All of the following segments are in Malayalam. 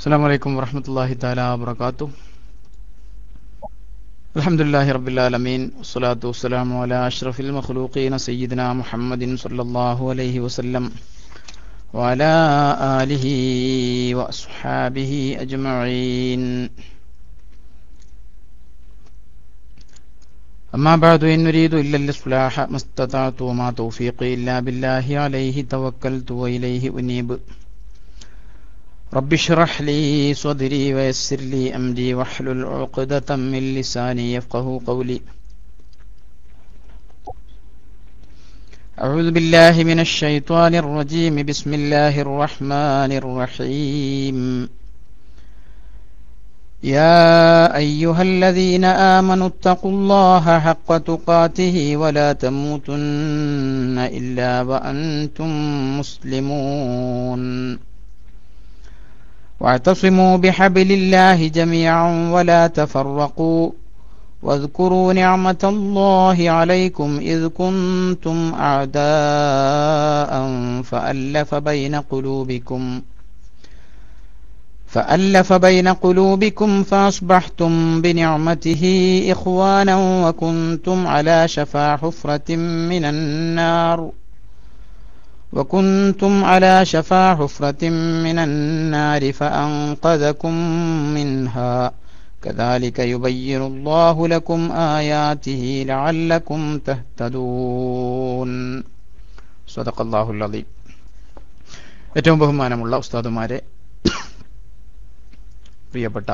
السلام عليكم ورحمة الله تعالى وبركاته. الحمد لله رب العالمين والصلاة والسلام على أشرف المخلوقين سيدنا محمد صلى الله عليه وسلم وعلى آله وأصحابه أجمعين. أما بعد إن نريد إلا الإصلاح ما استطعت وما توفيقي إلا بالله عليه توكلت وإليه أنيب. رب اشرح لي صدري ويسر لي أمري واحلل عقدة من لساني يفقه قولي. أعوذ بالله من الشيطان الرجيم. بسم الله الرحمن الرحيم. يا أيها الذين آمنوا اتقوا الله حق تقاته ولا تموتن إلا وأنتم مسلمون. واعتصموا بحبل الله جميعا ولا تفرقوا واذكروا نعمة الله عليكم إذ كنتم أعداء فألف بين قلوبكم فألف بين قلوبكم فأصبحتم بنعمته إخوانا وكنتم على شفا حفرة من النار وكنتم على شفا حفرة من النار فأنقذكم منها كذلك يبين الله لكم آياته لعلكم تهتدون صدق الله العظيم ഏറ്റവും ബഹുമാനമുള്ള ഉസ്താദുമാരെ പ്രിയപ്പെട്ട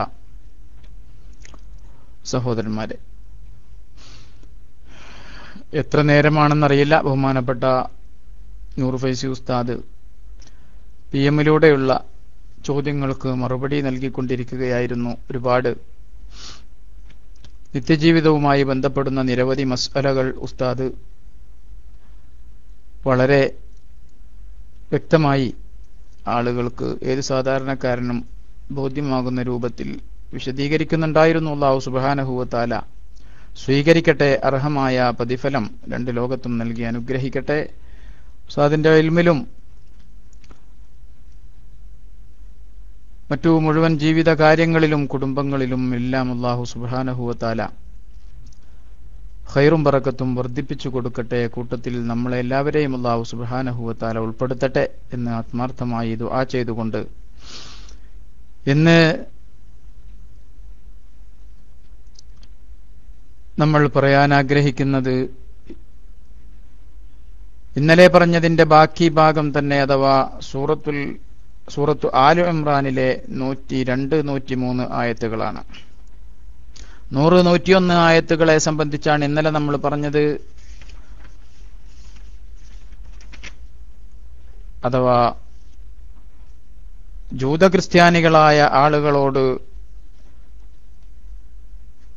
സഹോദരന്മാരെ എത്ര നേരമാണെന്നറിയില്ല ബഹുമാനപ്പെട്ട നൂർ ഫൈസി ഉസ്താദ് പി എമ്മിലൂടെയുള്ള ചോദ്യങ്ങൾക്ക് മറുപടി നൽകിക്കൊണ്ടിരിക്കുകയായിരുന്നു ഒരുപാട്. നിത്യജീവിതവുമായി ബന്ധപ്പെടുന്ന നിരവധി മസ്അലകൾ ഉസ്താദ് വളരെ വ്യക്തമായി ആളുകൾക്ക് ഏത് സാധാരണക്കാരനും ബോധ്യമാകുന്ന രൂപത്തിൽ വിശദീകരിക്കുന്നുണ്ടായിരുന്നു. അള്ളാഹു സുബാനഹുവത്താല സ്വീകരിക്കട്ടെ അർഹമായ പ്രതിഫലം രണ്ട് ലോകത്തും നൽകി അനുഗ്രഹിക്കട്ടെ. ഉസ്താദിന്റെ ഇൽമിലും മറ്റു മുഴുവൻ ജീവിത കാര്യങ്ങളിലും കുടുംബങ്ങളിലും എല്ലാം അള്ളാഹു സുബാനഹുവത്താല ഖൈറും പറക്കത്തും വർദ്ധിപ്പിച്ചു കൊടുക്കട്ടെ. കൂട്ടത്തിൽ നമ്മളെ എല്ലാവരെയും അള്ളാഹു സുബാനഹുവത്താല ഉൾപ്പെടുത്തട്ടെ എന്ന് ആത്മാർത്ഥമായി ഇത് ആ ചെയ്തുകൊണ്ട് ഇന്ന് നമ്മൾ പറയാൻ ആഗ്രഹിക്കുന്നത് ഇന്നലെ പറഞ്ഞതിന്റെ ബാക്കി ഭാഗം തന്നെ അഥവാ സൂറത്തുൽ സൂറത്തു ആലു ഇമ്രാനിലെ നൂറ്റി രണ്ട് നൂറ്റി മൂന്ന് ആയത്തുകളാണ്. നൂറ് നൂറ്റിയൊന്ന് ആയത്തുകളെ സംബന്ധിച്ചാണ് ഇന്നലെ നമ്മൾ പറഞ്ഞത്. അഥവാ ജൂതക്രിസ്ത്യാനികളായ ആളുകളോട്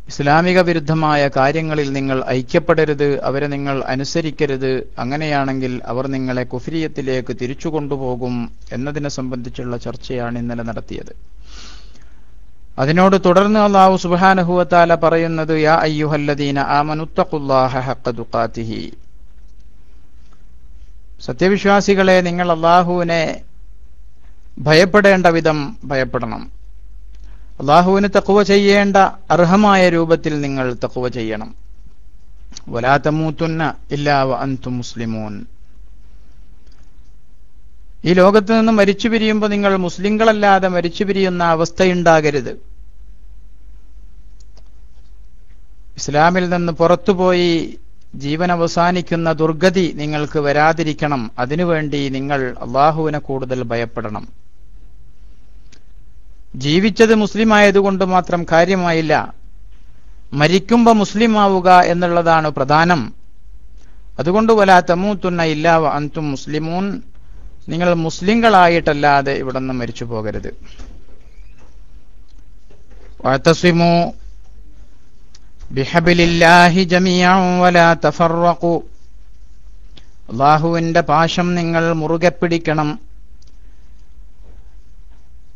ഇസ്ലാമിക വിരുദ്ധമായ കാര്യങ്ങളിൽ നിങ്ങൾ ഐക്യപ്പെടരുത് അവരെ നിങ്ങൾ അനുസരിക്കരുത് അങ്ങനെയാണെങ്കിൽ അവർ നിങ്ങളെ കുഫിരിയത്തിലേക്ക് തിരിച്ചു കൊണ്ടുപോകും എന്നതിനെ സംബന്ധിച്ചുള്ള ചർച്ചയാണ് ഇന്നലെ നടത്തിയത്. അതിനോട് തുടർന്ന് അള്ളാഹു സുബാനഹുവത്താല പറയുന്നത് യാ അയ്യുഹല്ലദീന ആമനുത്തഖുല്ലാഹ സത്യവിശ്വാസികളെ നിങ്ങൾ അള്ളാഹുവിനെ ഭയപ്പെടേണ്ട വിധം ഭയപ്പെടണം. അള്ളാഹുവിന് തക്കുവ ചെയ്യേണ്ട അർഹമായ രൂപത്തിൽ നിങ്ങൾ തക്കുവ ചെയ്യണം. വലാത്തമൂത്തുന്ന ഇല്ലാവ അന്തു മുസ്ലിമോൻ. ഈ ലോകത്ത് നിന്ന് മരിച്ചു പിരിയുമ്പോൾ നിങ്ങൾ മുസ്ലിങ്ങളല്ലാതെ മരിച്ചു പിരിയുന്ന അവസ്ഥയുണ്ടാകരുത്. ഇസ്ലാമിൽ നിന്ന് പുറത്തുപോയി ജീവൻ അവസാനിക്കുന്ന ദുർഗതി നിങ്ങൾക്ക് വരാതിരിക്കണം. അതിനുവേണ്ടി നിങ്ങൾ അള്ളാഹുവിനെ കൂടുതൽ ഭയപ്പെടണം. ജീവിച്ചത് മുസ്ലിമായതുകൊണ്ട് മാത്രം കാര്യമായില്ല. മുസ്ലിം ആവുക എന്നുള്ളതാണ് പ്രധാനം. അതുകൊണ്ട് വല തമൂത്തുന്ന ഇല്ല അന്തും മുസ്ലിമൂൻ. നിങ്ങൾ മുസ്ലിങ്ങളായിട്ടല്ലാതെ ഇവിടെ നിന്ന് മരിച്ചു പോകരുത്. അള്ളാഹുവിന്റെ പാശം നിങ്ങൾ മുറുകെ പിടിക്കണം.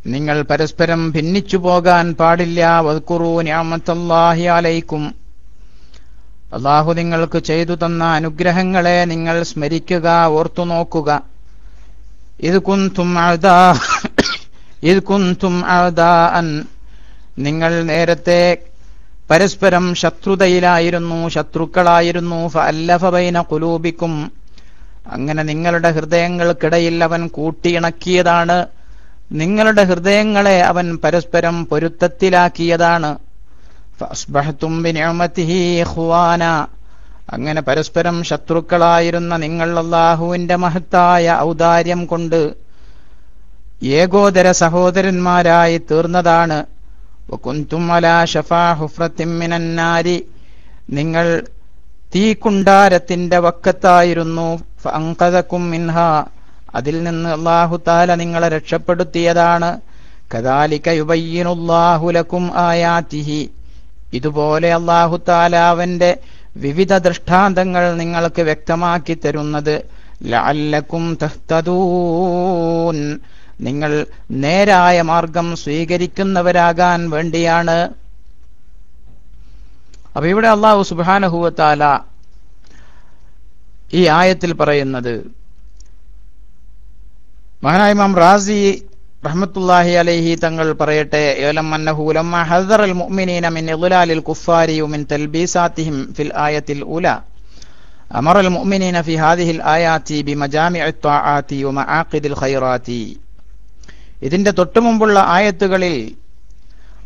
നിങ്ങൾ പരസ്പരം ഭിന്നിച്ചു പോകാൻ പാടില്ല. വദ്കുറു ഞാമത്തല്ലാഹി അലൈക്കും. അള്ളാഹു നിങ്ങൾക്ക് ചെയ്തു തന്ന അനുഗ്രഹങ്ങളെ നിങ്ങൾ സ്മരിക്കുക ഓർത്തുനോക്കുക ഇത് കുന്തും ഇത് നിങ്ങൾ നേരത്തെ പരസ്പരം ശത്രുതയിലായിരുന്നു ശത്രുക്കളായിരുന്നു. അല്ലഫബൈന ബൈന ഖുലൂബിക്കും. അങ്ങനെ നിങ്ങളുടെ ഹൃദയങ്ങൾക്കിടയിൽ അവൻ കൂട്ടിയിണക്കിയതാണ്. നിങ്ങളുടെ ഹൃദയങ്ങളെ അവൻ പരസ്പരം പൊരുത്തത്തിലാക്കിയതാണ്. അങ്ങനെ പരസ്പരം ശത്രുക്കളായിരുന്ന നിങ്ങൾ അള്ളാഹുവിന്റെ മഹത്തായ ഔദാര്യം കൊണ്ട് ഏകോദര സഹോദരന്മാരായി തീർന്നതാണ്. നിങ്ങൾ തീ കുണ്ടാരത്തിന്റെ വക്കത്തായിരുന്നു മിൻഹ. അതിൽ നിന്ന് അള്ളാഹു താല നിങ്ങളെ രക്ഷപ്പെടുത്തിയതാണ്. കദാലിക യുബയ്യിനുല്ലാഹു ലക്കും ആയാതിഹി. ഇതുപോലെ അള്ളാഹു താല അവന്റെ വിവിധ ദൃഷ്ടാന്തങ്ങൾ നിങ്ങൾക്ക് വ്യക്തമാക്കി തരുന്നത്. ലഅല്ലക്കും തഹ്തദൂൻ. നിങ്ങൾ നേരായ മാർഗം സ്വീകരിക്കുന്നവരാകാൻ വേണ്ടിയാണ്. അപ്പൊ ഇവിടെ അള്ളാഹു സുബാനഹുവത്താല ഈ ആയത്തിൽ പറയുന്നത് മഹാനായ ഇമാം റാസി റഹ്മത്തുല്ലാഹി അലൈഹി തങ്ങൾ പറയട്ടെ ഏലം അന്നഹു ലമ്മ ഹദറൽ മുഅ്മിനീന മിൻ ഇദ്ലാലിൽ കുഫാരി വമിൻ തൽബീസാത്തിഹിം ഫിൽ ആയത്തിൽ ഉല أمر المؤمنين في هذه الآيات بمجامع الطاعات ومعاقد الخيرات ഇതിന്റെ തൊട്ടുമുമ്പുള്ള ആയത്തുകളിൽ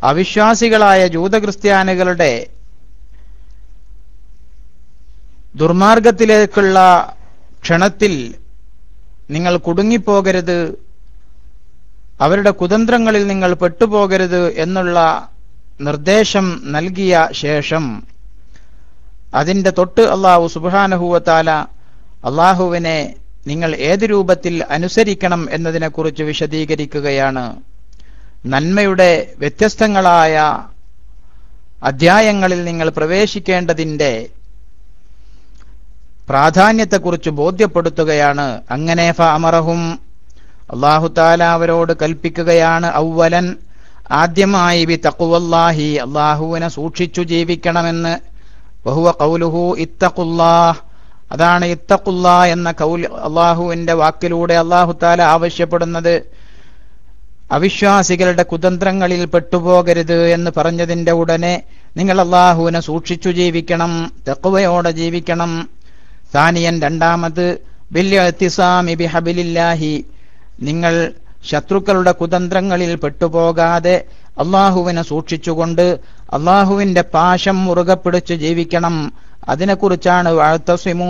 അവിശ്വാസികളായ ജൂതക്രിസ്ത്യാനികളുടെ ദുർമാർഗത്തിലേക്കുള്ള ക്ഷണത്തിൽ നിങ്ങൾ കുടുങ്ങിപ്പോകരുത്. അവരുടെ കുതന്ത്രങ്ങളിൽ നിങ്ങൾ പെട്ടുപോകരുത് എന്നുള്ള നിർദ്ദേശം നൽകിയ ശേഷം അതിന്റെ തൊട്ട് അള്ളാഹു സുബാനഹുവത്താല അള്ളാഹുവിനെ നിങ്ങൾ ഏത് രൂപത്തിൽ അനുസരിക്കണം എന്നതിനെക്കുറിച്ച് വിശദീകരിക്കുകയാണ്. നന്മയുടെ വ്യത്യസ്തങ്ങളായ അധ്യായങ്ങളിൽ നിങ്ങൾ പ്രവേശിക്കേണ്ടതിന്റെ പ്രാധാന്യത്തെക്കുറിച്ച് ബോധ്യപ്പെടുത്തുകയാണ്. അങ്ങനെ ഫഅമറഹും അള്ളാഹു താല അവരോട് കൽപ്പിക്കുകയാണ് ഔവലൻ ആദ്യമായി വി തക്കുവല്ലാഹി അള്ളാഹുവിനെ സൂക്ഷിച്ചു ജീവിക്കണമെന്ന്. ബഹുവ കൗലുഹു ഇത്തഖുല്ലാഹ്. അതാണ് ഇത്തഖുല്ലാ എന്ന കൗൽ അള്ളാഹുവിന്റെ വാക്കിലൂടെ അള്ളാഹു താല ആവശ്യപ്പെടുന്നത്. അവിശ്വാസികളുടെ കുതന്ത്രങ്ങളിൽ പെട്ടുപോകരുത് എന്ന് പറഞ്ഞതിന്റെ ഉടനെ നിങ്ങൾ അള്ളാഹുവിനെ സൂക്ഷിച്ചു ജീവിക്കണം തെക്കുവയോടെ ജീവിക്കണം. സാനിയൻ രണ്ടാമത് ബിഹബിലില്ലാഹി നിങ്ങൾ ശത്രുക്കളുടെ കുതന്ത്രങ്ങളിൽ പെട്ടുപോകാതെ അള്ളാഹുവിനെ സൂക്ഷിച്ചുകൊണ്ട് അള്ളാഹുവിന്റെ പാശം മുറുകെ പിടിച്ച് ജീവിക്കണം. അതിനെക്കുറിച്ചാണ്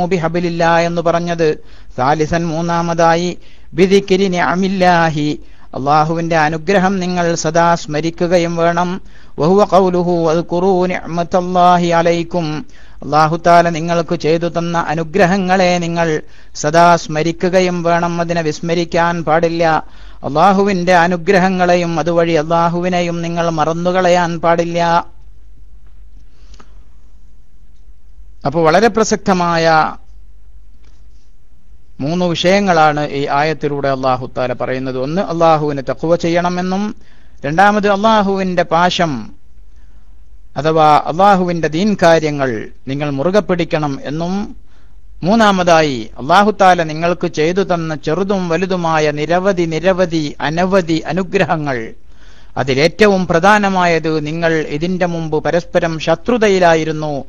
ബി ഹബിലില്ല എന്ന് പറഞ്ഞത്. സാലിസൻ മൂന്നാമതായി ബിദിക്കിരി അമില്ലാഹി അള്ളാഹുവിന്റെ അനുഗ്രഹം നിങ്ങൾ സദാ സ്മരിക്കുകയും വേണം. വഹുവ ഖൗലുഹു അദ്കുറൂ അമത്തല്ലാഹി അലൈക്കും അള്ളാഹു താല നിങ്ങൾക്ക് ചെയ്തു തന്ന അനുഗ്രഹങ്ങളെ നിങ്ങൾ സദാ സ്മരിക്കുകയും വേണം. അതിനെ വിസ്മരിക്കാൻ പാടില്ല. അള്ളാഹുവിന്റെ അനുഗ്രഹങ്ങളെയും അതുവഴി അള്ളാഹുവിനെയും നിങ്ങൾ മറന്നുകളയാൻ പാടില്ല. അപ്പോൾ വളരെ പ്രസക്തമായ മൂന്ന് വിഷയങ്ങളാണ് ഈ ആയത്തിലൂടെ അള്ളാഹു താല പറയുന്നത്. ഒന്ന് അള്ളാഹുവിന് തക്കുവ ചെയ്യണമെന്നും രണ്ടാമത് അള്ളാഹുവിന്റെ പാശം അഥവാ അള്ളാഹുവിന്റെ ദീൻ കാര്യങ്ങൾ നിങ്ങൾ മുറുകെ പിടിക്കണം എന്നും മൂന്നാമതായി അള്ളാഹുത്താല നിങ്ങൾക്ക് ചെയ്തു തന്ന ചെറുതും വലുതുമായ നിരവധി നിരവധി അനവധി അനുഗ്രഹങ്ങൾ. അതിലേറ്റവും പ്രധാനമായത് നിങ്ങൾ ഇതിന്റെ മുമ്പ് പരസ്പരം ശത്രുതയിലായിരുന്നു.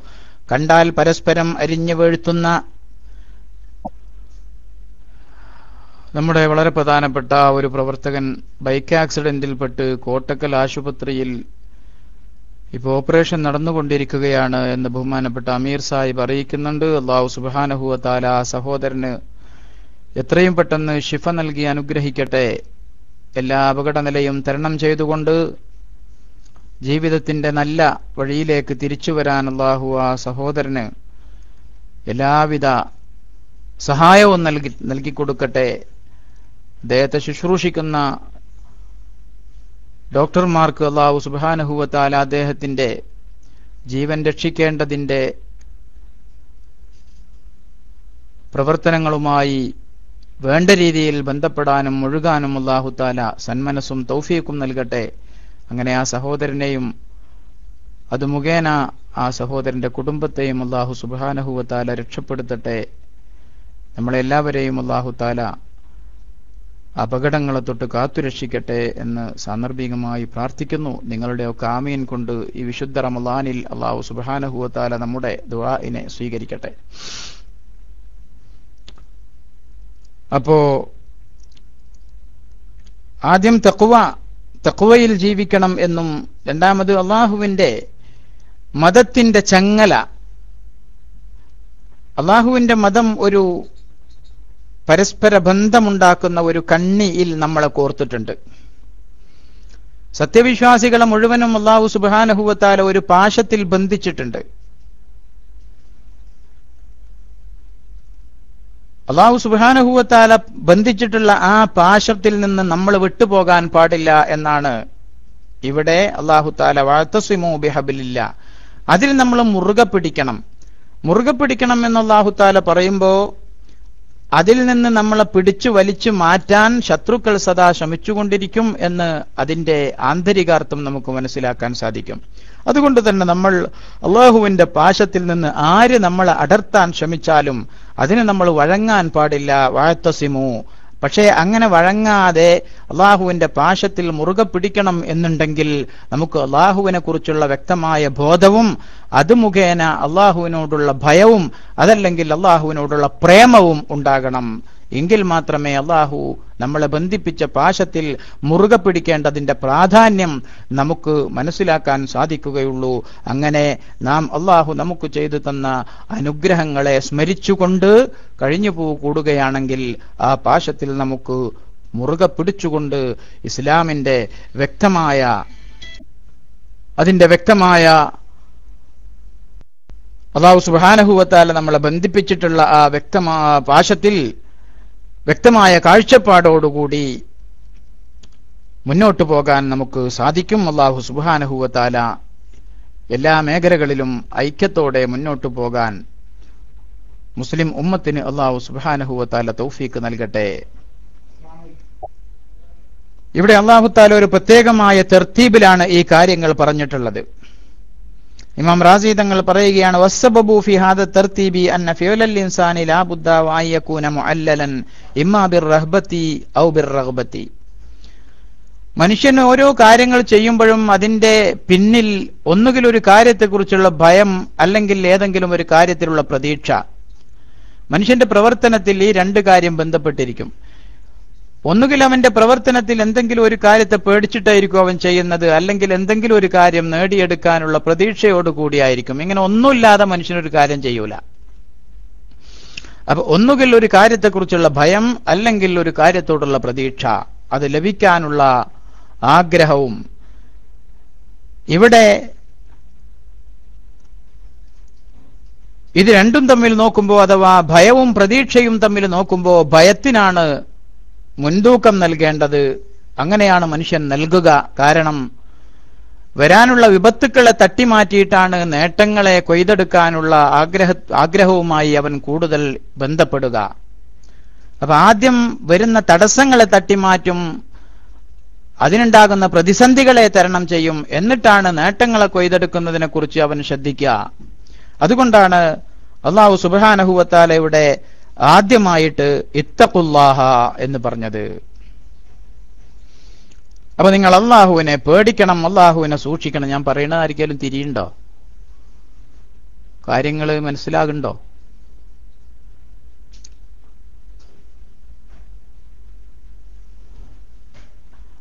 കണ്ടാൽ പരസ്പരം അരിഞ്ഞു വീഴ്ത്തുന്ന നമ്മുടെ വളരെ പ്രധാനപ്പെട്ട ഒരു പ്രവർത്തകൻ ബൈക്ക് ആക്സിഡന്റിൽപ്പെട്ട് കോട്ടക്കൽ ആശുപത്രിയിൽ ഇപ്പോൾ ഓപ്പറേഷൻ നടന്നുകൊണ്ടിരിക്കുകയാണ് എന്ന് ബഹുമാനപ്പെട്ട അമീർ സാഹിബ് അറിയിക്കുന്നുണ്ട്. അള്ളാഹു സുബാനഹുവ സഹോദരന് എത്രയും പെട്ടെന്ന് ഷിഫ നൽകി അനുഗ്രഹിക്കട്ടെ. എല്ലാ അപകടനിലയും തരണം ചെയ്തുകൊണ്ട് ജീവിതത്തിന്റെ നല്ല വഴിയിലേക്ക് തിരിച്ചു വരാൻ അള്ളാഹു ആ സഹോദരന് എല്ലാവിധ സഹായവും നൽകി നൽകിക്കൊടുക്കട്ടെ അദ്ദേഹത്തെ ശുശ്രൂഷിക്കുന്ന ഡോക്ടർമാർക്ക് അള്ളാഹു സുബാനഹുവത്താൽ അദ്ദേഹത്തിന്റെ ജീവൻ രക്ഷിക്കേണ്ടതിന്റെ പ്രവർത്തനങ്ങളുമായി വേണ്ട രീതിയിൽ ബന്ധപ്പെടാനും മുഴുകാനും അള്ളാഹുത്താല സന്മനസ്സും തൗഫീക്കും നൽകട്ടെ. അങ്ങനെ ആ സഹോദരനെയും അത് മുഖേന ആ സഹോദരന്റെ കുടുംബത്തെയും അള്ളാഹു സുബാനഹുവത്താല രക്ഷപ്പെടുത്തട്ടെ. നമ്മളെല്ലാവരെയും അള്ളാഹു താല അപകടങ്ങളെ തൊട്ട് കാത്തുരക്ഷിക്കട്ടെ എന്ന് സാന്ദർഭികമായി പ്രാർത്ഥിക്കുന്നു. നിങ്ങളുടെയൊക്കെ ആമീൻ കൊണ്ട് ഈ വിശുദ്ധ റമദാനിൽ അള്ളാഹു സുബാനഹുവത്താല നമ്മുടെ ദുആഇനെ സ്വീകരിക്കട്ടെ. അപ്പോ ആദ്യം തക്കുവ തക്കുവയിൽ ജീവിക്കണം എന്നും രണ്ടാമത് അള്ളാഹുവിന്റെ മതത്തിന്റെ ചങ്ങല. അള്ളാഹുവിന്റെ മതം ഒരു പരസ്പര ബന്ധമുണ്ടാക്കുന്ന ഒരു കണ്ണിയിൽ നമ്മളെ കോർത്തിട്ടുണ്ട്. സത്യവിശ്വാസികളെ മുഴുവനും അള്ളാഹു സുബാനഹുവത്താല ഒരു പാശത്തിൽ ബന്ധിച്ചിട്ടുണ്ട്. അള്ളാഹു സുബാനഹുവത്താല ബന്ധിച്ചിട്ടുള്ള ആ പാശത്തിൽ നിന്ന് നമ്മൾ വിട്ടുപോകാൻ പാടില്ല എന്നാണ് ഇവിടെ അള്ളാഹു താല വാഴ്ത്തസിമോ ബിഹബിലില്ല. അതിൽ നമ്മൾ മുറുകെ പിടിക്കണം. മുറുകെ പിടിക്കണം എന്ന് അള്ളാഹു താല പറയുമ്പോ അതിൽ നിന്ന് നമ്മളെ പിടിച്ചു വലിച്ചു മാറ്റാൻ ശത്രുക്കൾ സദാ ശ്രമിച്ചുകൊണ്ടിരിക്കും എന്ന് അതിന്റെ ആന്തരികാർത്ഥം നമുക്ക് മനസ്സിലാക്കാൻ സാധിക്കും. അതുകൊണ്ട് തന്നെ നമ്മൾ അള്ളാഹുവിന്റെ പാശത്തിൽ നിന്ന് ആര് നമ്മളെ അടർത്താൻ ശ്രമിച്ചാലും അതിന് നമ്മൾ വഴങ്ങാൻ പാടില്ല. വാഴത്തസിമു പക്ഷേ അങ്ങനെ വഴങ്ങാതെ അള്ളാഹുവിന്റെ പാശത്തിൽ മുറുകെ പിടിക്കണം എന്നുണ്ടെങ്കിൽ നമുക്ക് അള്ളാഹുവിനെ കുറിച്ചുള്ള വ്യക്തമായ ബോധവും അത് മുഖേന അള്ളാഹുവിനോടുള്ള ഭയവും അതല്ലെങ്കിൽ അള്ളാഹുവിനോടുള്ള പ്രേമവും ഉണ്ടാകണം. എങ്കിൽ മാത്രമേ അള്ളാഹു നമ്മളെ ബന്ധിപ്പിച്ച പാശത്തിൽ മുറുകെ പിടിക്കേണ്ടതിന്റെ പ്രാധാന്യം നമുക്ക് മനസ്സിലാക്കാൻ സാധിക്കുകയുള്ളൂ. അങ്ങനെ നാം അള്ളാഹു നമുക്ക് ചെയ്തു തന്ന അനുഗ്രഹങ്ങളെ സ്മരിച്ചുകൊണ്ട് കഴിഞ്ഞു പോ കൂടുകയാണെങ്കിൽ ആ പാശത്തിൽ നമുക്ക് മുറുകെ പിടിച്ചുകൊണ്ട് ഇസ്ലാമിന്റെ വ്യക്തമായ അതിന്റെ വ്യക്തമായ അള്ളാഹു സുബാനഹുവത്താല നമ്മളെ ബന്ധിപ്പിച്ചിട്ടുള്ള ആ വ്യക്തമായ പാശത്തിൽ വ്യക്തമായ കാഴ്ചപ്പാടോടുകൂടി മുന്നോട്ടു പോകാൻ നമുക്ക് സാധിക്കും. അള്ളാഹു സുബാനഹുവത്താല എല്ലാ മേഖലകളിലും ഐക്യത്തോടെ മുന്നോട്ടു പോകാൻ മുസ്ലിം ഉമ്മത്തിന് അള്ളാഹു സുബാനഹുവത്താല തൗഫീക്ക് നൽകട്ടെ. ഇവിടെ അള്ളാഹുത്താല ഒരു പ്രത്യേകമായ തെർത്തീബിലാണ് ഈ കാര്യങ്ങൾ പറഞ്ഞിട്ടുള്ളത്. ഇമാം റാസി തങ്ങൾ പറയുകയാണ് വസ്സബബു ഫി ഹാദ ഇൻസാനി ലാ ബുദ്ദ മുഅല്ലലൻ ബിർ ഔ ബിർ മനുഷ്യൻ ഓരോ കാര്യങ്ങൾ ചെയ്യുമ്പോഴും അതിന്റെ പിന്നിൽ ഒന്നുകിൽ ഒരു കാര്യത്തെക്കുറിച്ചുള്ള ഭയം അല്ലെങ്കിൽ ഏതെങ്കിലും ഒരു കാര്യത്തിലുള്ള പ്രതീക്ഷ. മനുഷ്യന്റെ പ്രവർത്തനത്തിൽ ഈ രണ്ട് കാര്യം ബന്ധപ്പെട്ടിരിക്കും. ഒന്നുകിൽ അവന്റെ പ്രവർത്തനത്തിൽ എന്തെങ്കിലും ഒരു കാര്യത്തെ പേടിച്ചിട്ടായിരിക്കും അവൻ ചെയ്യുന്നത് അല്ലെങ്കിൽ എന്തെങ്കിലും ഒരു കാര്യം നേടിയെടുക്കാനുള്ള പ്രതീക്ഷയോടുകൂടിയായിരിക്കും. ഇങ്ങനെ ഒന്നുമില്ലാതെ മനുഷ്യനൊരു കാര്യം ചെയ്യൂല. അപ്പൊ ഒന്നുകിൽ ഒരു കാര്യത്തെക്കുറിച്ചുള്ള ഭയം അല്ലെങ്കിൽ ഒരു കാര്യത്തോടുള്ള പ്രതീക്ഷ. അത് ലഭിക്കാനുള്ള ആഗ്രഹവും. ഇവിടെ ഇത് രണ്ടും തമ്മിൽ നോക്കുമ്പോൾ അഥവാ ഭയവും പ്രതീക്ഷയും തമ്മിൽ നോക്കുമ്പോൾ ഭയത്തിനാണ് മുൻതൂക്കം നൽകേണ്ടത് അങ്ങനെയാണ് മനുഷ്യൻ നൽകുക. കാരണം വരാനുള്ള വിപത്തുക്കളെ തട്ടിമാറ്റിയിട്ടാണ് നേട്ടങ്ങളെ കൊയ്തെടുക്കാനുള്ള ആഗ്രഹ ആഗ്രഹവുമായി അവൻ കൂടുതൽ ബന്ധപ്പെടുക. അപ്പൊ ആദ്യം വരുന്ന തടസ്സങ്ങളെ തട്ടിമാറ്റും അതിനുണ്ടാകുന്ന പ്രതിസന്ധികളെ തരണം ചെയ്യും. എന്നിട്ടാണ് നേട്ടങ്ങളെ കൊയ്തെടുക്കുന്നതിനെ കുറിച്ച് അവൻ ശ്രദ്ധിക്കുക. അതുകൊണ്ടാണ് അള്ളാഹു സുബാനഹുവത്താലയുടെ ആദ്യമായിട്ട് ഇത്തഖുല്ലാഹ എന്ന് പറഞ്ഞത്. അപ്പൊ നിങ്ങൾ അള്ളാഹുവിനെ പേടിക്കണം അള്ളാഹുവിനെ സൂക്ഷിക്കണം. ഞാൻ പറയുന്നത് തിരിയുണ്ടോ? കാര്യങ്ങൾ മനസ്സിലാകുണ്ടോ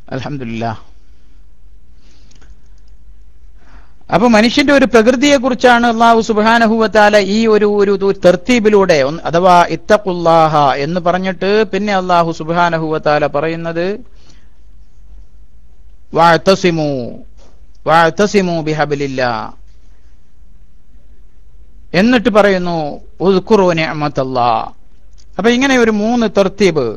അലഹമില്ല അപ്പൊ മനുഷ്യന്റെ ഒരു പ്രകൃതിയെ കുറിച്ചാണ് അള്ളാഹു സുബാനഹുവത്താല ഈ ഒരു ഒരു തെർത്തീബിലൂടെ അഥവാ ഇത്തഖുല്ലാഹ എന്ന് പറഞ്ഞിട്ട് പിന്നെ അള്ളാഹു സുബാനഹുവത്താല പറയുന്നത് എന്നിട്ട് പറയുന്നു അപ്പൊ ഇങ്ങനെ ഒരു മൂന്ന് തെർത്തീബ്.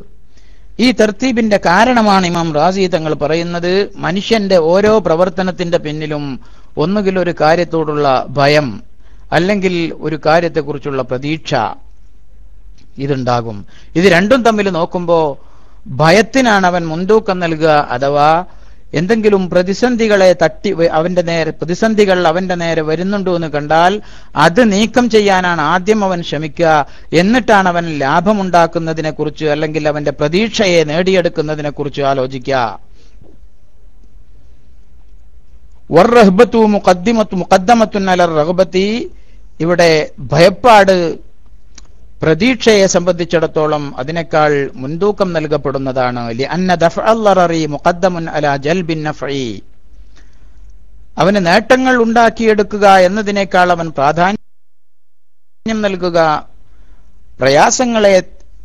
ഈ തെർത്തീബിന്റെ കാരണമാണ് ഇമാം റാസി തങ്ങൾ പറയുന്നത് മനുഷ്യന്റെ ഓരോ പ്രവർത്തനത്തിന്റെ പിന്നിലും ഒന്നുകിൽ ഒരു കാര്യത്തോടുള്ള ഭയം അല്ലെങ്കിൽ ഒരു കാര്യത്തെക്കുറിച്ചുള്ള പ്രതീക്ഷ ഇതുണ്ടാകും. ഇത് രണ്ടും തമ്മിൽ നോക്കുമ്പോൾ ഭയത്തിനാണ് അവൻ മുൻതൂക്കം നൽകുക അഥവാ എന്തെങ്കിലും പ്രതിസന്ധികളെ തട്ടി അവന്റെ നേരെ പ്രതിസന്ധികൾ അവന്റെ നേരെ വരുന്നുണ്ടോ എന്ന് കണ്ടാൽ അത് നീക്കം ചെയ്യാനാണ് ആദ്യം അവൻ ശ്രമിക്കുക. എന്നിട്ടാണ് അവൻ ലാഭമുണ്ടാക്കുന്നതിനെ കുറിച്ച് അല്ലെങ്കിൽ അവന്റെ പ്രതീക്ഷയെ നേടിയെടുക്കുന്നതിനെ കുറിച്ച് ആലോചിക്കുക. ഇവിടെ ഭയപ്പാട് പ്രതീക്ഷയെ സംബന്ധിച്ചിടത്തോളം അതിനേക്കാൾ മുൻതൂക്കം നൽകപ്പെടുന്നതാണ്. അവന് നേട്ടങ്ങൾ ഉണ്ടാക്കിയെടുക്കുക എന്നതിനേക്കാൾ അവൻ പ്രാധാന്യം നൽകുക പ്രയാസങ്ങളെ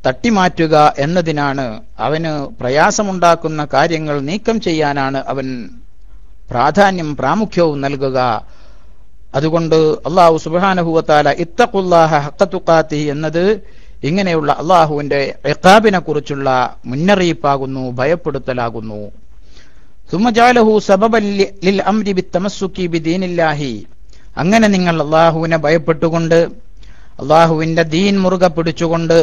തട്ടിമാറ്റുക എന്നതിനാണ് അവന് പ്രയാസമുണ്ടാക്കുന്ന കാര്യങ്ങൾ നീക്കം ചെയ്യാനാണ് അവൻ പ്രാധാന്യം പ്രാമുഖ്യവും നൽകുക. അതുകൊണ്ട് അള്ളാഹു സുബാനഹുവത്താല ഇത്തഖുല്ലാഹ ഹക്കത്തുക്കാത്തി എന്നത് ഇങ്ങനെയുള്ള അള്ളാഹുവിന്റെ എക്കാബിനെ കുറിച്ചുള്ള മുന്നറിയിപ്പാകുന്നു ഭയപ്പെടുത്തലാകുന്നു. അങ്ങനെ നിങ്ങൾ അള്ളാഹുവിനെ ഭയപ്പെട്ടുകൊണ്ട് അള്ളാഹുവിന്റെ ദീൻ മുറുകെ പിടിച്ചുകൊണ്ട്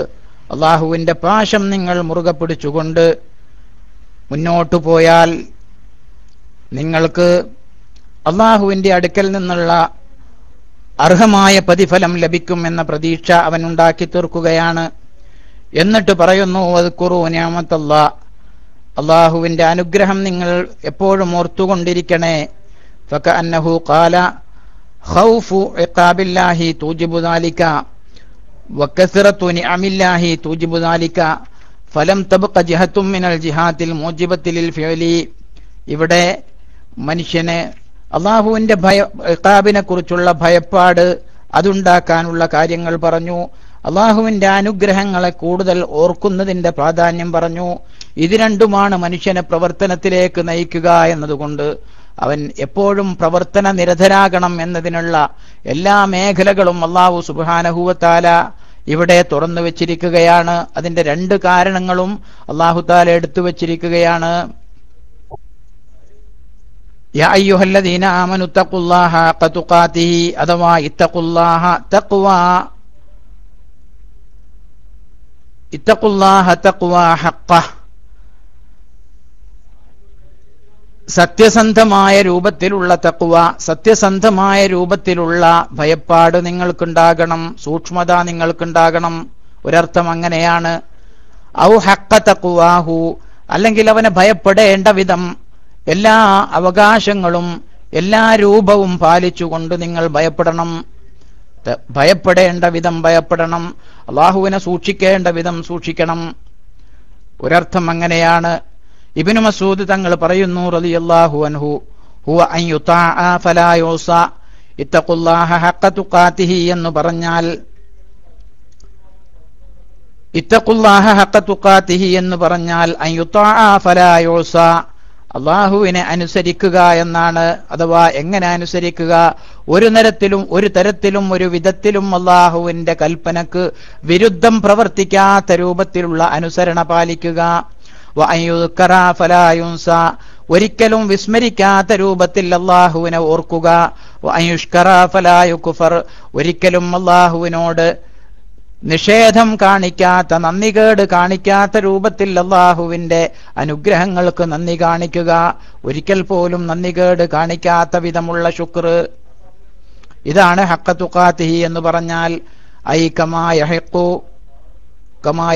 അള്ളാഹുവിന്റെ പാശം നിങ്ങൾ മുറുകെ പിടിച്ചുകൊണ്ട് മുന്നോട്ടു പോയാൽ നിങ്ങൾക്ക് അള്ളാഹുവിന്റെ അടുക്കൽ നിന്നുള്ള അർഹമായ പ്രതിഫലം ലഭിക്കും എന്ന പ്രതീക്ഷ അവൻ ഉണ്ടാക്കി തീർക്കുകയാണ്. എന്നിട്ട് പറയുന്നു അത് കുറു ഞാമത്തല്ല അള്ളാഹുവിന്റെ അനുഗ്രഹം നിങ്ങൾ എപ്പോഴും ഓർത്തുകൊണ്ടിരിക്കണേ. ഫക അന്നഹു കാല ഖൗഫു ഇഖാബില്ലാഹി തൂജിബു ദാലിക വക്കസിറത്തു നിഅമില്ലാഹി തൂജിബു ഫലം തബ്ഖ ജിഹത്തും മിനൽ ജിഹാത്തിൽ മൂജിബത്തിൽ ഫിഅലി. ഇവിടെ മനുഷ്യന് അള്ളാഹുവിന്റെ ഭയ ഇഖാബിനെ കുറിച്ചുള്ള ഭയപ്പാട് അതുണ്ടാക്കാനുള്ള കാര്യങ്ങൾ പറഞ്ഞു. അള്ളാഹുവിന്റെ അനുഗ്രഹങ്ങളെ കൂടുതൽ ഓർക്കുന്നതിന്റെ പ്രാധാന്യം പറഞ്ഞു. ഇത് രണ്ടുമാണ് മനുഷ്യനെ പ്രവർത്തനത്തിലേക്ക് നയിക്കുക എന്നതുകൊണ്ട് അവൻ എപ്പോഴും പ്രവർത്തന നിരതരാകണം എന്നതിനുള്ള എല്ലാ മേഖലകളും അള്ളാഹു സുബാനഹുവത്താല ഇവിടെ തുറന്നു വെച്ചിരിക്കുകയാണ്. അതിന്റെ രണ്ട് കാരണങ്ങളും അള്ളാഹുത്താല എടുത്തു വെച്ചിരിക്കുകയാണ്. യാ الله حق تقاته ഹഖ തുഖാതിഹി അഥവാ تقوى اتقوا الله تقوى ഹഖ സത്യസന്ധമായ രൂപത്തിലുള്ള തഖ്വ സത്യസന്ധമായ രൂപത്തിലുള്ള ഭയപ്പാട് നിങ്ങൾക്കുണ്ടാകണം സൂക്ഷ്മത നിങ്ങൾക്കുണ്ടാകണം ഒരർത്ഥം അങ്ങനെയാണ്. ഔ ഹക്ക തക്കുവാഹു അല്ലെങ്കിൽ അവനെ ഭയപ്പെടേണ്ട വിധം എല്ലാ അവകാശങ്ങളും എല്ലാ രൂപവും പാലിച്ചുകൊണ്ട് നിങ്ങൾ ഭയപ്പെടണം. ഭയപ്പെടേണ്ട വിധം ഭയപ്പെടണം. അള്ളാഹുവിനെ സൂക്ഷിക്കേണ്ട വിധം സൂക്ഷിക്കണം. ഒരർത്ഥം അങ്ങനെയാണ്. ഇബിനു മസൂദ് തങ്ങൾ പറയുന്നു റളിയല്ലാഹു അൻഹു ഹുവ അൻ യുതാഅ ഫലാ ഇത്തഖുല്ലാഹ ഹഖ തുഖാതിഹി എന്ന് പറഞ്ഞാൽ ഇത്തഖുല്ലാഹ ഹക്കത്തുക്കാത്തിഹി എന്ന് പറഞ്ഞാൽ അൻ ഫലായോസ ഫലാ യൂസ അള്ളാഹുവിനെ അനുസരിക്കുക എന്നാണ് അഥവാ എങ്ങനെ അനുസരിക്കുക? ഒരു നിരത്തിലും ഒരു തരത്തിലും ഒരു വിധത്തിലും അള്ളാഹുവിന്റെ കൽപ്പനക്ക് വിരുദ്ധം പ്രവർത്തിക്കാത്ത രൂപത്തിലുള്ള അനുസരണ പാലിക്കുക. ഒരിക്കലും വിസ്മരിക്കാത്ത രൂപത്തിൽ അള്ളാഹുവിനെ ഓർക്കുക. ഒരിക്കലും അള്ളാഹുവിനോട് നിഷേധം കാണിക്കാത്ത നന്ദികേട് കാണിക്കാത്ത രൂപത്തിൽ അള്ളാഹുവിന്റെ അനുഗ്രഹങ്ങൾക്ക് നന്ദി കാണിക്കുക. ഒരിക്കൽ പോലും നന്ദികേട് കാണിക്കാത്ത വിധമുള്ള ശുക്ർ. ഇതാണ് ഹക്കത്തുക്കാത്തിഹി എന്ന് പറഞ്ഞാൽ ഐ കമാ യഹിക്കു കമാ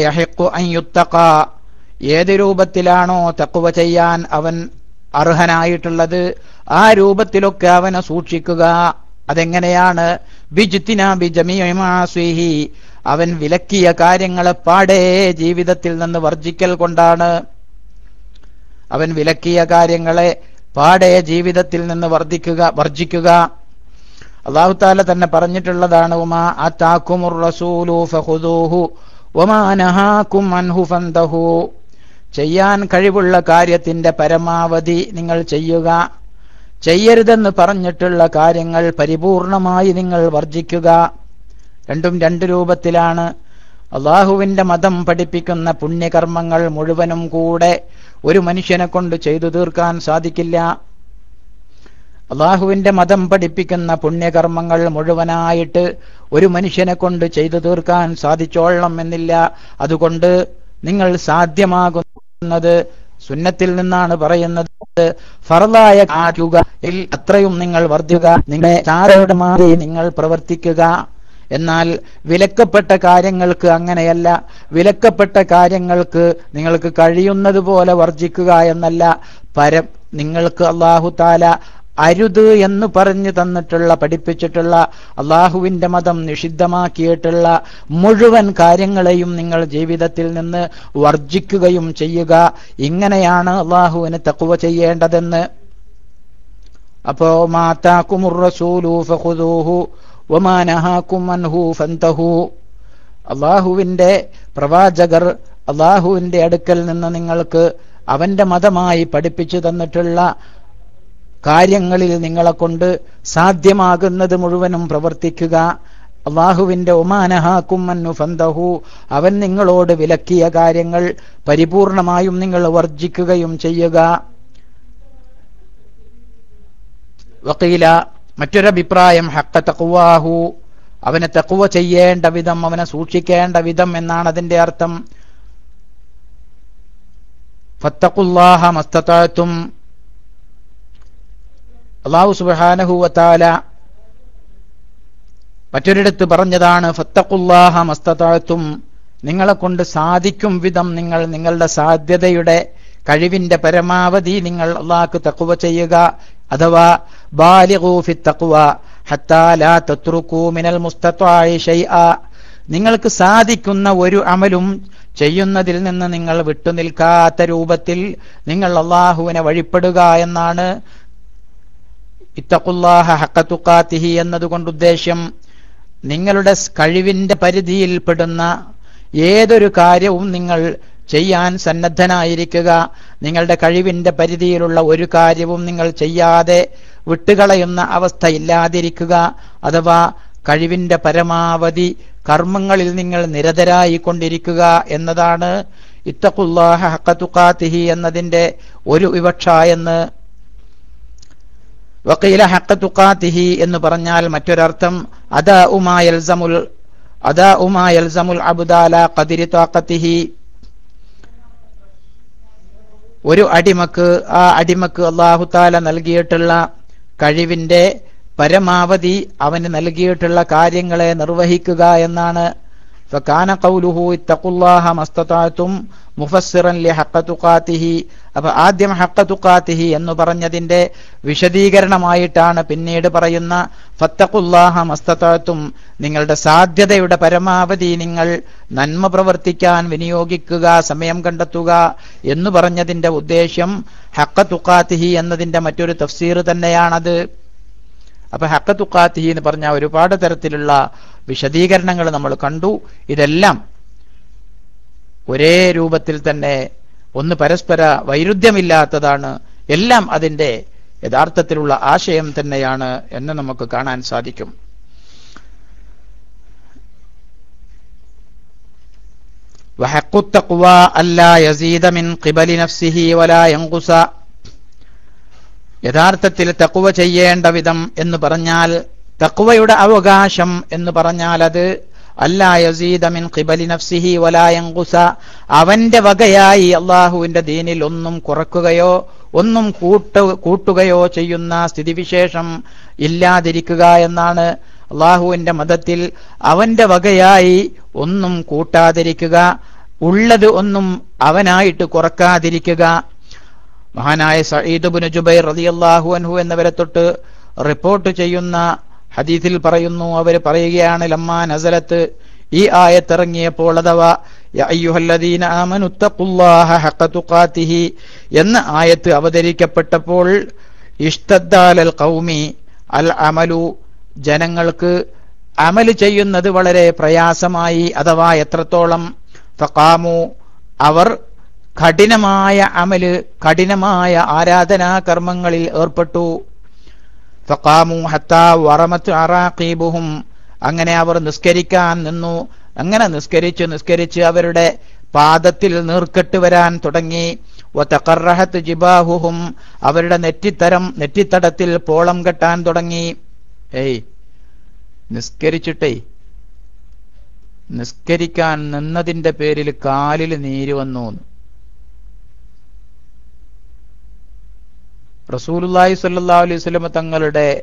അൻ യുത്തഖ. ഏത് രൂപത്തിലാണോ തക്കുവ ചെയ്യാൻ അവൻ അർഹനായിട്ടുള്ളത് ആ രൂപത്തിലൊക്കെ അവനെ സൂക്ഷിക്കുക. അതെങ്ങനെയാണ്? ബിജുത്തിന ബിജമിഹി അവൻ വിലക്കിയ കാര്യങ്ങളെ പാടേ ജീവിതത്തിൽ നിന്ന് വർജിക്കൽ കൊണ്ടാണ്. അവൻ വിലക്കിയ കാര്യങ്ങളെ പാടേ ജീവിതത്തിൽ നിന്ന് വർദ്ധിക്കുക വർജിക്കുക. അള്ളാഹു താല തന്നെ പറഞ്ഞിട്ടുള്ളതാണ് ഉമാ റസൂലു അൻഹു ചെയ്യാൻ കഴിവുള്ള കാര്യത്തിന്റെ പരമാവധി നിങ്ങൾ ചെയ്യുക. ചെയ്യരുതെന്ന് പറഞ്ഞിട്ടുള്ള കാര്യങ്ങൾ പരിപൂർണമായി നിങ്ങൾ വർജിക്കുക. രണ്ടും രണ്ട് രൂപത്തിലാണ് അള്ളാഹുവിന്റെ മതം പഠിപ്പിക്കുന്ന പുണ്യകർമ്മങ്ങൾ മുഴുവനും കൂടെ ഒരു മനുഷ്യനെ കൊണ്ട് ചെയ്തു തീർക്കാൻ സാധിക്കില്ല. അള്ളാഹുവിന്റെ മതം പഠിപ്പിക്കുന്ന പുണ്യകർമ്മങ്ങൾ മുഴുവനായിട്ട് ഒരു മനുഷ്യനെ കൊണ്ട് ചെയ്തു തീർക്കാൻ സാധിച്ചോളണം എന്നില്ല. അതുകൊണ്ട് നിങ്ങൾ സാധ്യമാകുന്നത് സുന്നത്തിൽ നിന്നാണ് പറയുന്നത്. ഫറലായ അത്രയും നിങ്ങൾ വർദ്ധിക്കുക നിങ്ങളെ ചാരയുടെ മാറി നിങ്ങൾ പ്രവർത്തിക്കുക. എന്നാൽ വിലക്കപ്പെട്ട കാര്യങ്ങൾക്ക് അങ്ങനെയല്ല. വിലക്കപ്പെട്ട കാര്യങ്ങൾക്ക് നിങ്ങൾക്ക് കഴിയുന്നത് പോലെ വർജിക്കുക എന്നല്ല. പരം നിങ്ങൾക്ക് അള്ളാഹു താല അരുത് എന്ന് പറഞ്ഞു തന്നിട്ടുള്ള പഠിപ്പിച്ചിട്ടുള്ള അള്ളാഹുവിന്റെ മതം നിഷിദ്ധമാക്കിയിട്ടുള്ള മുഴുവൻ കാര്യങ്ങളെയും നിങ്ങൾ ജീവിതത്തിൽ നിന്ന് വർജിക്കുകയും ചെയ്യുക. ഇങ്ങനെയാണ് അള്ളാഹുവിന് തക്കുവ ചെയ്യേണ്ടതെന്ന്. അപ്പോ മാതാക്കുമുറസൂലു ഒമാനഹാക്കുമൻഹു ഫന്തഹു. അള്ളാഹുവിന്റെ പ്രവാചകർ അള്ളാഹുവിന്റെ അടുക്കൽ നിന്ന് നിങ്ങൾക്ക് അവന്റെ മതമായി പഠിപ്പിച്ചു തന്നിട്ടുള്ള കാര്യങ്ങളിൽ നിങ്ങളെ കൊണ്ട് സാധ്യമാകുന്നത് മുഴുവനും പ്രവർത്തിക്കുക. അള്ളാഹുവിന്റെ ഒമാനഹാക്കുമന്നു ഫന്തഹു. അവൻ നിങ്ങളോട് വിലക്കിയ കാര്യങ്ങൾ പരിപൂർണമായും നിങ്ങൾ വർജിക്കുകയും ചെയ്യുക. മറ്റൊരഭിപ്രായം ഹക്ക തക്കുവാഹു അവനെ തക്കുവ ചെയ്യേണ്ട വിധം അവനെ സൂക്ഷിക്കേണ്ട വിധം എന്നാണ് അതിന്റെ അർത്ഥം. ഫത്തക്കുല്ലാഹ മസ്തത്താത്തും അള്ളാഹു സുബാനഹുവത്താല മറ്റൊരിടത്ത് പറഞ്ഞതാണ് ഫത്തക്കുല്ലാഹ മസ്തത്താത്തും നിങ്ങളെ കൊണ്ട് സാധിക്കും വിധം നിങ്ങൾ നിങ്ങളുടെ സാധ്യതയുടെ കഴിവിന്റെ പരമാവധി നിങ്ങൾ അള്ളാഹ്ക്ക് തക്കുവ ചെയ്യുക. അഥവാ ബാലിഖൂഫി തക്കുവ തഖ്വ ഹത്താ ലാ തത്രുകൂ മിനൽ മുസ്തത്വായി നിങ്ങൾക്ക് സാധിക്കുന്ന ഒരു അമലും ചെയ്യുന്നതിൽ നിന്ന് നിങ്ങൾ വിട്ടുനിൽക്കാത്ത രൂപത്തിൽ നിങ്ങൾ അള്ളാഹുവിനെ വഴിപ്പെടുക എന്നാണ് ഇത്തഖുല്ലാഹ ഹക്കത്തുക്കാത്തിഹി എന്നതുകൊണ്ട് ഉദ്ദേശ്യം. നിങ്ങളുടെ കഴിവിന്റെ പരിധിയിൽപ്പെടുന്ന ഏതൊരു കാര്യവും നിങ്ങൾ ചെയ്യാൻ സന്നദ്ധനായിരിക്കുക. നിങ്ങളുടെ കഴിവിന്റെ പരിധിയിലുള്ള ഒരു കാര്യവും നിങ്ങൾ ചെയ്യാതെ വിട്ടുകളയുന്ന അവസ്ഥ ഇല്ലാതിരിക്കുക അഥവാ കഴിവിന്റെ പരമാവധി കർമ്മങ്ങളിൽ നിങ്ങൾ നിരതരായി കൊണ്ടിരിക്കുക എന്നതാണ് ഇത്തഖുല്ലാഹ ഹക്കത്തുക്കാത്തിഹി എന്നതിന്റെ ഒരു വിവക്ഷ എന്ന്. വക്കീല ഹക്കത്തുക്കാത്തിഹി എന്ന് പറഞ്ഞാൽ മറ്റൊരർത്ഥം അദാ ഉമായൽസമുൽ അദാ ഉമായൽസമുൽ അബുദാല കതിരി താക്കത്തിഹി ഒരു അടിമക്ക് ആ അടിമക്ക് അള്ളാഹുത്താല നൽകിയിട്ടുള്ള കഴിവിന്റെ പരമാവധി അവന് നൽകിയിട്ടുള്ള കാര്യങ്ങളെ നിർവഹിക്കുക എന്നാണ് ഫകാന ഖൗലുഹു ഇത്തഖുല്ലാഹ മസ്തതാഅതും മുഫസ്സിറൻ ലി ഹഖ അപ്പോൾ ആദ്യം ഹഖ തുഖാതിഹി എന്ന് പറഞ്ഞതിന്റെ വിശദീകരണമായിട്ടാണ് പിന്നീട് പറയുന്ന ഫത്തഖുല്ലാഹ മസ്തതഅതും നിങ്ങളുടെ സാധ്യതയുടെ പരമാവധി നിങ്ങൾ നന്മ പ്രവർത്തിക്കാൻ വിനിയോഗിക്കുക സമയം കണ്ടെത്തുക എന്ന് പറഞ്ഞതിന്റെ ഉദ്ദേശ്യം ഹഖ തുഖാതിഹി എന്നതിന്റെ മറ്റൊരു തഫ്സീർ തന്നെയാണത്. അപ്പൊ ഹക്ക എന്ന് പറഞ്ഞ ഒരുപാട് തരത്തിലുള്ള വിശദീകരണങ്ങൾ നമ്മൾ കണ്ടു. ഇതെല്ലാം ഒരേ രൂപത്തിൽ തന്നെ ഒന്ന് പരസ്പര വൈരുദ്ധ്യമില്ലാത്തതാണ്. എല്ലാം അതിന്റെ യഥാർത്ഥത്തിലുള്ള ആശയം തന്നെയാണ് എന്ന് നമുക്ക് കാണാൻ സാധിക്കും. യഥാർത്ഥത്തിൽ തക്കുവ ചെയ്യേണ്ട വിധം എന്ന് പറഞ്ഞാൽ തക്കുവയുടെ അവകാശം എന്ന് പറഞ്ഞാൽ അത് അല്ലാ യസീദ മിൻ ഖിബലി നഫ്സിഹി വലായങ്കുസ അവന്റെ വകയായി അള്ളാഹുവിന്റെ ദീനിൽ ഒന്നും കുറക്കുകയോ ഒന്നും കൂട്ട കൂട്ടുകയോ ചെയ്യുന്ന സ്ഥിതിവിശേഷം ഇല്ലാതിരിക്കുക എന്നാണ് അള്ളാഹുവിന്റെ മതത്തിൽ അവന്റെ വകയായി ഒന്നും കൂട്ടാതിരിക്കുക ഉള്ളത് ഒന്നും അവനായിട്ട് കുറക്കാതിരിക്കുക. മഹാനായ സയ്യിദ് ജുബൈർ റളിയല്ലാഹു അൻഹു എന്നിവരെ തൊട്ട് റിപ്പോർട്ട് ചെയ്യുന്ന ഹദീസിൽ പറയുന്നു അവർ പറയുകയാണ് ലമ്മാ നസലത്ത് ഈ ആയത്തിറങ്ങിയപ്പോൾ അഥവാ എന്ന ആയത്ത് അവതരിക്കപ്പെട്ടപ്പോൾ ഇഷ്തദ്ദാലൽ കൗമി അൽ അമലു ജനങ്ങൾക്ക് അമൽ ചെയ്യുന്നത് വളരെ പ്രയാസമായി അഥവാ എത്രത്തോളം ഫഖാമു അവർ കഠിനമായ അമൽ കഠിനമായ ആരാധനാ കർമ്മങ്ങളിൽ ഏർപ്പെട്ടു. ഫഖാമു ഹത്താ വറമത്ത് അറാഖീബുഹും. അങ്ങനെ അവർ നിസ്കരിക്കാൻ നിന്നു. അങ്ങനെ നിസ്കരിച്ച് നിസ്കരിച്ച് അവരുടെ പാദത്തിൽ നീർക്കെട്ട് വരാൻ തുടങ്ങി. ഒത്തക്കറഹത്ത് ജിബാഹുഹും അവരുടെ നെറ്റിത്തരം നെറ്റിത്തടത്തിൽ പോളം കെട്ടാൻ തുടങ്ങി. ഏയ് നിസ്കരിച്ചിട്ടേ. നിസ്കരിക്കാൻ നിന്നതിന്റെ പേരിൽ കാലിൽ നീര് വന്നു റസൂലുല്ലാഹി സല്ലാ അലൈഹി സ്വലമ തങ്ങളുടെ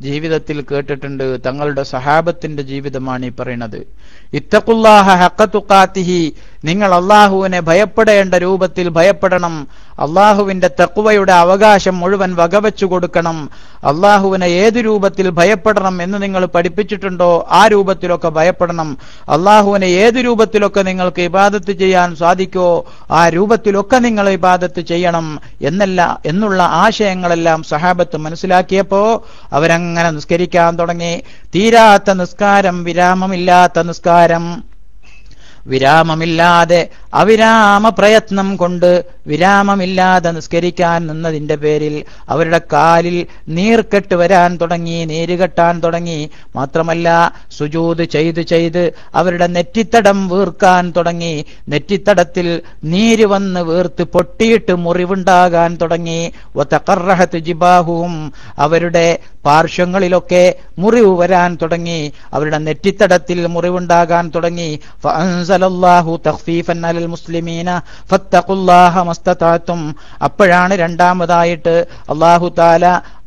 ജീവിതത്തിൽ കേട്ടിട്ടുണ്ട്. തങ്ങളുടെ സഹാബത്തിന്റെ ജീവിതമാണ് ഈ പറയുന്നത്. ഇത്തക്കുല്ലാഹ ഹക്കത്തുക്കാത്തിഹി നിങ്ങൾ അള്ളാഹുവിനെ ഭയപ്പെടേണ്ട രൂപത്തിൽ ഭയപ്പെടണം. അള്ളാഹുവിന്റെ തക്കുവയുടെ അവകാശം മുഴുവൻ വകവെച്ചു കൊടുക്കണം. അള്ളാഹുവിനെ ഏത് രൂപത്തിൽ ഭയപ്പെടണം എന്ന് നിങ്ങൾ പഠിപ്പിച്ചിട്ടുണ്ടോ ആ രൂപത്തിലൊക്കെ ഭയപ്പെടണം. അള്ളാഹുവിനെ ഏത് രൂപത്തിലൊക്കെ നിങ്ങൾക്ക് ഇബാദത്ത് ചെയ്യാൻ സാധിക്കോ ആ രൂപത്തിലൊക്കെ നിങ്ങൾ ഇബാദത്ത് ചെയ്യണം എന്നല്ല എന്നുള്ള ആശയങ്ങളെല്ലാം സഹാബത്ത് മനസ്സിലാക്കിയപ്പോ അവരങ്ങനെ നിസ്കരിക്കാൻ തുടങ്ങി. തീരാത്ത നിസ്കാരം വിരാമമില്ലാത്ത നിസ്കാരം. വിരാമമില്ലാതെ അവിരാമ പ്രയത്നം കൊണ്ട് വിരാമമില്ലാതെ നിസ്കരിക്കാൻ നിന്നതിന്റെ പേരിൽ അവരുടെ കാലിൽ നീർക്കെട്ട് വരാൻ തുടങ്ങി നീര് കെട്ടാൻ തുടങ്ങി. മാത്രമല്ല സുജൂത് ചെയ്ത് ചെയ്ത് അവരുടെ നെറ്റിത്തടം വീർക്കാൻ തുടങ്ങി. നെറ്റിത്തടത്തിൽ നീര് വന്ന് വീർത്ത് പൊട്ടിയിട്ട് മുറിവുണ്ടാകാൻ തുടങ്ങി. ഒത്തക്കറഹത്ത് ജിബാഹുവും അവരുടെ പാർശ്വങ്ങളിലൊക്കെ മുറിവ് വരാൻ തുടങ്ങി. അവരുടെ നെറ്റിത്തടത്തിൽ മുറിവുണ്ടാകാൻ തുടങ്ങി. തഖ്ഫീഫൻ അലൽ മുസ്ലിമീന ഫത്തഖുല്ലാഹ മസ്തതഅതും അപ്പോഴാണ് രണ്ടാമതായിട്ട് അല്ലാഹു തആല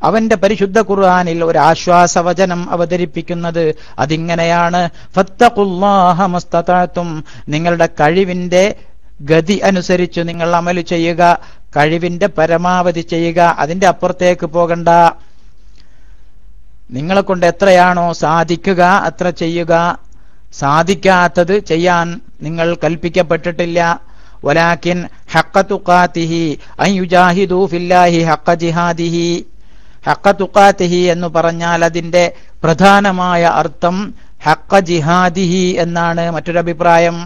അവന്റെ പരിശുദ്ധ ഖുർആനിൽ ഒരു ആശ്വാസവചനം അവതരിപ്പിക്കുന്നത്. അതിങ്ങനെയാണ് ഫത്തഖുല്ലാഹ മസ്തതഅതും നിങ്ങളുടെ കഴിവിന്റെ ഗതി അനുസരിച്ച് നിങ്ങൾ അമൽ ചെയ്യുക കഴിവിന്റെ പരമാവധി ചെയ്യുക അതിന്റെ അപ്പുറത്തേക്ക് പോകണ്ട. നിങ്ങളെ കൊണ്ട് എത്രയാണോ സാധിക്കുക അത്ര ചെയ്യുക. സാധിക്കാത്തത് ചെയ്യാൻ നിങ്ങൾ കൽപ്പിക്കപ്പെട്ടിട്ടില്ല. വലാക്കിൻ ഹക്കത്തുക്കാത്തിഹി അയ്യുജാഹിദു ഫില്ലാഹി ഹക്ക ജിഹാദിഹി. ഹക്ക തുക്കാത്തിഹി എന്ന് പറഞ്ഞാൽ അതിന്റെ പ്രധാനമായ അർത്ഥം ഹക്ക ജിഹാദിഹി എന്നാണ് മറ്റൊരഭിപ്രായം.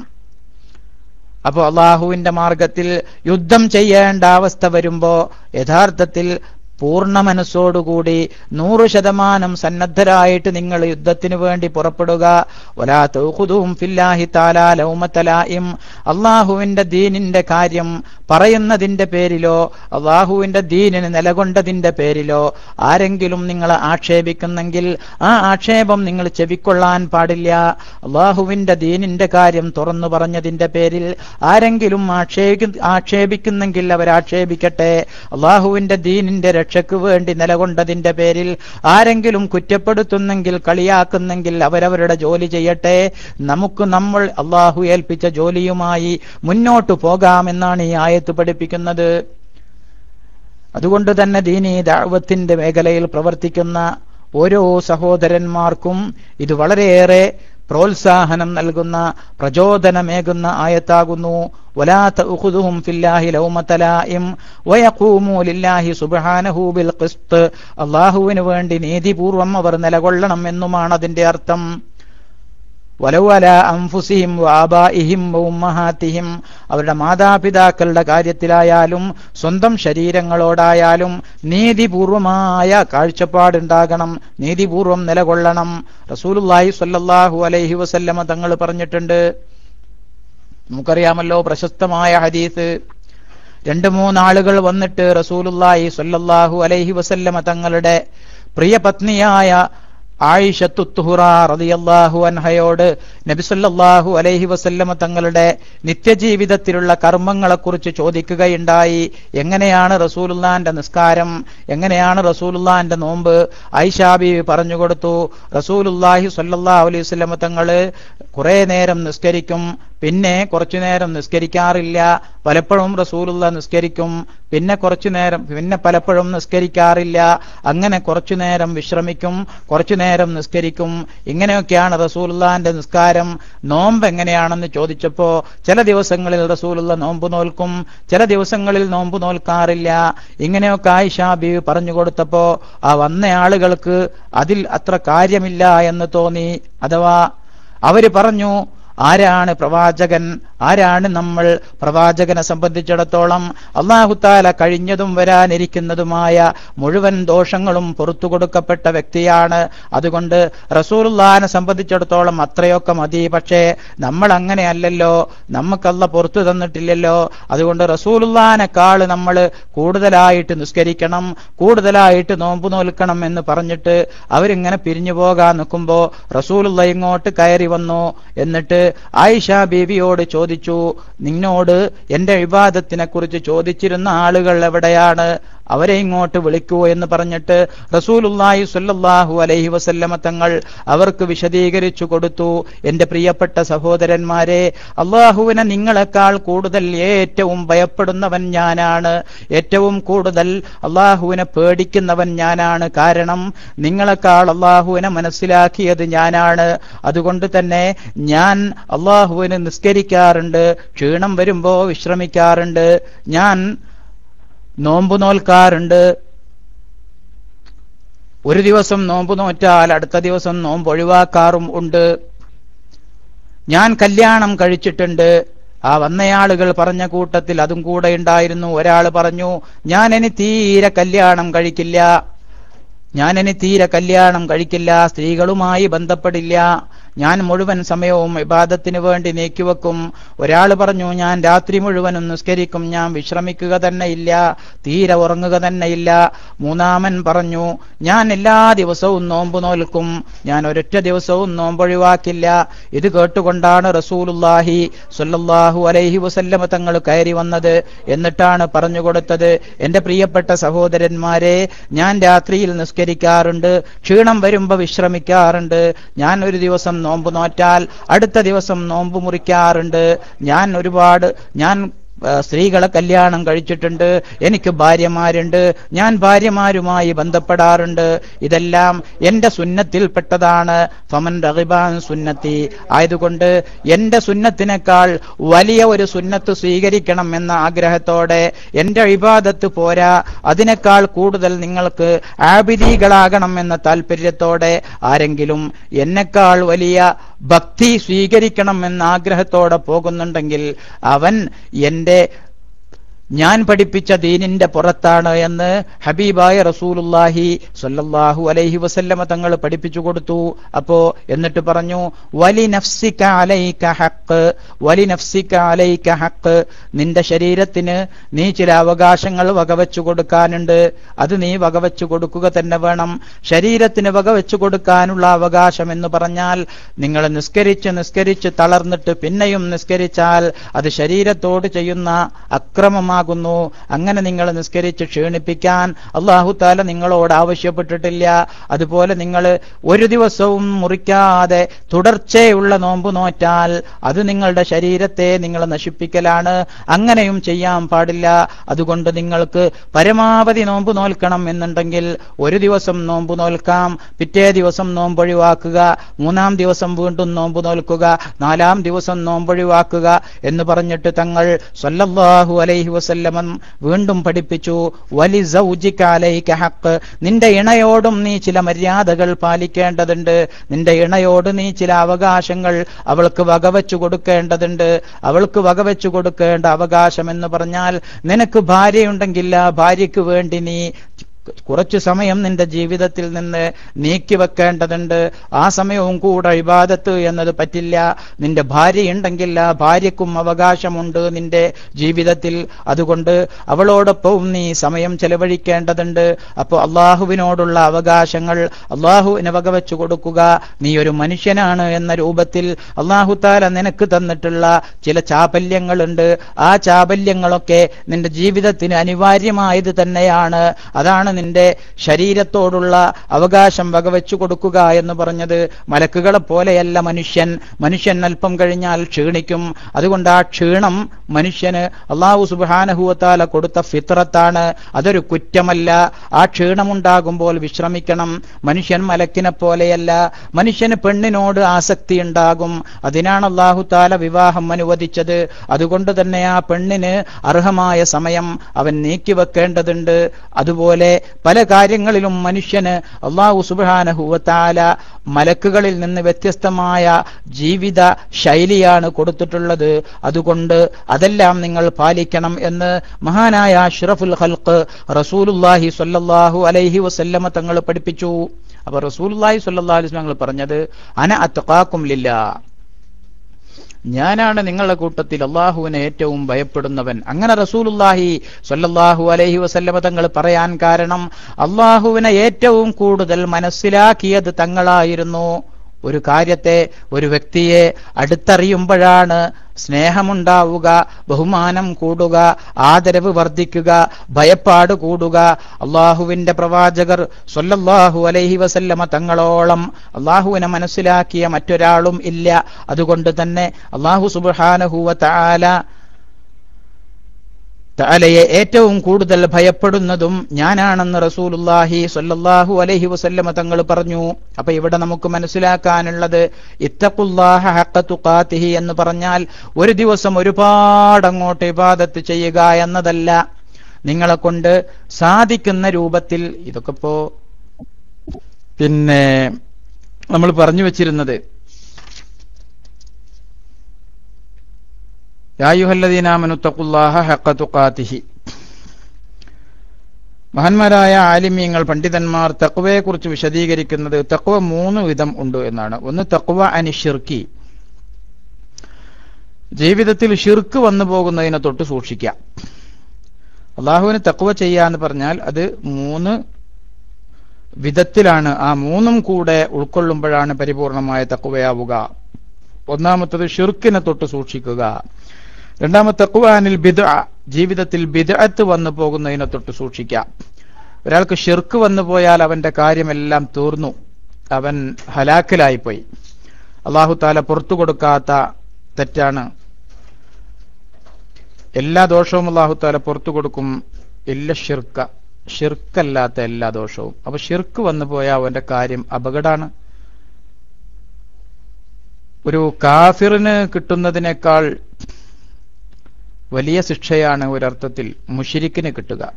അപ്പോൾ അള്ളാഹുവിന്റെ മാർഗത്തിൽ യുദ്ധം ചെയ്യേണ്ട അവസ്ഥ വരുമ്പോൾ യഥാർത്ഥത്തിൽ പൂർണ മനസ്സോടുകൂടി നൂറ് ശതമാനം സന്നദ്ധരായിട്ട് നിങ്ങൾ യുദ്ധത്തിന് വേണ്ടി പുറപ്പെടുക. ഒലാ തൗഹുദും ഫില്ലാഹി താലാ ലൗമത്തലായും അള്ളാഹുവിന്റെ ദീനിന്റെ കാര്യം പറയുന്നതിന്റെ പേരിലോ അള്ളാഹുവിന്റെ ദീനിന് നിലകൊണ്ടതിന്റെ പേരിലോ ആരെങ്കിലും നിങ്ങളെ ആക്ഷേപിക്കുന്നെങ്കിൽ ആ ആക്ഷേപം നിങ്ങൾ ചെവിക്കൊള്ളാൻ പാടില്ല. അള്ളാഹുവിന്റെ ദീനിന്റെ കാര്യം തുറന്നു പറഞ്ഞതിന്റെ പേരിൽ ആരെങ്കിലും ആക്ഷേപി ആക്ഷേപിക്കുന്നെങ്കിൽ അവരാക്ഷേപിക്കട്ടെ. അള്ളാഹുവിന്റെ ദീനിന്റെ രക്ഷയ്ക്ക് വേണ്ടി നിലകൊണ്ടതിന്റെ പേരിൽ ആരെങ്കിലും കുറ്റപ്പെടുത്തുന്നെങ്കിൽ കളിയാക്കുന്നെങ്കിൽ അവരവരുടെ ജോലി ചെയ്യട്ടെ. നമുക്ക് നമ്മൾ അള്ളാഹു ഏൽപ്പിച്ച ജോലിയുമായി മുന്നോട്ടു പോകാമെന്നാണ് ഈ ആയത്ത് പഠിപ്പിക്കുന്നത്. അതുകൊണ്ട് തന്നെ ദീനി ദാവത്തിന്റെ മേഖലയിൽ പ്രവർത്തിക്കുന്ന ഓരോ സഹോദരന്മാർക്കും ഇത് വളരെയേറെ പ്രോത്സാഹനം നൽകുന്ന പ്രചോദനമേകുന്ന ആയത്താകുന്നു. ولا تأخذهم في الله لومة لائم ويقوموا لله سبحانه بالقسط അള്ളാഹുവിന് വേണ്ടി നീതിപൂർവം അവർ നിലകൊള്ളണം എന്നുമാണ് അതിന്റെ അർത്ഥം വലവല അംഫുസിഹിം വാബായിഹിം ഉമ്മഹാത്തിഹിം അവരുടെ മാതാപിതാക്കളുടെ കാര്യത്തിലായാലും സ്വന്തം ശരീരങ്ങളോടായാലും നീതിപൂർവമായ കാഴ്ചപ്പാടുണ്ടാകണം നീതിപൂർവം നിലകൊള്ളണം റസൂലുല്ലാഹി സ്വല്ലല്ലാഹു അലൈഹി വസല്ലമ തങ്ങൾ പറഞ്ഞിട്ടുണ്ട് നമുക്കറിയാമല്ലോ പ്രശസ്തമായ ഹദീസ്. രണ്ട് മൂന്നാളുകൾ വന്നിട്ട് റസൂലുല്ലായി സ്വല്ലല്ലാഹു അലൈഹി വസല്ലമ തങ്ങളുടെ പ്രിയ പത്നിയായ ആയിഷത്തുഹുറ റതിയല്ലാഹു അൻഹയോട് നബി സല്ലല്ലാഹു അലൈഹി വസല്ലമ തങ്ങളുടെ നിത്യജീവിതത്തിലുള്ള കർമ്മങ്ങളെക്കുറിച്ച് ചോദിക്കുകയുണ്ടായി. എങ്ങനെയാണ് റസൂലുല്ലാന്റെ നിസ്കാരം? എങ്ങനെയാണ് റസൂലുല്ലാന്റെ നോമ്പ്? ഐഷാബി പറഞ്ഞു കൊടുത്തു റസൂലുള്ളാഹി സ്വല്ലല്ലാഹു അലൈഹി വസല്ലമ തങ്ങൾ കുറെ നേരം നിസ്കരിക്കും പിന്നെ കുറച്ചു നേരം നിസ്കരിക്കാറില്ല. പലപ്പോഴും റസൂലുള്ള നിസ്കരിക്കും. പിന്നെ കുറച്ചു നേരം പിന്നെ പലപ്പോഴും നിസ്കരിക്കാറില്ല. അങ്ങനെ കുറച്ചു നേരം വിശ്രമിക്കും കുറച്ചു നേരം നിസ്കരിക്കും. ഇങ്ങനെയൊക്കെയാണ് റസൂലുള്ളാന്റെ നിസ്കാരം. നോമ്പ് എങ്ങനെയാണെന്ന് ചോദിച്ചപ്പോ ചില ദിവസങ്ങളിൽ റസൂലുള്ള നോമ്പ് നോൽക്കും ചില ദിവസങ്ങളിൽ നോമ്പ് നോൽക്കാറില്ല. ഇങ്ങനെയൊക്കെ ആയിഷാ പറഞ്ഞു കൊടുത്തപ്പോ ആ വന്ന ആളുകൾക്ക് അതിൽ അത്ര കാര്യമില്ല എന്ന് തോന്നി. അഥവാ അവർ പറഞ്ഞു ആരാണ് പ്രവാചകൻ? ആരാണ് നമ്മൾ പ്രവാചകനെ സംബന്ധിച്ചിടത്തോളം അള്ളാഹുത്താല കഴിഞ്ഞതും വരാനിരിക്കുന്നതുമായ മുഴുവൻ ദോഷങ്ങളും പുറത്തു കൊടുക്കപ്പെട്ട വ്യക്തിയാണ്. അതുകൊണ്ട് റസൂലുള്ളാനെ സംബന്ധിച്ചിടത്തോളം അത്രയൊക്കെ മതി. പക്ഷേ നമ്മൾ അങ്ങനെയല്ലല്ലോ നമുക്കല്ല പുറത്തു തന്നിട്ടില്ലല്ലോ. അതുകൊണ്ട് റസൂലുല്ലാനേക്കാൾ നമ്മൾ കൂടുതലായിട്ട് നിസ്കരിക്കണം കൂടുതലായിട്ട് നോമ്പ് നോൽക്കണം എന്ന് പറഞ്ഞിട്ട് അവരിങ്ങനെ പിരിഞ്ഞു പോകാൻ നിൽക്കുമ്പോൾ റസൂലുള്ള ഇങ്ങോട്ട് കയറി വന്നു. എന്നിട്ട് ആയിഷ ബീവിയോട് ചോദിച്ചു നിന്നോട് എന്റെ വിവാദത്തിനെ കുറിച്ച് ചോദിച്ചിരുന്ന ആളുകൾ എവിടെയാണ്? അവരെ ഇങ്ങോട്ട് വിളിക്കൂ എന്ന് പറഞ്ഞിട്ട് റസൂലുല്ലാഹി സ്വല്ലല്ലാഹു അലൈഹി വസല്ലമ തങ്ങൾ അവർക്ക് വിശദീകരിച്ചു കൊടുത്തു. എന്റെ പ്രിയപ്പെട്ട സഹോദരന്മാരെ അള്ളാഹുവിനെ നിങ്ങളെക്കാൾ കൂടുതൽ ഏറ്റവും ഭയപ്പെടുന്നവൻ ഞാനാണ്. ഏറ്റവും കൂടുതൽ അള്ളാഹുവിനെ പേടിക്കുന്നവൻ ഞാനാണ്. കാരണം നിങ്ങളെക്കാൾ അള്ളാഹുവിനെ മനസ്സിലാക്കിയത് ഞാനാണ്. അതുകൊണ്ട് തന്നെ ഞാൻ അള്ളാഹുവിന് നിസ്കരിക്കാറുണ്ട് ക്ഷീണം വരുമ്പോ വിശ്രമിക്കാറുണ്ട്. ഞാൻ നോമ്പു നോൽക്കാറുണ്ട് ഒരു ദിവസം നോമ്പ് നോറ്റാൽ അടുത്ത ദിവസം നോമ്പ് ഒഴിവാക്കാറും ഉണ്ട്. ഞാൻ കല്യാണം കഴിച്ചിട്ടുണ്ട്. ആ വന്നയാളുകൾ പറഞ്ഞ കൂട്ടത്തിൽ അതും കൂടെ ഉണ്ടായിരുന്നു. ഒരാൾ പറഞ്ഞു ഞാൻ എനി തീരെ കല്യാണം കഴിക്കില്ല. ഞാൻ എനി തീരെ കല്യാണം കഴിക്കില്ല. സ്ത്രീകളുമായി ബന്ധപ്പെടില്ല. ഞാൻ മുഴുവൻ സമയവും വിവാദത്തിന് വേണ്ടി നീക്കിവെക്കും. ഒരാൾ പറഞ്ഞു ഞാൻ രാത്രി മുഴുവനും നിസ്കരിക്കും. ഞാൻ വിശ്രമിക്കുക തന്നെയില്ല തീരെ ഉറങ്ങുക തന്നെയില്ല മൂന്നാമൻ പറഞ്ഞു ഞാൻ എല്ലാ ദിവസവും നോമ്പ് നോൽക്കും. ഞാൻ ഒരൊറ്റ ദിവസവും നോമ്പൊഴിവാക്കില്ല ഇത് കേട്ടുകൊണ്ടാണ് റസൂലുല്ലാഹി സുല്ലാഹു അലൈഹി വസല്ലമ തങ്ങൾ കയറി വന്നത് എന്നിട്ടാണ് പറഞ്ഞു കൊടുത്തത്. എന്റെ പ്രിയപ്പെട്ട സഹോദരന്മാരെ ഞാൻ രാത്രിയിൽ നിസ്കരിക്കാറുണ്ട്. ക്ഷീണം വരുമ്പോ വിശ്രമിക്കാറുണ്ട്. ഞാൻ ഒരു ദിവസം നോമ്പ് നോറ്റാൽ അടുത്ത ദിവസം നോമ്പ് മുറിക്കാറുണ്ട്. ഞാൻ ഒരുപാട് ഞാൻ സ്ത്രീകളെ കല്യാണം കഴിച്ചിട്ടുണ്ട് എനിക്ക് ഭാര്യമാരുണ്ട് ഞാൻ ഭാര്യമാരുമായി ബന്ധപ്പെടാറുണ്ട്. ഇതെല്ലാം എന്റെ സുന്നത്തിൽപ്പെട്ടതാണ്. ഫമൻ റഹിബാൻ സുന്നത്തി. ആയതുകൊണ്ട് എന്റെ സുന്നത്തിനേക്കാൾ വലിയ ഒരു സുന്നത്ത് സ്വീകരിക്കണം എന്ന ആഗ്രഹത്തോടെ എന്റെ ഇബാദത്ത് പോരാ. അതിനേക്കാൾ കൂടുതൽ നിങ്ങൾക്ക് ആബിദികളാകണം എന്ന താല്പര്യത്തോടെ ആരെങ്കിലും എന്നെക്കാൾ വലിയ ഭക്തി സ്വീകരിക്കണം എന്ന ആഗ്രഹത്തോടെ പോകുന്നുണ്ടെങ്കിൽ അവൻ എന്റെ ഞാൻ പഠിപ്പിച്ച ദീനിന്റെ പുറത്താണ് എന്ന് ഹബീബായ റസൂലുല്ലാഹി സ്വല്ലല്ലാഹു അലൈഹി വസല്ലമ തങ്ങൾ പഠിപ്പിച്ചു കൊടുത്തു. അപ്പോ എന്നിട്ട് പറഞ്ഞു വലി നഫ്സിക അലൈക ഹക്ക് വലി നഫ്സിക അലൈക ഹക്ക് നിന്റെ ശരീരത്തിന് നീ ചില അവകാശങ്ങൾ വകവെച്ചു കൊടുക്കാനുണ്ട്. അത് നീ വകവെച്ചു കൊടുക്കുക തന്നെ വേണം. ശരീരത്തിന് വകവെച്ചു കൊടുക്കാനുള്ള അവകാശം എന്ന് പറഞ്ഞാൽ നിങ്ങൾ നിസ്കരിച്ച് നിസ്കരിച്ച് തളർന്നിട്ട് പിന്നെയും നിസ്കരിച്ചാൽ അത് ശരീരത്തോട് ചെയ്യുന്ന അക്രമമാകുന്നു അങ്ങനെ നിങ്ങൾ നിസ്കരിച്ച് ക്ഷീണിപ്പിക്കാൻ അള്ളാഹുത്താല നിങ്ങളോട് ആവശ്യപ്പെട്ടിട്ടില്ല. അതുപോലെ നിങ്ങൾ ഒരു ദിവസവും മുറിക്കാതെ തുടർച്ചയുള്ള നോമ്പ് നോറ്റാൽ അത് നിങ്ങളുടെ ശരീരത്തെ നിങ്ങൾ നശിപ്പിക്കലാണ്. അങ്ങനെയും ചെയ്യാൻ പാടില്ല. അതുകൊണ്ട് നിങ്ങൾക്ക് പരമാവധി നോമ്പ് നോൽക്കണം എന്നുണ്ടെങ്കിൽ ഒരു ദിവസം നോമ്പ് നോൽക്കാം. പിറ്റേ ദിവസം നോമ്പൊഴിവാക്കുക മൂന്നാം ദിവസം വീണ്ടും നോമ്പ് നോൽക്കുക. നാലാം ദിവസം നോമ്പൊഴിവാക്കുക എന്ന് പറഞ്ഞിട്ട് തങ്ങൾ സല്ലല്ലാഹു അലൈഹി വസല്ലമൻ വീണ്ടും പഠിപ്പിച്ചു വലി സൗജിക അലൈക ഹക്ക് നിന്റെ ഇണയോടും നീ ചില മര്യാദകൾ പാലിക്കേണ്ടതുണ്ട്. നിന്റെ ഇണയോട് നീ ചില അവകാശങ്ങൾ അവൾക്ക് വകവെച്ചു കൊടുക്കേണ്ടതുണ്ട്. അവൾക്ക് വകവെച്ചു കൊടുക്കേണ്ട അവകാശം എന്ന് പറഞ്ഞാൽ നിനക്ക് ഭാര്യയുണ്ടെങ്കിൽ ഭാര്യയ്ക്ക് വേണ്ടി നീ കുറച്ചു സമയം നിന്റെ ജീവിതത്തിൽ നിന്ന് നീക്കി വെക്കേണ്ടതുണ്ട്. ആ സമയവും കൂടെ ഇബാദത്ത് എന്നത് പറ്റില്ല. നിന്റെ ഭാര്യ ഉണ്ടെങ്കിൽ ആ ഭാര്യക്കും അവകാശമുണ്ട് നിന്റെ ജീവിതത്തിൽ. അതുകൊണ്ട് അവളോടൊപ്പവും നീ സമയം ചെലവഴിക്കേണ്ടതുണ്ട്. അപ്പോൾ അള്ളാഹുവിനോടുള്ള അവകാശങ്ങൾ അള്ളാഹുവിന് വകവെച്ചു കൊടുക്കുക. നീ ഒരു മനുഷ്യനാണ് എന്ന രൂപത്തിൽ അള്ളാഹു താല നിനക്ക് തന്നിട്ടുള്ള ചില ചാപല്യങ്ങളുണ്ട്. ആ ചാപല്യങ്ങളൊക്കെ നിന്റെ ജീവിതത്തിന് അനിവാര്യമായത് തന്നെയാണ്. അതാണ് നിന്റെ ശരീരത്തോടുള്ള അവകാശം വകവെച്ചു കൊടുക്കുക എന്ന് പറഞ്ഞത് മലക്കുകളെ പോലെയല്ല മനുഷ്യൻ. മനുഷ്യൻ അല്പം കഴിഞ്ഞാൽ ക്ഷീണിക്കും. അതുകൊണ്ട് ആ ക്ഷീണം മനുഷ്യന് അള്ളാഹു സുബാനഹുവത്താല കൊടുത്ത ഫിത്രത്താണ് അതൊരു കുറ്റമല്ല. ആ ക്ഷീണമുണ്ടാകുമ്പോൾ വിശ്രമിക്കണം. മനുഷ്യൻ മലക്കിനെ പോലെയല്ല. മനുഷ്യന് പെണ്ണിനോട് ആസക്തി ഉണ്ടാകും. അതിനാണ് അള്ളാഹു താല വിവാഹം അനുവദിച്ചത്. അതുകൊണ്ട് തന്നെ ആ പെണ്ണിന് അർഹമായ സമയം അവൻ നീക്കിവെക്കേണ്ടതുണ്ട് അതുപോലെ പല കാര്യങ്ങളിലും മനുഷ്യന് അള്ളാഹു സുബാനഹുവത്താല മലക്കുകളിൽ നിന്ന് വ്യത്യസ്തമായ ജീവിത ശൈലിയാണ് കൊടുത്തിട്ടുള്ളത്. അതുകൊണ്ട് അതെല്ലാം നിങ്ങൾ പാലിക്കണം എന്ന് മഹാനായ അഷ്റഫുൽ ഹൽക്ക് റസൂലുല്ലാഹി സ്വല്ലല്ലാഹു അലൈഹി വസല്ലമ തങ്ങൾ പഠിപ്പിച്ചു. അപ്പൊ റസൂലുല്ലാഹി സല്ലാ അലൈഹി പറഞ്ഞത് അന അത്തക്കാക്കും ലില്ലാ ഞാനാണ് നിങ്ങളുടെ കൂട്ടത്തിൽ അള്ളാഹുവിനെ ഏറ്റവും ഭയപ്പെടുന്നവൻ. അങ്ങനെ റസൂലുല്ലാഹി സ്വല്ലല്ലാഹു അലഹി വസല്ലമ തങ്ങൾ പറയാൻ കാരണം അള്ളാഹുവിനെ ഏറ്റവും കൂടുതൽ മനസ്സിലാക്കിയത് തങ്ങളായിരുന്നു. ഒരു കാര്യത്തെ ഒരു വ്യക്തിയെ അടുത്തറിയുമ്പോഴാണ് സ്നേഹമുണ്ടാവുക ബഹുമാനം കൂടുക ആദരവ് വർദ്ധിക്കുക ഭയപ്പാട് കൂടുക. അള്ളാഹുവിന്റെ പ്രവാചകർ സൊല്ലാഹു അലൈഹി വസല്ലമ തങ്ങളോളം അള്ളാഹുവിനെ മനസ്സിലാക്കിയ മറ്റൊരാളും ഇല്ല. അതുകൊണ്ട് തന്നെ അള്ളാഹു സുബാനഹുവ താല താലയെ ഏറ്റവും കൂടുതൽ ഭയപ്പെടുന്നതും ഞാനാണെന്ന് റസൂലുല്ലാഹി സൊല്ലാഹു അലഹി വസല്ലമ തങ്ങൾ പറഞ്ഞു. അപ്പൊ ഇവിടെ നമുക്ക് മനസ്സിലാക്കാനുള്ളത് ഇത്തഖുല്ലാഹ ഹഖ തുഖാത്തിഹി എന്ന് പറഞ്ഞാൽ ഒരു ദിവസം ഒരുപാട് അങ്ങോട്ട് ഇബാദത്ത് ചെയ്യുക എന്നതല്ല. നിങ്ങളെ കൊണ്ട് സാധിക്കുന്ന രൂപത്തിൽ ഇതൊക്കെ ഇപ്പോ പിന്നെ നമ്മൾ പറഞ്ഞു വെച്ചിരുന്നത് മഹാന്മാരായ ആലിമ്യങ്ങൾ പണ്ഡിതന്മാർ തക്വയെക്കുറിച്ച് വിശദീകരിക്കുന്നത് തക്വ മൂന്ന് വിധം ഉണ്ട് എന്നാണ്. ഒന്ന് തക്വ അനി ഷിർക്കി. ജീവിതത്തിൽ ഷിർക്ക് വന്നു പോകുന്നതിനെ തൊട്ട് സൂക്ഷിക്കുക. അള്ളാഹുവിന് തക്വ ചെയ്യാന്ന് പറഞ്ഞാൽ അത് മൂന്ന് വിധത്തിലാണ്. ആ മൂന്നും കൂടെ ഉൾക്കൊള്ളുമ്പോഴാണ് പരിപൂർണമായ തക്വയാവുക ഒന്നാമത്തത് ഷിർക്കിനെ തൊട്ട് സൂക്ഷിക്കുക. രണ്ടാമത്തെ ഖുവാനിൽ ബിദ ജീവിതത്തിൽ ബിദഅത്ത് വന്നു പോകുന്നതിനെ തൊട്ട് സൂക്ഷിക്കാം. ഒരാൾക്ക് ഷിർക്ക് വന്നു പോയാൽ അവന്റെ കാര്യമെല്ലാം തീർന്നു. അവൻ ഹലാക്കിലായിപ്പോയി. അള്ളാഹു താല പുറത്തു കൊടുക്കാത്ത തെറ്റാണ്. എല്ലാ ദോഷവും അള്ളാഹു താല പുറത്തു കൊടുക്കും. ഇല്ല ഷിർക്ക ഷിർക്കല്ലാത്ത എല്ലാ ദോഷവും. അപ്പൊ ഷിർക്ക് വന്നു പോയാൽ അവന്റെ കാര്യം അപകടമാണ് ഒരു കാഫിറിന് കിട്ടുന്നതിനേക്കാൾ വലിയ ശിക്ഷയാണ് ഒരർത്ഥത്തിൽ മുഷിരിക്കിന് കിട്ടുക.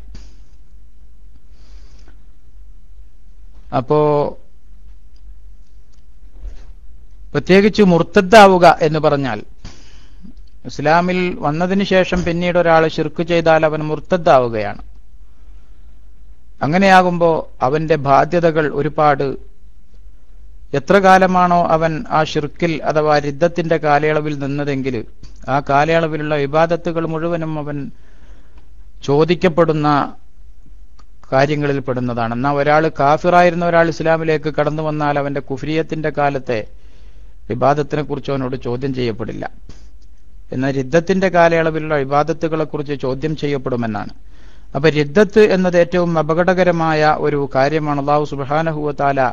അപ്പോ പ്രത്യേകിച്ച് മുർത്തദ്ദാവുക എന്ന് പറഞ്ഞാൽ ഇസ്ലാമിൽ വന്നതിന് ശേഷം പിന്നീട് ഒരാൾ ശിർക്ക് ചെയ്താൽ അവൻ മുർത്തദ്ദാവുകയാണ്. അങ്ങനെയാകുമ്പോൾ അവന്റെ ബാധ്യതകൾ ഒരുപാട്. എത്ര കാലമാണോ അവൻ ആ ഷിർക്കിൽ അഥവാ രിദ്ധത്തിന്റെ കാലയളവിൽ നിന്നതെങ്കിൽ ആ കാലയളവിലുള്ള വിവാദത്തുകൾ മുഴുവനും അവൻ ചോദിക്കപ്പെടുന്ന കാര്യങ്ങളിൽ പെടുന്നതാണ്. എന്നാൽ ഒരാൾ കാഫിറായിരുന്ന ഒരാൾ ഇസ്ലാമിലേക്ക് കടന്നു വന്നാൽ അവന്റെ കുഫ്രിയത്തിന്റെ കാലത്തെ വിവാദത്തിനെ കുറിച്ച് അവനോട് ചോദ്യം ചെയ്യപ്പെടില്ല. എന്നാൽ രിദ്ധത്തിന്റെ കാലയളവിലുള്ള വിവാദത്തുകളെ കുറിച്ച് ചോദ്യം ചെയ്യപ്പെടുമെന്നാണ്. അപ്പൊ രിദ്ധത്ത് എന്നത് ഏറ്റവും അപകടകരമായ ഒരു കാര്യമാണ്. അള്ളാഹു സുബാനഹുവത്താല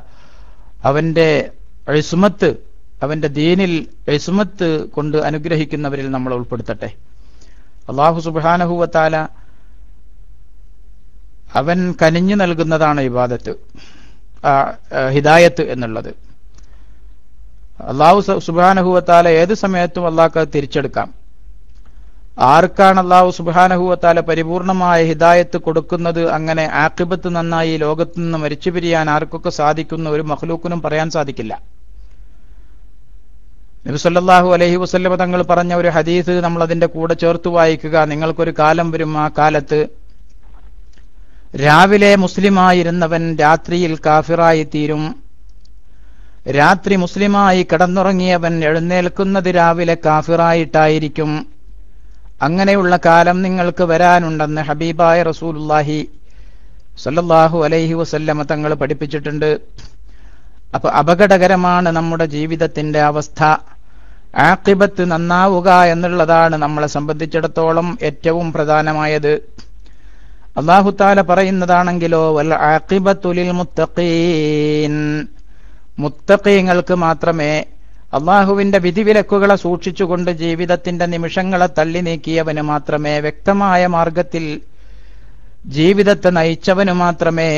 അവന്റെ എഴുസുമത്ത് അവന്റെ ദീനിൽ എസ്മത്ത് കൊണ്ട് അനുഗ്രഹിക്കുന്നവരിൽ നമ്മൾ ഉൾപ്പെടുത്തട്ടെ. അള്ളാഹു സുബാനഹുവത്താല അവൻ കനിഞ്ഞു നൽകുന്നതാണ് ഇബാദത്ത് ഹിദായത്ത് എന്നുള്ളത്. അള്ളാഹു സുബാനഹുവത്താല ഏത് സമയത്തും അള്ളാഹ്ക്ക് തിരിച്ചെടുക്കാം. ആർക്കാണ് അള്ളാഹു സുബാനഹുവത്താല പരിപൂർണമായ ഹിദായത്ത് കൊടുക്കുന്നത് അങ്ങനെ ആക്കിബത്ത് നന്നായി ലോകത്ത് നിന്ന് മരിച്ചു പിരിയാൻ ആർക്കൊക്കെ സാധിക്കുന്ന ഒരു മഹ്ലൂക്കിനും പറയാൻ സാധിക്കില്ല. നബിസല്ലാഹു അലഹി വസ്ല്ലമ തങ്ങൾ പറഞ്ഞ ഒരു ഹദീസ് നമ്മൾ അതിന്റെ കൂടെ ചേർത്ത് വായിക്കുക. നിങ്ങൾക്കൊരു കാലം വരും ആ കാലത്ത്. രാവിലെ മുസ്ലിമായിരുന്നവൻ രാത്രിയിൽ കാഫിറായി തീരും. രാത്രി മുസ്ലിമായി കിടന്നുറങ്ങിയവൻ എഴുന്നേൽക്കുന്നത് രാവിലെ കാഫിറായിട്ടായിരിക്കും. അങ്ങനെയുള്ള കാലം നിങ്ങൾക്ക് വരാനുണ്ടെന്ന് ഹബീബായ റസൂലുല്ലാഹി സല്ലാഹു അലൈഹി വസല്ലമ തങ്ങൾ പഠിപ്പിച്ചിട്ടുണ്ട്. അപ്പൊ അപകടകരമാണ് നമ്മുടെ ജീവിതത്തിന്റെ അവസ്ഥ. ആക്കിബത്ത് നന്നാവുക എന്നുള്ളതാണ് നമ്മളെ സംബന്ധിച്ചിടത്തോളം ഏറ്റവും പ്രധാനമായത്. അള്ളാഹുത്താല പറയുന്നതാണെങ്കിലോ വൽ ആക്കിബത്തുലിൽ മുത്തഖീൻ. മുത്തഖീങ്ങൾക്ക് മാത്രമേ അള്ളാഹുവിന്റെ വിധിവിലക്കുകളെ സൂക്ഷിച്ചുകൊണ്ട് ജീവിതത്തിന്റെ നിമിഷങ്ങളെ തള്ളി നീക്കിയവന് മാത്രമേ വ്യക്തമായ മാർഗത്തിൽ ജീവിതത്തെ നയിച്ചവന് മാത്രമേ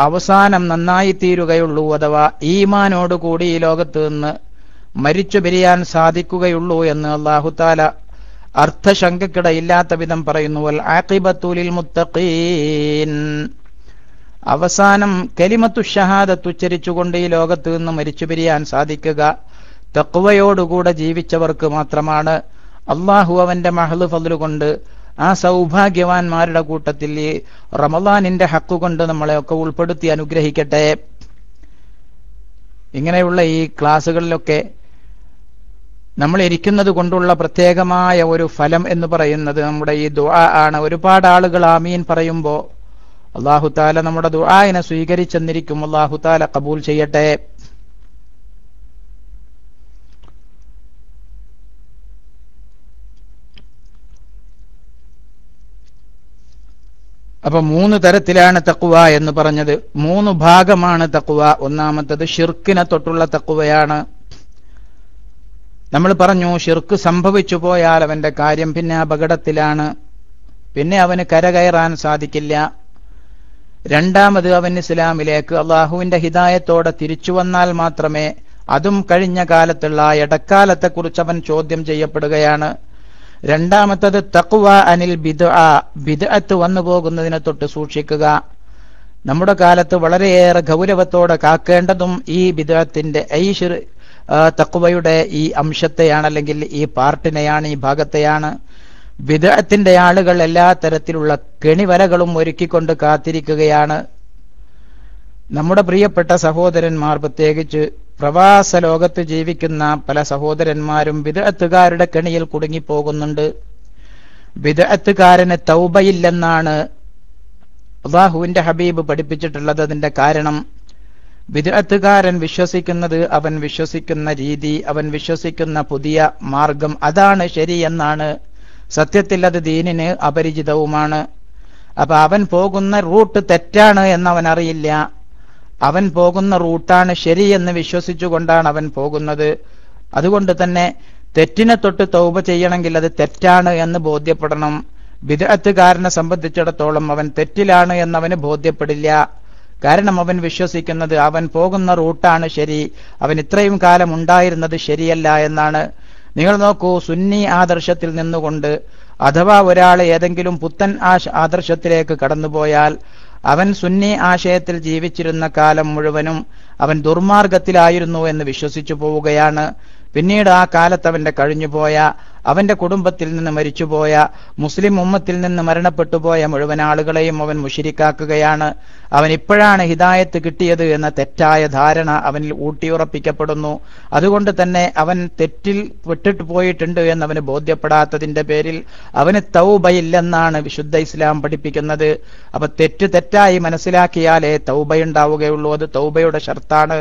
അവസാനം നന്നായി തീരുകയുള്ളൂ അഥവാ ഈമാനോടുകൂടി ഈ ലോകത്ത് നിന്ന് മരിച്ചു പിരിയാൻ സാധിക്കുകയുള്ളൂ എന്ന് അള്ളാഹുത്താല അർത്ഥശങ്കക്കിടയില്ലാത്ത വിധം പറയുന്നു. മുത്തഖീൻ. അവസാനം കലിമത്തു ഷഹാദത്ത് ഉച്ചരിച്ചുകൊണ്ട് ഈ ലോകത്ത് നിന്ന് മരിച്ചു പിരിയാൻ സാധിക്കുക. തക്വയോടുകൂടെ ജീവിച്ചവർക്ക് മാത്രമാണ്. അള്ളാഹു അവന്റെ മഹൾ ഫതിലുകൊണ്ട് കൊണ്ട് ആ സൗഭാഗ്യവാന്മാരുടെ കൂട്ടത്തിൽ ഈ റമദാനിന്റെ ഹക്കുകൊണ്ട് നമ്മളെയൊക്കെ ഉൾപ്പെടുത്തി അനുഗ്രഹിക്കട്ടെ. ഇങ്ങനെയുള്ള ഈ ക്ലാസ്സുകളിലൊക്കെ നമ്മൾ ഇരിക്കുന്നത് കൊണ്ടുള്ള പ്രത്യേകമായ ഒരു ഫലം എന്ന് പറയുന്നത് നമ്മുടെ ഈ ദുആ ആണ്. ഒരുപാട് ആളുകൾ ആമീൻ പറയുമ്പോൾ അള്ളാഹു താല നമ്മുടെ ദുആനെ സ്വീകരിച്ചെന്നിരിക്കും. അള്ളാഹു താല കബൂൽ ചെയ്യട്ടെ. അപ്പൊ മൂന്ന് തരത്തിലാണ് തക്കുവ എന്ന് പറഞ്ഞത്. മൂന്ന് ഭാഗമാണ് തക്കുവ ഒന്നാമത്തത് ഷിർക്കിനെ തൊട്ടുള്ള തക്കുവയാണ് നമ്മൾ പറഞ്ഞു ഷിർക്ക് സംഭവിച്ചു പോയാൽ അവന്റെ കാര്യം പിന്നെ അപകടത്തിലാണ്. പിന്നെ അവന് കരകയറാൻ സാധിക്കില്ല. രണ്ടാമത് അവൻ ഇസ്ലാമിലേക്ക് അള്ളാഹുവിന്റെ ഹിതായത്തോടെ തിരിച്ചു വന്നാൽ മാത്രമേ അതും കഴിഞ്ഞ കാലത്തുള്ള ഇടക്കാലത്തെക്കുറിച്ച് അവൻ ചോദ്യം ചെയ്യപ്പെടുകയാണ്. രണ്ടാമത്തത് തക്വ അനിൽ ബിദ് ബിദ്അത്ത് വന്നു പോകുന്നതിനെ തൊട്ട് സൂക്ഷിക്കുക. നമ്മുടെ കാലത്ത് വളരെയേറെ ഗൗരവത്തോടെ കാക്കേണ്ടതും ഈ ബിദ്അത്തിന്റെ ഈ തക്കുവയുടെ ഈ അംശത്തെയാണ് അല്ലെങ്കിൽ ഈ പാർട്ടിനെയാണ് ഈ ഭാഗത്തെയാണ്. ബിദ്അത്തിന്റെ ആളുകൾ എല്ലാ തരത്തിലുള്ള കെണിവലകളും ഒരുക്കിക്കൊണ്ട് കാത്തിരിക്കുകയാണ്. നമ്മുടെ പ്രിയപ്പെട്ട സഹോദരന്മാർ പ്രത്യേകിച്ച് പ്രവാസ ലോകത്ത് ജീവിക്കുന്ന പല സഹോദരന്മാരും വിദഗ്ധക്കാരുടെ കെണിയിൽ കുടുങ്ങിപ്പോകുന്നുണ്ട്. വിദഗ്ധക്കാരന് തൗബയില്ലെന്നാണ് അള്ളാഹുവിന്റെ ഹബീബ് പഠിപ്പിച്ചിട്ടുള്ളത് അതിന്റെ കാരണം. വിദഗ്ധക്കാരൻ വിശ്വസിക്കുന്നത് അവൻ വിശ്വസിക്കുന്ന രീതി അവൻ വിശ്വസിക്കുന്ന പുതിയ മാർഗം അതാണ് ശരിയെന്നാണ്. സത്യത്തിൽ അത് ദീനിന് അപരിചിതവുമാണ്. അപ്പൊ അവൻ പോകുന്ന റൂട്ട് തെറ്റാണ് എന്നവൻ അറിയില്ല അവൻ പോകുന്ന റൂട്ടാണ് ശരിയെന്ന് വിശ്വസിച്ചുകൊണ്ടാണ് അവൻ പോകുന്നത്. അതുകൊണ്ട് തന്നെ തെറ്റിനെ തൊട്ട് തൗപ ചെയ്യണമെങ്കിൽ അത് തെറ്റാണ് എന്ന് ബോധ്യപ്പെടണം. വിദഗ്ധക്കാരനെ സംബന്ധിച്ചിടത്തോളം അവൻ തെറ്റിലാണ് എന്നവന് ബോധ്യപ്പെടില്ല. കാരണം അവൻ വിശ്വസിക്കുന്നത് അവൻ പോകുന്ന റൂട്ടാണ് ശരി അവൻ ഇത്രയും കാലം ഉണ്ടായിരുന്നത് ശരിയല്ല എന്നാണ്. നിങ്ങൾ നോക്കൂ സുന്നി ആദർശത്തിൽ നിന്നുകൊണ്ട് അഥവാ ഒരാൾ ഏതെങ്കിലും പുത്തൻ ആദർശത്തിലേക്ക് കടന്നുപോയാൽ അവൻ സുന്നി ആശയത്തിൽ ജീവിച്ചിരുന്ന കാലം മുഴുവനും അവൻ ദുർമാർഗത്തിലായിരുന്നു എന്ന് വിശ്വസിച്ചു പോവുകയാണ്. പിന്നീട് ആ കാലത്ത് അവന്റെ കഴിഞ്ഞുപോയ അവന്റെ കുടുംബത്തിൽ നിന്ന് മരിച്ചുപോയ മുസ്ലിം ഉമ്മത്തിൽ നിന്ന് മരണപ്പെട്ടുപോയ മുഴുവൻ ആളുകളെയും അവൻ മുഷിരിക്കാക്കുകയാണ്. അവൻ ഇപ്പോഴാണ് ഹിദായത്ത് കിട്ടിയത് എന്ന തെറ്റായ ധാരണ അവനിൽ ഊട്ടിയുറപ്പിക്കപ്പെടുന്നു. അതുകൊണ്ട് തന്നെ അവൻ തെറ്റിൽ പെട്ടിട്ട് പോയിട്ടുണ്ട് എന്ന് അവന് ബോധ്യപ്പെടാത്തതിന്റെ പേരിൽ അവന് തൗബയില്ലെന്നാണ് വിശുദ്ധ ഇസ്ലാം പഠിപ്പിക്കുന്നത്. അപ്പൊ തെറ്റ് തെറ്റായി മനസ്സിലാക്കിയാലേ തൗബയുണ്ടാവുകയുള്ളൂ. അത് തൗബയുടെ ഷർത്താണ്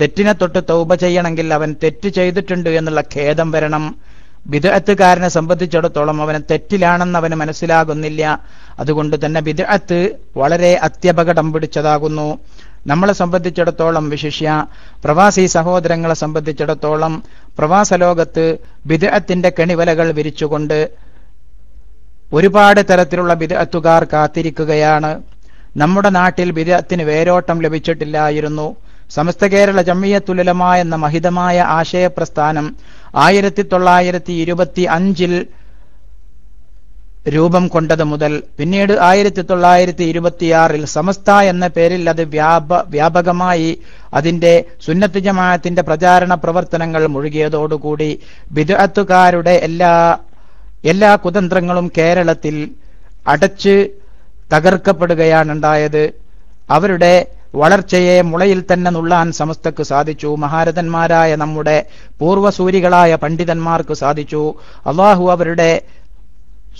തെറ്റിനെ തൊട്ട് തൗബ ചെയ്യണമെങ്കിൽ അവൻ തെറ്റ് ചെയ്തിട്ടുണ്ട് എന്നുള്ള ഖേദം വരണം. ബിദഅത്തുകാരനെ സംബന്ധിച്ചിടത്തോളം അവന് തെറ്റിലാണെന്ന് അവന് മനസ്സിലാകുന്നില്ല. അതുകൊണ്ട് തന്നെ ബിദഅത്ത് വളരെ അത്യപകടം പിടിച്ചതാകുന്നു. നമ്മളെ സംബന്ധിച്ചിടത്തോളം വിശിഷ്യ പ്രവാസി സഹോദരങ്ങളെ സംബന്ധിച്ചിടത്തോളം പ്രവാസ ലോകത്ത് ബിദഅത്തിന്റെ കെണിവലകൾ വിരിച്ചുകൊണ്ട് ഒരുപാട് തരത്തിലുള്ള ബിദഅത്തുകാർ കാത്തിരിക്കുകയാണ്. നമ്മുടെ നാട്ടിൽ ബിദഅത്തിന് വേരോട്ടം ലഭിച്ചിട്ടില്ലായിരുന്നു. സമസ്ത കേരള ജമ്മിയത്തുലമ എന്ന മഹിതമായ ആശയപ്രസ്ഥാനം ആയിരത്തി തൊള്ളായിരത്തി ഇരുപത്തി അഞ്ചിൽ രൂപം കൊണ്ടത് മുതൽ പിന്നീട് ആയിരത്തി തൊള്ളായിരത്തി ഇരുപത്തിയാറിൽ സമസ്ത എന്ന പേരിൽ അത് വ്യാപ വ്യാപകമായി അതിന്റെ സുന്നത്ത് ജമാഅത്തിന്റെ പ്രചാരണ പ്രവർത്തനങ്ങൾ മുഴുകിയതോടുകൂടി ബിദത്തുകാരുടെ എല്ലാ എല്ലാ കുതന്ത്രങ്ങളും കേരളത്തിൽ അടച്ച് തകർക്കപ്പെടുകയാണുണ്ടായത്. അവരുടെ വളർച്ചയെ മുളയിൽ തന്നെ നുള്ളാൻ സമസ്തക്ക് സാധിച്ചു. മഹാരഥന്മാരായ നമ്മുടെ പൂർവസൂരികളായ പണ്ഡിതന്മാർക്ക് സാധിച്ചു. അള്ളാഹു അവരുടെ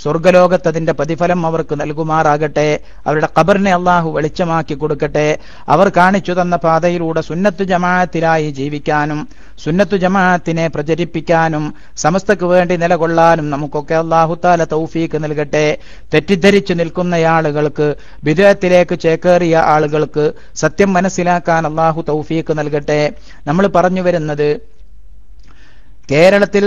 സ്വർഗലോകത്ത് അതിന്റെ പ്രതിഫലം അവർക്ക് നൽകുമാറാകട്ടെ. അവരുടെ ഖബറിനെ അള്ളാഹു വെളിച്ചമാക്കി കൊടുക്കട്ടെ. അവർ കാണിച്ചു തന്ന പാതയിലൂടെ സുന്നത്തു ജമാഅത്തിലായി ജീവിക്കാനും സുന്നത്തു ജമാഅത്തിനെ പ്രചരിപ്പിക്കാനും സമസ്തക്ക് വേണ്ടി നിലകൊള്ളാനും നമുക്കൊക്കെ അള്ളാഹുത്താല തൗഫീക്ക് നൽകട്ടെ. തെറ്റിദ്ധരിച്ചു നിൽക്കുന്ന ആളുകൾക്ക് വിദേഹത്തിലേക്ക് ചേക്കേറിയ ആളുകൾക്ക് സത്യം മനസ്സിലാക്കാൻ അള്ളാഹു തൗഫീക്ക് നൽകട്ടെ. നമ്മൾ പറഞ്ഞു വരുന്നത് കേരളത്തിൽ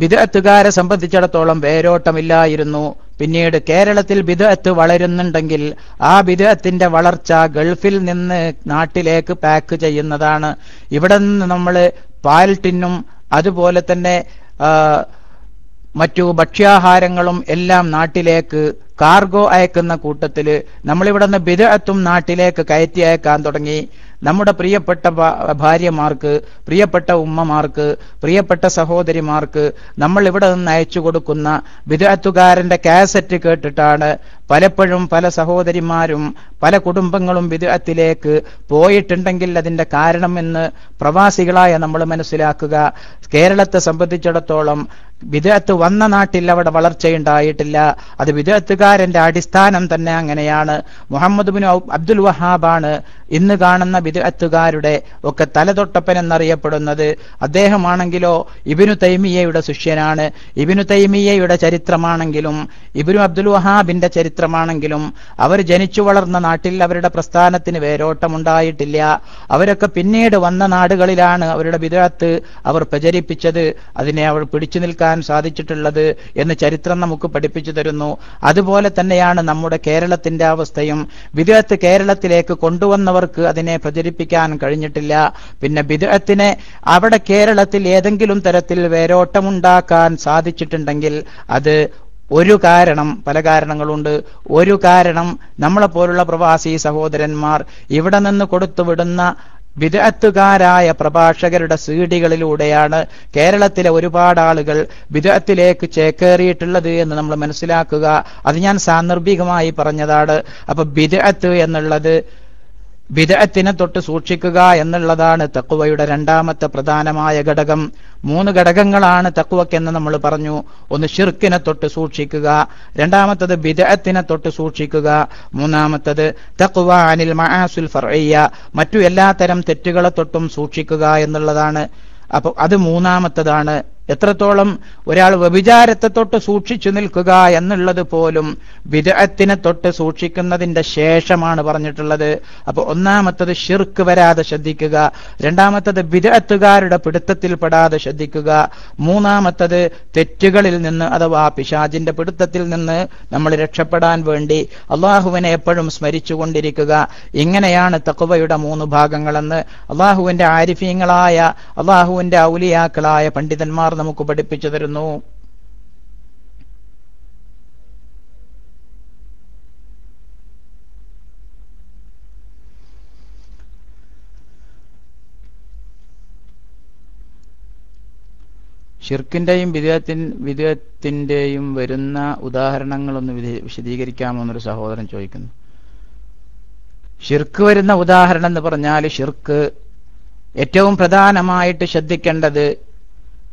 ബിദഅത്തുകാരെ സംബന്ധിച്ചിടത്തോളം വേരോട്ടമില്ലായിരുന്നു. പിന്നീട് കേരളത്തിൽ ബിദഅത്ത് വളരുന്നുണ്ടെങ്കിൽ ആ ബിദഅത്തിന്റെ വളർച്ച ഗൾഫിൽ നിന്ന് നാട്ടിലേക്ക് പാക്ക് ചെയ്യുന്നതാണ്. ഇവിടെ നിന്ന് നമ്മൾ പാൽ ടിന്നും അതുപോലെ തന്നെ മറ്റു ഭക്ഷ്യാഹാരങ്ങളും എല്ലാം നാട്ടിലേക്ക് കാർഗോ അയക്കുന്ന കൂട്ടത്തിൽ നമ്മളിവിടെ നിന്ന് ബിദഅത്തും നാട്ടിലേക്ക് കയറ്റി അയക്കാൻ തുടങ്ങി. നമ്മുടെ പ്രിയപ്പെട്ട ഭാര്യമാർക്ക് പ്രിയപ്പെട്ട ഉമ്മമാർക്ക് പ്രിയപ്പെട്ട സഹോദരിമാർക്ക് നമ്മൾ ഇവിടെ നിന്ന് അയച്ചു കൊടുക്കുന്ന വിദഗ്ധത്തുകാരന്റെ കാസറ്റ് കേട്ടിട്ടാണ് പലപ്പോഴും പല സഹോദരിമാരും പല കുടുംബങ്ങളും വിദഗ്ധത്തിലേക്ക് പോയിട്ടുണ്ടെങ്കിൽ അതിന്റെ കാരണം എന്ന് പ്രവാസികളായ നമ്മൾ മനസ്സിലാക്കുക. കേരളത്തെ സംബന്ധിച്ചിടത്തോളം വിദഗ്ധത്ത് വന്ന നാട്ടിൽ അവിടെ വളർച്ചയുണ്ടായിട്ടില്ല. അത് വിദഗ്ധക്കാരന്റെ അടിസ്ഥാനം തന്നെ അങ്ങനെയാണ്. മുഹമ്മദ് ബിൻ അബ്ദുൽ വഹാബാണ് ഇന്ന് കാണുന്ന വിദഗ്ധക്കാരുടെ ഒക്കെ തലതൊട്ടപ്പൻ എന്നറിയപ്പെടുന്നത് അദ്ദേഹമാണെങ്കിലോ ഇബിനു തൈമിയയുടെ ശിഷ്യനാണ്. ഇബിനു തൈമിയയുടെ ചരിത്രമാണെങ്കിലും ഇബിനു അബ്ദുൽ വഹാബിന്റെ ചരിത്രമാണെങ്കിലും അവർ ജനിച്ചു വളർന്ന നാട്ടിൽ അവരുടെ പ്രസ്ഥാനത്തിന് വേരോട്ടമുണ്ടായിട്ടില്ല. അവരൊക്കെ പിന്നീട് വന്ന നാടുകളിലാണ് അവരുടെ ബിദ്അത്ത് അവർ പ്രചരിപ്പിച്ചത്. അതിനെ അവൾ പിടിച്ചു നിൽക്കാൻ സാധിച്ചിട്ടുള്ളത് എന്ന് ചരിത്രം നമുക്ക് പഠിപ്പിച്ചു തരുന്നു. അതുപോലെ തന്നെയാണ് നമ്മുടെ കേരളത്തിന്റെ അവസ്ഥയും. വിദേഹത്ത് കേരളത്തിലേക്ക് കൊണ്ടുവന്നവർക്ക് അതിനെ പ്രചരിപ്പിക്കാൻ കഴിഞ്ഞിട്ടില്ല. പിന്നെ വിദഗ്ധത്തിനെ അവിടെ കേരളത്തിൽ ഏതെങ്കിലും തരത്തിൽ വേരോട്ടമുണ്ടാക്കാൻ സാധിച്ചിട്ടുണ്ടെങ്കിൽ അത് ഒരു കാരണം പല കാരണങ്ങളുണ്ട്. ഒരു കാരണം നമ്മളെപ്പോലുള്ള പ്രവാസി സഹോദരന്മാർ ഇവിടെ നിന്ന് കൊടുത്തുവിടുന്ന വിദഗത്തുകാരായ പ്രഭാഷകരുടെ സീഡികളിലൂടെയാണ് കേരളത്തിലെ ഒരുപാട് ആളുകൾ വിദഗ്ധത്തിലേക്ക് ചേക്കേറിയിട്ടുള്ളത് എന്ന് നമ്മൾ മനസ്സിലാക്കുക. അത് ഞാൻ സാന്ദർഭികമായി പറഞ്ഞതാണ്. അപ്പൊ വിദഗത്ത് എന്നുള്ളത് വിദഗ്ധത്തിനെ തൊട്ട് സൂക്ഷിക്കുക എന്നുള്ളതാണ് തക്കുവയുടെ രണ്ടാമത്തെ പ്രധാനമായ ഘടകം. മൂന്ന് ഘടകങ്ങളാണ് തക്കുവക്കെന്ന് നമ്മൾ പറഞ്ഞു. ഒന്ന് ഷിർക്കിനെ തൊട്ട് സൂക്ഷിക്കുക. രണ്ടാമത്തത് ബിദഅത്തിനെ തൊട്ട് സൂക്ഷിക്കുക. മൂന്നാമത്തത് തക്കുവ അനിൽ മഹാസുൽ ഫറയ്യ മറ്റു എല്ലാത്തരം തെറ്റുകളെ തൊട്ടും സൂക്ഷിക്കുക എന്നുള്ളതാണ്. അപ്പൊ അത് മൂന്നാമത്തതാണ്. എത്രത്തോളം ഒരാൾ വ്യഭിചാരത്തെ തൊട്ട് സൂക്ഷിച്ചു നിൽക്കുക എന്നുള്ളത് പോലും വിദഗ്ധത്തിനെ തൊട്ട് സൂക്ഷിക്കുന്നതിന്റെ ശേഷമാണ് പറഞ്ഞിട്ടുള്ളത്. അപ്പൊ ഒന്നാമത്തത് ഷിർക്ക് വരാതെ ശ്രദ്ധിക്കുക. രണ്ടാമത്തത് വിദഗ്ധത്തുകാരുടെ പിടുത്തത്തിൽപ്പെടാതെ ശ്രദ്ധിക്കുക. മൂന്നാമത്തത് തെറ്റുകളിൽ നിന്ന് അഥവാ പിശാജിന്റെ പിടുത്തത്തിൽ നിന്ന് നമ്മൾ രക്ഷപ്പെടാൻ വേണ്ടി അള്ളാഹുവിനെ എപ്പോഴും സ്മരിച്ചുകൊണ്ടിരിക്കുക. ഇങ്ങനെയാണ് തക്കുവയുടെ മൂന്ന് ഭാഗങ്ങളെന്ന് അള്ളാഹുവിന്റെ ആരിഫീങ്ങളായ അള്ളാഹുവിന്റെ ഔലിയാക്കളായ പണ്ഡിതന്മാർ നമുക്ക് പഠിപ്പിച്ചു തരുന്നു. ഷിർക്കിന്റെയും വിദേഹത്തിൻ വിദേഹത്തിന്റെയും വരുന്ന ഉദാഹരണങ്ങളൊന്ന് വിധി- വിശദീകരിക്കാമോ എന്നൊരു സഹോദരൻ ചോദിക്കുന്നു. ഷിർക്ക് വരുന്ന ഉദാഹരണം എന്ന് പറഞ്ഞാൽ ഷിർക്ക് ഏറ്റവും പ്രധാനമായിട്ട് ശ്രദ്ധിക്കേണ്ടത്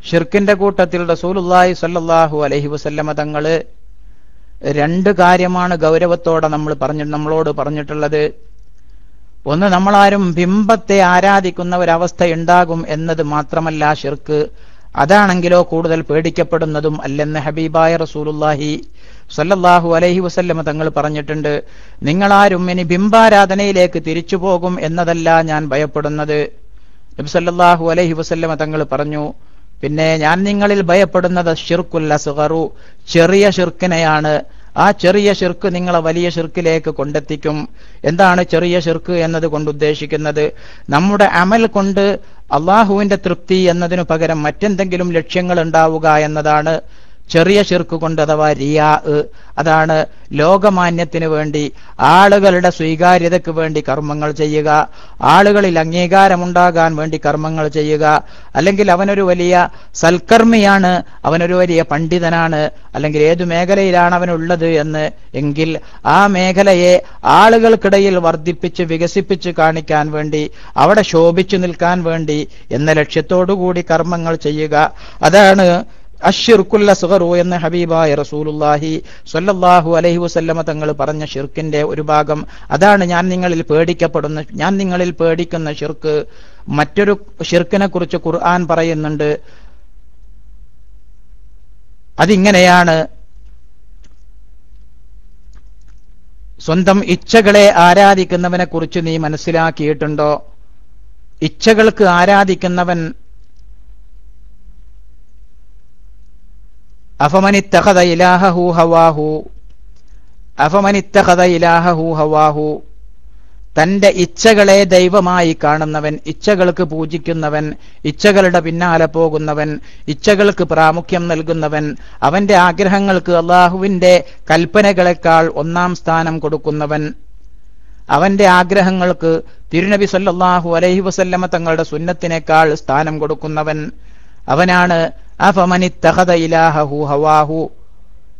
ഷിർക്കിന്റെ കൂട്ടത്തിൽ റസൂലുല്ലായി സല്ലാഹു അലഹി വസല്ലമ തങ്ങൾ രണ്ട് കാര്യമാണ് ഗൗരവത്തോടെ നമ്മൾ പറഞ്ഞു നമ്മളോട് പറഞ്ഞിട്ടുള്ളത്. ഒന്ന് നമ്മളാരും ബിംബത്തെ ആരാധിക്കുന്ന ഒരവസ്ഥ ഉണ്ടാകും എന്നത് മാത്രമല്ല ഷിർക്ക്. അതാണെങ്കിലോ കൂടുതൽ പേടിക്കപ്പെടുന്നതും അല്ലെന്ന് ഹബീബായ റസൂലുല്ലാഹി സല്ലല്ലാഹു അലൈഹി വസല്ലമ തങ്ങൾ പറഞ്ഞിട്ടുണ്ട്. നിങ്ങളാരും ഇനി ബിംബാരാധനയിലേക്ക് തിരിച്ചു പോകും എന്നതല്ല ഞാൻ ഭയപ്പെടുന്നത്. നബി സല്ലല്ലാഹു അലൈഹി വസല്ലമ തങ്ങൾ പറഞ്ഞു പിന്നെ ഞാൻ നിങ്ങളിൽ ഭയപ്പെടുന്നത് ഷിർക്കുൽ അസ്ഗറു ചെറിയ ഷിർക്കിനെയാണ് ആ ചെറിയ ഷിർക്ക് നിങ്ങളെ വലിയ ഷിർക്കിലേക്ക് കൊണ്ടെത്തിക്കും. എന്താണ് ചെറിയ ഷിർക്ക് എന്നത് കൊണ്ട് ഉദ്ദേശിക്കുന്നത്? നമ്മുടെ അമൽ കൊണ്ട് അള്ളാഹുവിന്റെ തൃപ്തി എന്നതിനു പകരം മറ്റെന്തെങ്കിലും ലക്ഷ്യങ്ങൾ ഉണ്ടാവുക എന്നതാണ്. ചെറിയ ഷിർക്ക് കൊണ്ട് അഥവാ റിയാ അതാണ് ലോകമാന്യത്തിന് വേണ്ടി ആളുകളുടെ സ്വീകാര്യതയ്ക്ക് വേണ്ടി കർമ്മങ്ങൾ ചെയ്യുക ആളുകളിൽ അംഗീകാരമുണ്ടാകാൻ വേണ്ടി കർമ്മങ്ങൾ ചെയ്യുക അല്ലെങ്കിൽ അവനൊരു വലിയ സൽക്കർമ്മിയാണ് അവനൊരു വലിയ പണ്ഡിതനാണ് അല്ലെങ്കിൽ ഏതു മേഖലയിലാണ് അവനുള്ളത് എന്ന് എങ്കിൽ ആ മേഖലയെ ആളുകൾക്കിടയിൽ വർദ്ധിപ്പിച്ച് വികസിപ്പിച്ച് കാണിക്കാൻ വേണ്ടി അവിടെ ശോഭിച്ചു നിൽക്കാൻ വേണ്ടി എന്ന ലക്ഷ്യത്തോടുകൂടി കർമ്മങ്ങൾ ചെയ്യുക. അതാണ് അഷിർക്കുല്ല സുഹറു എന്ന ഹബീബായ റസൂലുല്ലാഹി സ്വല്ലല്ലാഹു അലഹി വസല്ലമ തങ്ങൾ പറഞ്ഞ ഷിർക്കിന്റെ ഒരു ഭാഗം. അതാണ് ഞാൻ നിങ്ങളിൽ പേടിക്കപ്പെടുന്ന ഞാൻ നിങ്ങളിൽ പേടിക്കുന്ന ഷിർക്ക് മറ്റൊരു ഷിർക്കിനെ കുറിച്ച് ഖുർആൻ പറയുന്നുണ്ട്. അതിങ്ങനെയാണ് സ്വന്തം ഇച്ഛകളെ ആരാധിക്കുന്നവനെ കുറിച്ച് നീ മനസ്സിലാക്കിയിട്ടുണ്ടോ? ഇച്ഛകൾക്ക് ആരാധിക്കുന്നവൻ ഹവാഹു. ഹവാഹു. തന്റെ ഇച്ഛകളെ ദൈവമായി കാണുന്നവൻ ഇച്ഛകൾക്ക് പൂജിക്കുന്നവൻ ഇച്ഛകളുടെ പിന്നാലെ പോകുന്നവൻ ഇച്ഛകൾക്ക് പ്രാമുഖ്യം നൽകുന്നവൻ അവന്റെ ആഗ്രഹങ്ങൾക്ക് അള്ളാഹുവിന്റെ കൽപ്പനകളെക്കാൾ ഒന്നാം സ്ഥാനം കൊടുക്കുന്നവൻ. അവന്റെ ആഗ്രഹങ്ങൾക്ക് തിരുനബി സല്ലാഹു അലൈഹി വസല്ലമ തങ്ങളുടെ സുന്നത്തിനേക്കാൾ സ്ഥാനം കൊടുക്കുന്നവൻ. അവനാണ് ഹവാഹു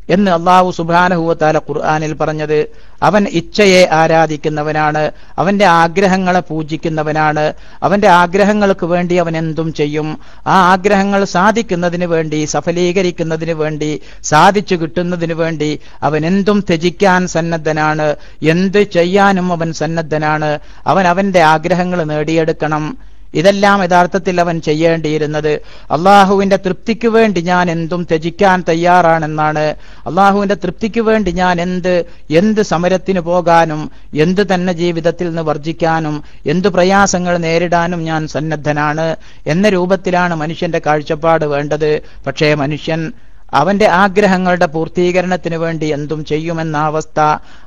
എന്ന് അള്ളാഹു സുബാനഹുവത്താല ഖുർആാനിൽ പറഞ്ഞത്. അവൻ ഇച്ഛയെ ആരാധിക്കുന്നവനാണ് അവന്റെ ആഗ്രഹങ്ങളെ പൂജിക്കുന്നവനാണ് അവന്റെ ആഗ്രഹങ്ങൾക്ക് വേണ്ടി അവൻ എന്തും ചെയ്യും. ആ ആഗ്രഹങ്ങൾ സാധിക്കുന്നതിന് വേണ്ടി സഫലീകരിക്കുന്നതിന് വേണ്ടി സാധിച്ചു കിട്ടുന്നതിന് വേണ്ടി അവൻ എന്തും ത്യജിക്കാൻ സന്നദ്ധനാണ്. എന്ത് ചെയ്യാനും അവൻ സന്നദ്ധനാണ്. അവൻ അവന്റെ ആഗ്രഹങ്ങൾ നേടിയെടുക്കണം. ഇതെല്ലാം യഥാർത്ഥത്തിൽ അവൻ ചെയ്യേണ്ടിയിരുന്നത്. അള്ളാഹുവിന്റെ തൃപ്തിക്ക് വേണ്ടി ഞാൻ എന്തും ത്യജിക്കാൻ തയ്യാറാണെന്നാണ്. അള്ളാഹുവിന്റെ തൃപ്തിക്ക് വേണ്ടി ഞാൻ എന്ത് എന്ത് സമരത്തിന് പോകാനും എന്ത് തന്നെ ജീവിതത്തിൽ നിന്ന് വർജിക്കാനും എന്ത് പ്രയാസങ്ങൾ നേരിടാനും ഞാൻ സന്നദ്ധനാണ്. എന്ന രൂപത്തിലാണ് മനുഷ്യന്റെ കാഴ്ചപ്പാട് വേണ്ടത്. പക്ഷേ മനുഷ്യൻ അവന്റെ ആഗ്രഹങ്ങളുടെ പൂർത്തീകരണത്തിന് വേണ്ടി എന്തും ചെയ്യുമെന്ന അവസ്ഥ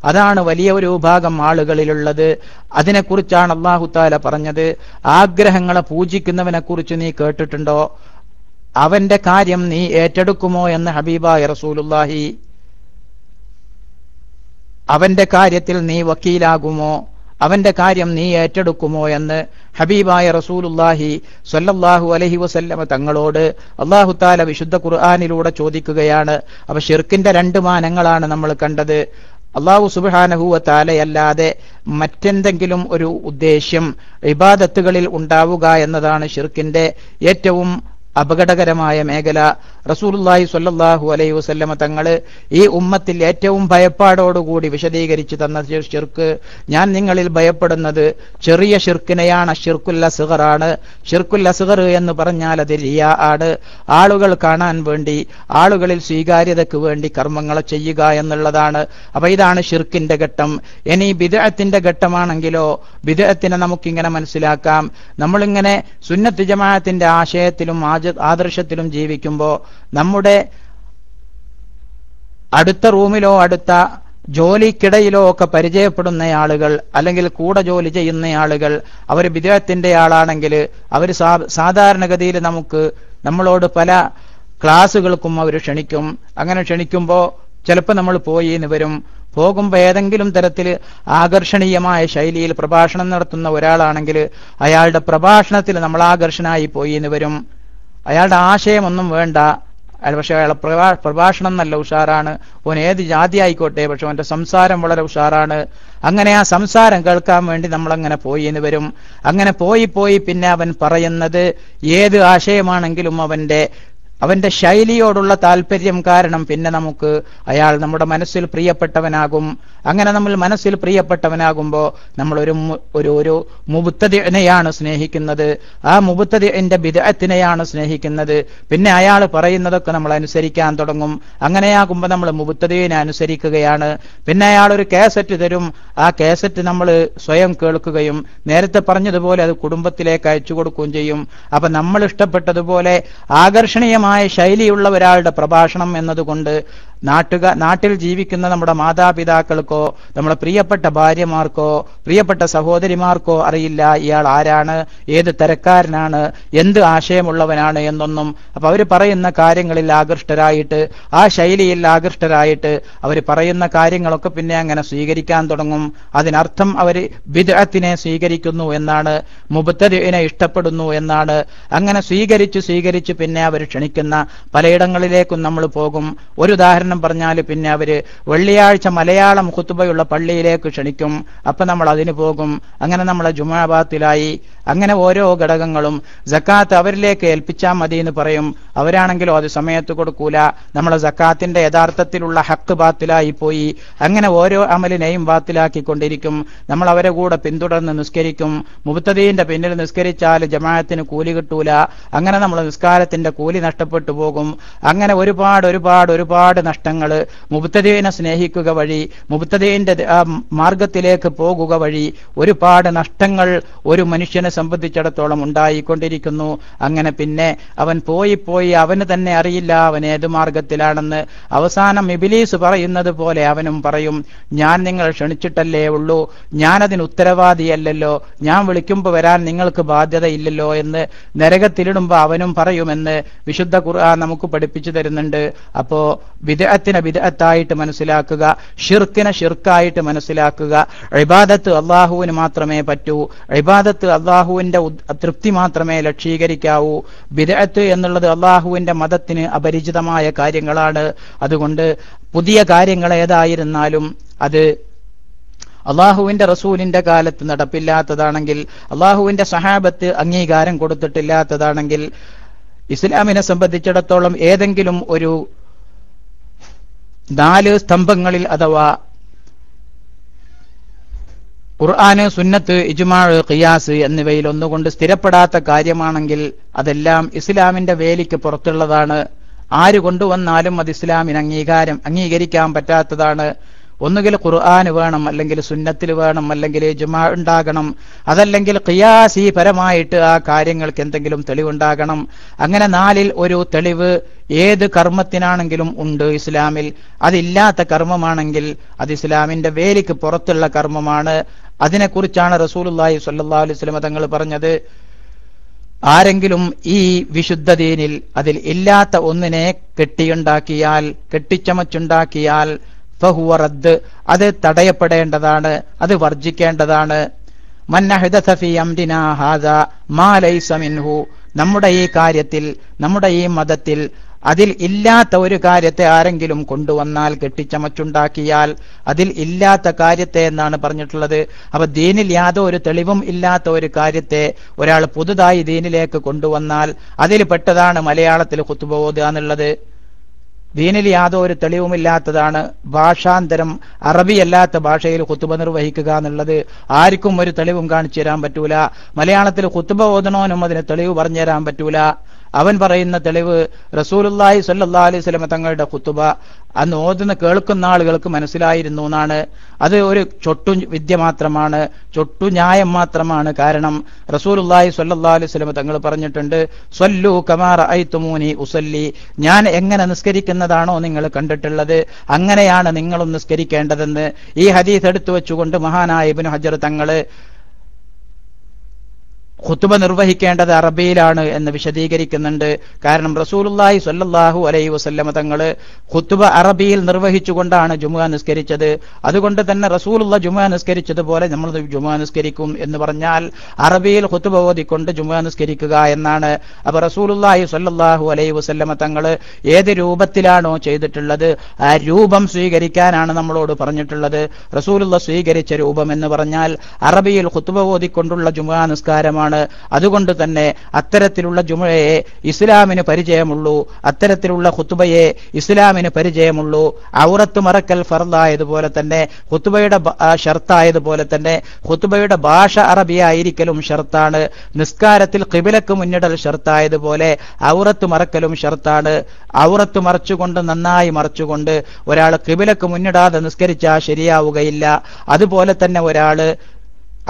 അതാണ് വലിയ ഒരു വിഭാഗം ആളുകളിലുള്ളത്. അതിനെക്കുറിച്ചാണ് അള്ളാഹുത്താല പറഞ്ഞത്. ആഗ്രഹങ്ങളെ പൂജിക്കുന്നവനെ കുറിച്ച് നീ കേട്ടിട്ടുണ്ടോ? അവന്റെ കാര്യം നീ ഏറ്റെടുക്കുമോ എന്ന് ഹബീബായ റസൂലുല്ലാഹി അവന്റെ കാര്യത്തിൽ നീ വക്കീലാകുമോ? അവന്റെ കാര്യം നീ ഏറ്റെടുക്കുമോ എന്ന് ഹബീബായ റസൂലുല്ലാഹി സ്വല്ലല്ലാഹു അലഹി വസല്ലമ തങ്ങളോട് അള്ളാഹുത്താല വിശുദ്ധ ഖുർആാനിലൂടെ ചോദിക്കുകയാണ്. അപ്പൊ ഷിർക്കിന്റെ രണ്ട് മാനങ്ങളാണ് നമ്മൾ കണ്ടത്. അള്ളാഹു സുബാനഹുവ താലയല്ലാതെ മറ്റെന്തെങ്കിലും ഒരു ഉദ്ദേശ്യം ഇബാദത്തുകളിൽ ഉണ്ടാവുക എന്നതാണ് ഷിർക്കിന്റെ ഏറ്റവും അപകടകരമായ മേഖല. റസൂലുല്ലാഹി സ്വല്ലല്ലാഹു അലൈഹി വസല്ലമ തങ്ങൾ ഈ ഉമ്മത്തിൽ ഏറ്റവും ഭയപ്പാടോടുകൂടി വിശദീകരിച്ചു തന്ന ഷിർക്ക് ഞാൻ നിങ്ങളിൽ ഭയപ്പെടുന്നത് ചെറിയ ഷിർക്കിനെയാണ് ഷിർക്കുൽ അസുഖറാണ് ഷിർക്കുൽ അസുഖർ എന്ന് പറഞ്ഞാൽ അത് റിയ ആണ്. ആളുകൾ കാണാൻ വേണ്ടി ആളുകളിൽ സ്വീകാര്യതയ്ക്ക് വേണ്ടി കർമ്മങ്ങൾ ചെയ്യുക എന്നുള്ളതാണ്. അപ്പൊ ഇതാണ് ഷിർക്കിന്റെ ഘട്ടം. ഇനി ബിദഅത്തിന്റെ ഘട്ടമാണെങ്കിലോ ബിദഅത്തിനെ നമുക്കിങ്ങനെ മനസ്സിലാക്കാം. നമ്മളിങ്ങനെ സുന്നത്ത് ജമാഅത്തിന്റെ ആശയത്തിലും ആദർശത്തിലും ജീവിക്കുമ്പോൾ നമ്മുടെ അടുത്ത റൂമിലോ അടുത്ത ജോലിക്കിടയിലോ ഒക്കെ പരിചയപ്പെടുന്ന ആളുകൾ അല്ലെങ്കിൽ കൂടെ ജോലി ചെയ്യുന്ന ആളുകൾ അവർ വിദേഹത്തിന്റെ ആളാണെങ്കിൽ അവർ സാധാരണഗതിയിൽ നമുക്ക് നമ്മളോട് പല ക്ലാസ്സുകൾക്കും അവർ ക്ഷണിക്കും. അങ്ങനെ ക്ഷണിക്കുമ്പോൾ ചിലപ്പോൾ നമ്മൾ പോയി എന്ന് വരും. പോകുമ്പോൾ ഏതെങ്കിലും തരത്തിൽ ആകർഷണീയമായ ശൈലിയിൽ പ്രഭാഷണം നടത്തുന്ന ഒരാളാണെങ്കിൽ അയാളുടെ പ്രഭാഷണത്തിൽ നമ്മൾ ആകർഷനായി പോയി എന്ന് വരും. അയാളുടെ ആശയമൊന്നും വേണ്ട. അയാൾ പക്ഷെ അയാളെ പ്രഭാഷണം നല്ല ഉഷാറാണ്. ഓൻ ഏത് ജാതി ആയിക്കോട്ടെ പക്ഷെ അവന്റെ സംസാരം വളരെ ഉഷാറാണ്. അങ്ങനെ ആ സംസാരം കേൾക്കാൻ വേണ്ടി നമ്മൾ അങ്ങനെ പോയി എന്ന് വരും. അങ്ങനെ പോയി പോയി പിന്നെ അവൻ പറയുന്നത് ഏത് ആശയമാണെങ്കിലും അവന്റെ അവന്റെ ശൈലിയോടുള്ള താല്പര്യം കാരണം പിന്നെ നമുക്ക് അയാൾ നമ്മുടെ മനസ്സിൽ പ്രിയപ്പെട്ടവനാകും. അങ്ങനെ നമ്മൾ മനസ്സിൽ പ്രിയപ്പെട്ടവനാകുമ്പോൾ നമ്മൾ ഒരു ഒരു ഒരു മുബുത്തതിനെയാണ് സ്നേഹിക്കുന്നത്. ആ മുബുത്തതിന്റെ ബിദത്തിനെയാണ് സ്നേഹിക്കുന്നത്. പിന്നെ അയാൾ പറയുന്നതൊക്കെ നമ്മൾ അനുസരിക്കാൻ തുടങ്ങും. അങ്ങനെയാകുമ്പോൾ നമ്മൾ മുബുത്തതിനെ അനുസരിക്കുകയാണ്. പിന്നെ അയാൾ ഒരു കാസറ്റ് തരും. ആ കാസറ്റ് നമ്മൾ സ്വയം കേൾക്കുകയും നേരത്തെ പറഞ്ഞതുപോലെ അത് കുടുംബത്തിലേക്ക് അയച്ചു കൊടുക്കുകയും ചെയ്യും. അപ്പൊ നമ്മൾ ഇഷ്ടപ്പെട്ടതുപോലെ ആകർഷണീയമായ ശൈലിയുള്ള ഒരാളുടെ പ്രഭാഷണം എന്നതുകൊണ്ട് നാട്ടുക നാട്ടിൽ ജീവിക്കുന്ന നമ്മുടെ മാതാപിതാക്കൾക്കോ നമ്മുടെ പ്രിയപ്പെട്ട ഭാര്യമാർക്കോ പ്രിയപ്പെട്ട സഹോദരിമാർക്കോ അറിയില്ല ഇയാൾ ആരാണ് ഏത് തരക്കാരനാണ് എന്ത് ആശയമുള്ളവനാണ് എന്നൊന്നും. അപ്പൊ അവർ പറയുന്ന കാര്യങ്ങളിൽ ആകൃഷ്ടരായിട്ട് ആ ശൈലിയിൽ ആകൃഷ്ടരായിട്ട് അവർ പറയുന്ന കാര്യങ്ങളൊക്കെ പിന്നെ അങ്ങനെ സ്വീകരിക്കാൻ തുടങ്ങും. അതിനർത്ഥം അവർ ബിദഅത്തിനെ സ്വീകരിക്കുന്നു എന്നാണ് മുബത്തദിനെ ഇഷ്ടപ്പെടുന്നു എന്നാണ്. അങ്ങനെ സ്വീകരിച്ച് സ്വീകരിച്ച് പിന്നെ അവർ ക്ഷണിക്കുന്ന പലയിടങ്ങളിലേക്കും നമ്മൾ പോകും. ഒരു ഉദാഹരണം പറഞ്ഞാൽ പിന്നെ അവർ വെള്ളിയാഴ്ച മലയാളം കുത്തുബയുള്ള പള്ളിയിലേക്ക് ക്ഷണിക്കും. അപ്പൊ നമ്മൾ അതിന് പോകും. അങ്ങനെ നമ്മളെ ജുമാബാത്തിലായി അങ്ങനെ ഓരോ ഘടകങ്ങളും ജക്കാത്ത് അവരിലേക്ക് ഏൽപ്പിച്ചാൽ മതി എന്ന് പറയും. അവരാണെങ്കിലോ അത് സമയത്ത് കൊടുക്കൂല. നമ്മളെ ജക്കാത്തിന്റെ യഥാർത്ഥത്തിലുള്ള ഹക്ക് ബാത്തിലായി പോയി. അങ്ങനെ ഓരോ അമലിനെയും ബാത്തിലാക്കിക്കൊണ്ടിരിക്കും. നമ്മൾ അവരെ കൂടെ പിന്തുടർന്ന് നിസ്കരിക്കും. മുബത്തദീന്റെ പിന്നിൽ നിസ്കരിച്ചാൽ ജമാഅത്തിന് കൂലി കിട്ടൂല. അങ്ങനെ നമ്മൾ നിസ്കാരത്തിന്റെ കൂലി നഷ്ടപ്പെട്ടു പോകും. അങ്ങനെ ഒരുപാട് ഒരുപാട് ഒരുപാട് നഷ്ടങ്ങൾ മുബത്തദീനെ സ്നേഹിക്കുക വഴി മുബത്തദീന്റെ മാർഗത്തിലേക്ക് പോകുക വഴി ഒരുപാട് നഷ്ടങ്ങൾ ഒരു മനുഷ്യനെ സംബന്ധിച്ചിടത്തോളം ഉണ്ടായിക്കൊണ്ടിരിക്കുന്നു. അങ്ങനെ പിന്നെ അവൻ പോയി പോയി അവന് തന്നെ അറിയില്ല അവൻ ഏത് മാർഗത്തിലാണെന്ന്. അവസാനം ഇബിലീസ് പറയുന്നത് പോലെ അവനും പറയും ഞാൻ നിങ്ങൾ ക്ഷണിച്ചിട്ടല്ലേ ഉള്ളൂ. ഞാനതിന് ഉത്തരവാദിയല്ലല്ലോ. ഞാൻ വിളിക്കുമ്പോൾ വരാൻ നിങ്ങൾക്ക് ബാധ്യതയില്ലല്ലോ എന്ന് നരകത്തിലിടുമ്പോൾ അവനും പറയുമെന്ന് വിശുദ്ധ ഖുർആൻ നമുക്ക് പഠിപ്പിച്ചു തരുന്നുണ്ട്. അപ്പോ വിദഅത്തിനെ വിദഅത്തായിട്ട് മനസ്സിലാക്കുക ഷിർക്കിനെ ഷിർക്കായിട്ട് മനസ്സിലാക്കുക. ഇബാദത്ത് അള്ളാഹുവിന് മാത്രമേ പറ്റൂ. ഇബാദത്ത് അള്ളാഹു അള്ളാഹുവിന്റെ തൃപ്തി മാത്രമേ ലക്ഷീകരിക്കാവൂ. ബിരഅത്ത് എന്നുള്ളത് അള്ളാഹുവിന്റെ മതത്തിന് അപരിചിതമായ കാര്യങ്ങളാണ്. അതുകൊണ്ട് പുതിയ കാര്യങ്ങൾ ഏതായിരുന്നാലും അത് അള്ളാഹുവിന്റെ റസൂലിന്റെ കാലത്ത് നടപ്പില്ലാത്തതാണെങ്കിൽ അള്ളാഹുവിന്റെ സഹാബത്ത് അംഗീകാരം കൊടുത്തിട്ടില്ലാത്തതാണെങ്കിൽ ഇസ്ലാമിനെ സംബന്ധിച്ചിടത്തോളം ഏതെങ്കിലും ഒരു നാല് സ്തംഭങ്ങളിൽ അഥവാ ഖുർആന് സുന്നത്ത് ഇജുമാ ഖിയാസ് എന്നിവയിൽ ഒന്നുകൊണ്ട് സ്ഥിരപ്പെടാത്ത കാര്യമാണെങ്കിൽ അതെല്ലാം ഇസ്ലാമിന്റെ വേലിക്ക് പുറത്തുള്ളതാണ്. ആര് കൊണ്ടുവന്നാലും അത് ഇസ്ലാമിന് അംഗീകാരം അംഗീകരിക്കാൻ പറ്റാത്തതാണ്. ഒന്നുകിൽ ഖുർആന് വേണം അല്ലെങ്കിൽ സുന്നത്തിൽ വേണം അല്ലെങ്കിൽ ജുമാ ഉണ്ടാകണം. അതല്ലെങ്കിൽ ഖിയാസി പരമായിട്ട് ആ കാര്യങ്ങൾക്ക് എന്തെങ്കിലും തെളിവുണ്ടാകണം. അങ്ങനെ നാലിൽ ഒരു തെളിവ് ഏത് കർമ്മത്തിനാണെങ്കിലും ഉണ്ട് ഇസ്ലാമിൽ. അതില്ലാത്ത കർമ്മമാണെങ്കിൽ അത് ഇസ്ലാമിന്റെ വേലിക്ക് പുറത്തുള്ള കർമ്മമാണ്. അതിനെക്കുറിച്ചാണ് റസൂലുല്ലാഹി സ്വല്ലല്ലാഹു അലൈഹി വസല്ലം തങ്ങൾ പറഞ്ഞത്. ആരെങ്കിലും ഈ വിശുദ്ധ ദീനിൽ അതിൽ ഇല്ലാത്ത ഒന്നിനെ കെട്ടിയുണ്ടാക്കിയാൽ കെട്ടിച്ചമച്ചുണ്ടാക്കിയാൽ ഫഹുവ റദ്ദ് അത് തടയപ്പെടേണ്ടതാണ് അത് വർജിക്കേണ്ടതാണ്. നമ്മുടെ ഈ കാര്യത്തിൽ നമ്മുടെ ഈ മതത്തിൽ അതിൽ ഇല്ലാത്ത ഒരു കാര്യത്തെ ആരെങ്കിലും കൊണ്ടുവന്നാൽ കെട്ടിച്ചമച്ചുണ്ടാക്കിയാൽ അതിൽ ഇല്ലാത്ത കാര്യത്തെ എന്നാണ് പറഞ്ഞിട്ടുള്ളത്. അപ്പൊ ദീനിൽ യാതൊരു തെളിവും ഇല്ലാത്ത ഒരു കാര്യത്തെ ഒരാൾ പുതുതായി ദീനിലേക്ക് കൊണ്ടുവന്നാൽ അതിൽ പെട്ടതാണ് മലയാളത്തിൽ കുത്തുബോധ എന്നുള്ളത്. ദീനിൽ യാതോ ഒരു തെളിവുമില്ലാത്തതാണ് ഭാഷാന്തരം അറബിയല്ലാത്ത ഭാഷയിൽ കുത്തുബ നിർവഹിക്കുക എന്നുള്ളത്. ആർക്കും ഒരു തെളിവും കാണിച്ചു തരാൻ പറ്റൂല. മലയാളത്തിൽ കുത്തുബ ഓതണോനും അതിന് തെളിവ് പറഞ്ഞു തരാൻ പറ്റൂല. അവൻ പറയുന്ന തെളിവ് റസൂലുല്ലാഹി സല്ലാ അലൈഹി സ്വലമ തങ്ങളുടെ കുത്തുബ അന്ന് ഓതുന്ന കേൾക്കുന്ന ആളുകൾക്ക് മനസ്സിലായിരുന്നു എന്നാണ്. അത് ഒരു ചൊട്ടു വിദ്യ മാത്രമാണ് ചൊട്ടു ന്യായം മാത്രമാണ്. കാരണം റസൂലുല്ലാഹി സല്ലാ അലൈഹി സ്വലമ തങ്ങൾ പറഞ്ഞിട്ടുണ്ട് സ്വല്ലു കമാർ ഐ തുമൂനി ഉസല്ലി. ഞാൻ എങ്ങനെ നിസ്കരിക്കുന്നതാണോ നിങ്ങൾ കണ്ടിട്ടുള്ളത്. അങ്ങനെയാണ് നിങ്ങളും നിസ്കരിക്കേണ്ടതെന്ന് ഈ ഹദീസ് എടുത്തു വെച്ചുകൊണ്ട് മഹാനായ ഇബ്നു ഹജർ തങ്ങൾ ഖുത്തുബ നിർവഹിക്കേണ്ടത് അറബിയിലാണ് എന്ന് വിശദീകരിക്കുന്നുണ്ട്. കാരണം റസൂലുല്ലാഹി സ്വല്ലല്ലാഹു അലൈ വസല്ലമ തങ്ങൾ ഖുത്തുബ അറബിയിൽ നിർവഹിച്ചുകൊണ്ടാണ് ജുമുഅ നിസ്കരിച്ചത്. അതുകൊണ്ട് തന്നെ റസൂലുള്ള ജുമുഅ നിസ്കരിച്ചതുപോലെ നമ്മൾ ജുമുഅ നിസ്കരിക്കും എന്ന് പറഞ്ഞാൽ അറബിയിൽ ഖുത്തുബ ഓതിക്കൊണ്ട് ജുമുഅ നിസ്കരിക്കുക എന്നാണ്. അപ്പൊ റസൂലുല്ലാഹി സ്വല്ലല്ലാഹു അലൈ വസല്ലമ തങ്ങൾ ഏത് രൂപത്തിലാണോ ചെയ്തിട്ടുള്ളത് ആ രൂപം സ്വീകരിക്കാനാണ് നമ്മളോട് പറഞ്ഞിട്ടുള്ളത്. റസൂലുള്ള സ്വീകരിച്ച രൂപം എന്ന് പറഞ്ഞാൽ അറബിയിൽ ഖുത്തുബ ഓതിക്കൊണ്ടുള്ള ജുമുഅ നിസ്കാരമാണ്. ആണ് അതുകൊണ്ട് തന്നെ അത്തരത്തിലുള്ള ജുമയെ ഇസ്ലാമിന് പരിചയമുള്ളൂ. അത്തരത്തിലുള്ള ഹുത്തുബയെ ഇസ്ലാമിന് പരിചയമുള്ളൂ. ഔറത്ത് മറക്കൽ ഫർദായതുപോലെ തന്നെ ഹുത്തുബയുടെ ഷർത്തായതുപോലെ തന്നെ ഹുത്തുബയുടെ ഭാഷ അറബിയായിരിക്കലും ഷർത്താണ്. നിസ്കാരത്തിൽ കിബിലക്ക് മുന്നിടൽ ഷർത്തായതുപോലെ ഔറത്ത് മറക്കലും ഷർത്താണ്. ഔറത്ത് മറച്ചുകൊണ്ട് നന്നായി മറച്ചുകൊണ്ട് ഒരാൾ കിബിലക്ക് മുന്നിടാതെ നിസ്കരിച്ചാൽ ശരിയാവുകയില്ല. അതുപോലെ തന്നെ ഒരാൾ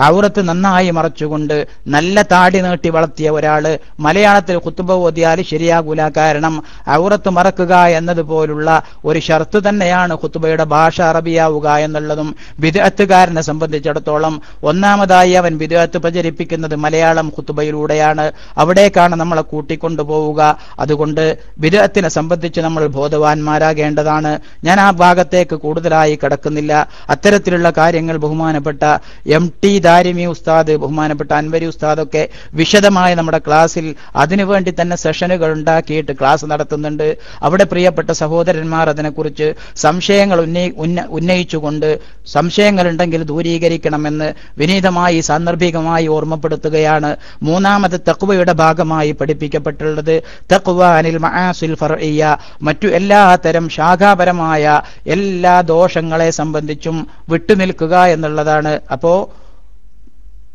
ഔറത്ത് നന്നായി മറച്ചുകൊണ്ട് നല്ല താടി നീട്ടി വളർത്തിയ ഒരാൾ മലയാളത്തിൽ കുത്തുബ ഓതിയാൽ ശരിയാകൂല. കാരണം ഔറത്ത് മറക്കുക എന്നതുപോലുള്ള ഒരു ഷർത്ത് തന്നെയാണ് കുത്തുബയുടെ ഭാഷ അറബിയാവുക എന്നുള്ളതും വിദഗ്ധക്കാരനെ സംബന്ധിച്ചിടത്തോളം ഒന്നാമതായി അവൻ വിദഗത്ത് പ്രചരിപ്പിക്കുന്നത് മലയാളം കുത്തുബയിലൂടെയാണ്. അവിടേക്കാണ് നമ്മളെ കൂട്ടിക്കൊണ്ടുപോവുക. അതുകൊണ്ട് വിദഗ്ധത്തിനെ സംബന്ധിച്ച് നമ്മൾ ബോധവാന്മാരാകേണ്ടതാണ്. ഞാൻ ആ ഭാഗത്തേക്ക് കൂടുതലായി കിടക്കുന്നില്ല. അത്തരത്തിലുള്ള കാര്യങ്ങൾ ബഹുമാനപ്പെട്ട എം ടി ദാരിമി ഉസ്താദ് ബഹുമാനപ്പെട്ട അൻവരി ഉസ്താദൊക്കെ വിശദമായി നമ്മുടെ ക്ലാസ്സിൽ അതിനുവേണ്ടി തന്നെ സെഷനുകൾ ഉണ്ടാക്കിയിട്ട് ക്ലാസ് നടത്തുന്നുണ്ട്. അവിടെ പ്രിയപ്പെട്ട സഹോദരന്മാർ അതിനെക്കുറിച്ച് സംശയങ്ങൾ ഉന്നയി ഉന്നയിച്ചുകൊണ്ട് സംശയങ്ങളുണ്ടെങ്കിൽ ദൂരീകരിക്കണമെന്ന് വിനീതമായി സാന്ദർഭികമായി ഓർമ്മപ്പെടുത്തുകയാണ്. മൂന്നാമത് തക്വയുടെ ഭാഗമായി പഠിപ്പിക്കപ്പെട്ടുള്ളത് തക്വ അനിൽ മഹാസുൽ ഫർഇയ മറ്റു എല്ലാ തരം ശാഖാപരമായ എല്ലാ ദോഷങ്ങളെ സംബന്ധിച്ചും വിട്ടുനിൽക്കുക എന്നുള്ളതാണ്. അപ്പോ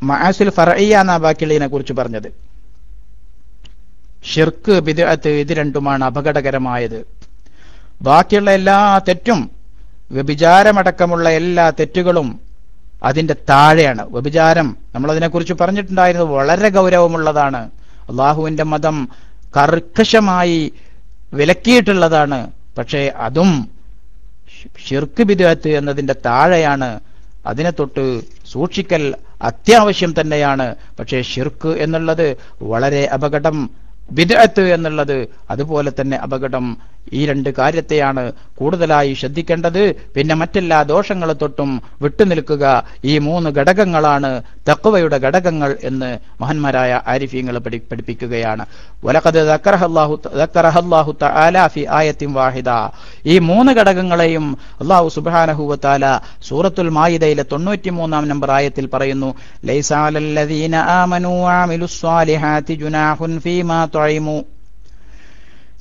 മഹാസുൽ ഫറയ്യ എന്ന ബാക്കിയുള്ളതിനെ കുറിച്ച് പറഞ്ഞത്. ഷിർക്ക് ബിദഅത്ത് ഇത് രണ്ടുമാണ് അപകടകരമായത്. ബാക്കിയുള്ള എല്ലാ തെറ്റും വ്യഭിചാരമടക്കമുള്ള എല്ലാ തെറ്റുകളും അതിന്റെ താഴെയാണ്. വ്യഭിചാരം നമ്മളതിനെക്കുറിച്ച് പറഞ്ഞിട്ടുണ്ടായിരുന്നത് വളരെ ഗൗരവമുള്ളതാണ്. അള്ളാഹുവിന്റെ മതം കർക്കശമായി വിലക്കിയിട്ടുള്ളതാണ്. പക്ഷേ അതും ഷിർക്ക് ബിദഅത്ത് എന്നതിന്റെ താഴെയാണ്. അതിനെ തൊട്ട് സൂക്ഷിക്കൽ അത്യാവശ്യം തന്നെയാണ്. പക്ഷേ ഷിർക്ക് എന്നുള്ളത് വളരെ അപകടം ബിദ്അത്ത് എന്നുള്ളത് അതുപോലെ തന്നെ അപകടം. ഈ രണ്ട് കാര്യത്തെയാണ് കൂടുതലായി ശ്രദ്ധിക്കേണ്ടത്. പിന്നെ മറ്റെല്ലാ ദോഷങ്ങളെ തൊട്ടും വിട്ടുനിൽക്കുക ഈ മൂന്ന് ഘടകങ്ങളാണ് തക്കവയുടെ ഘടകങ്ങൾ എന്ന് മഹന്മാരായ ആരിഫീങ്ങൾ പഠിപ്പിക്കുകയാണ്. വാഹിദ. ഈ മൂന്ന് ഘടകങ്ങളെയും അള്ളാഹു സുബ്ഹാനഹു വതആല സൂറത്തുൽ മായിദയിലെ 93 നമ്പർ ആയത്തിൽ പറയുന്നു ലൈസ അലല്ലദീന ആമനു ആമിലു സ്വാലിഹാതി ജുനാഹുൻ ഫീമാ തുഇമു.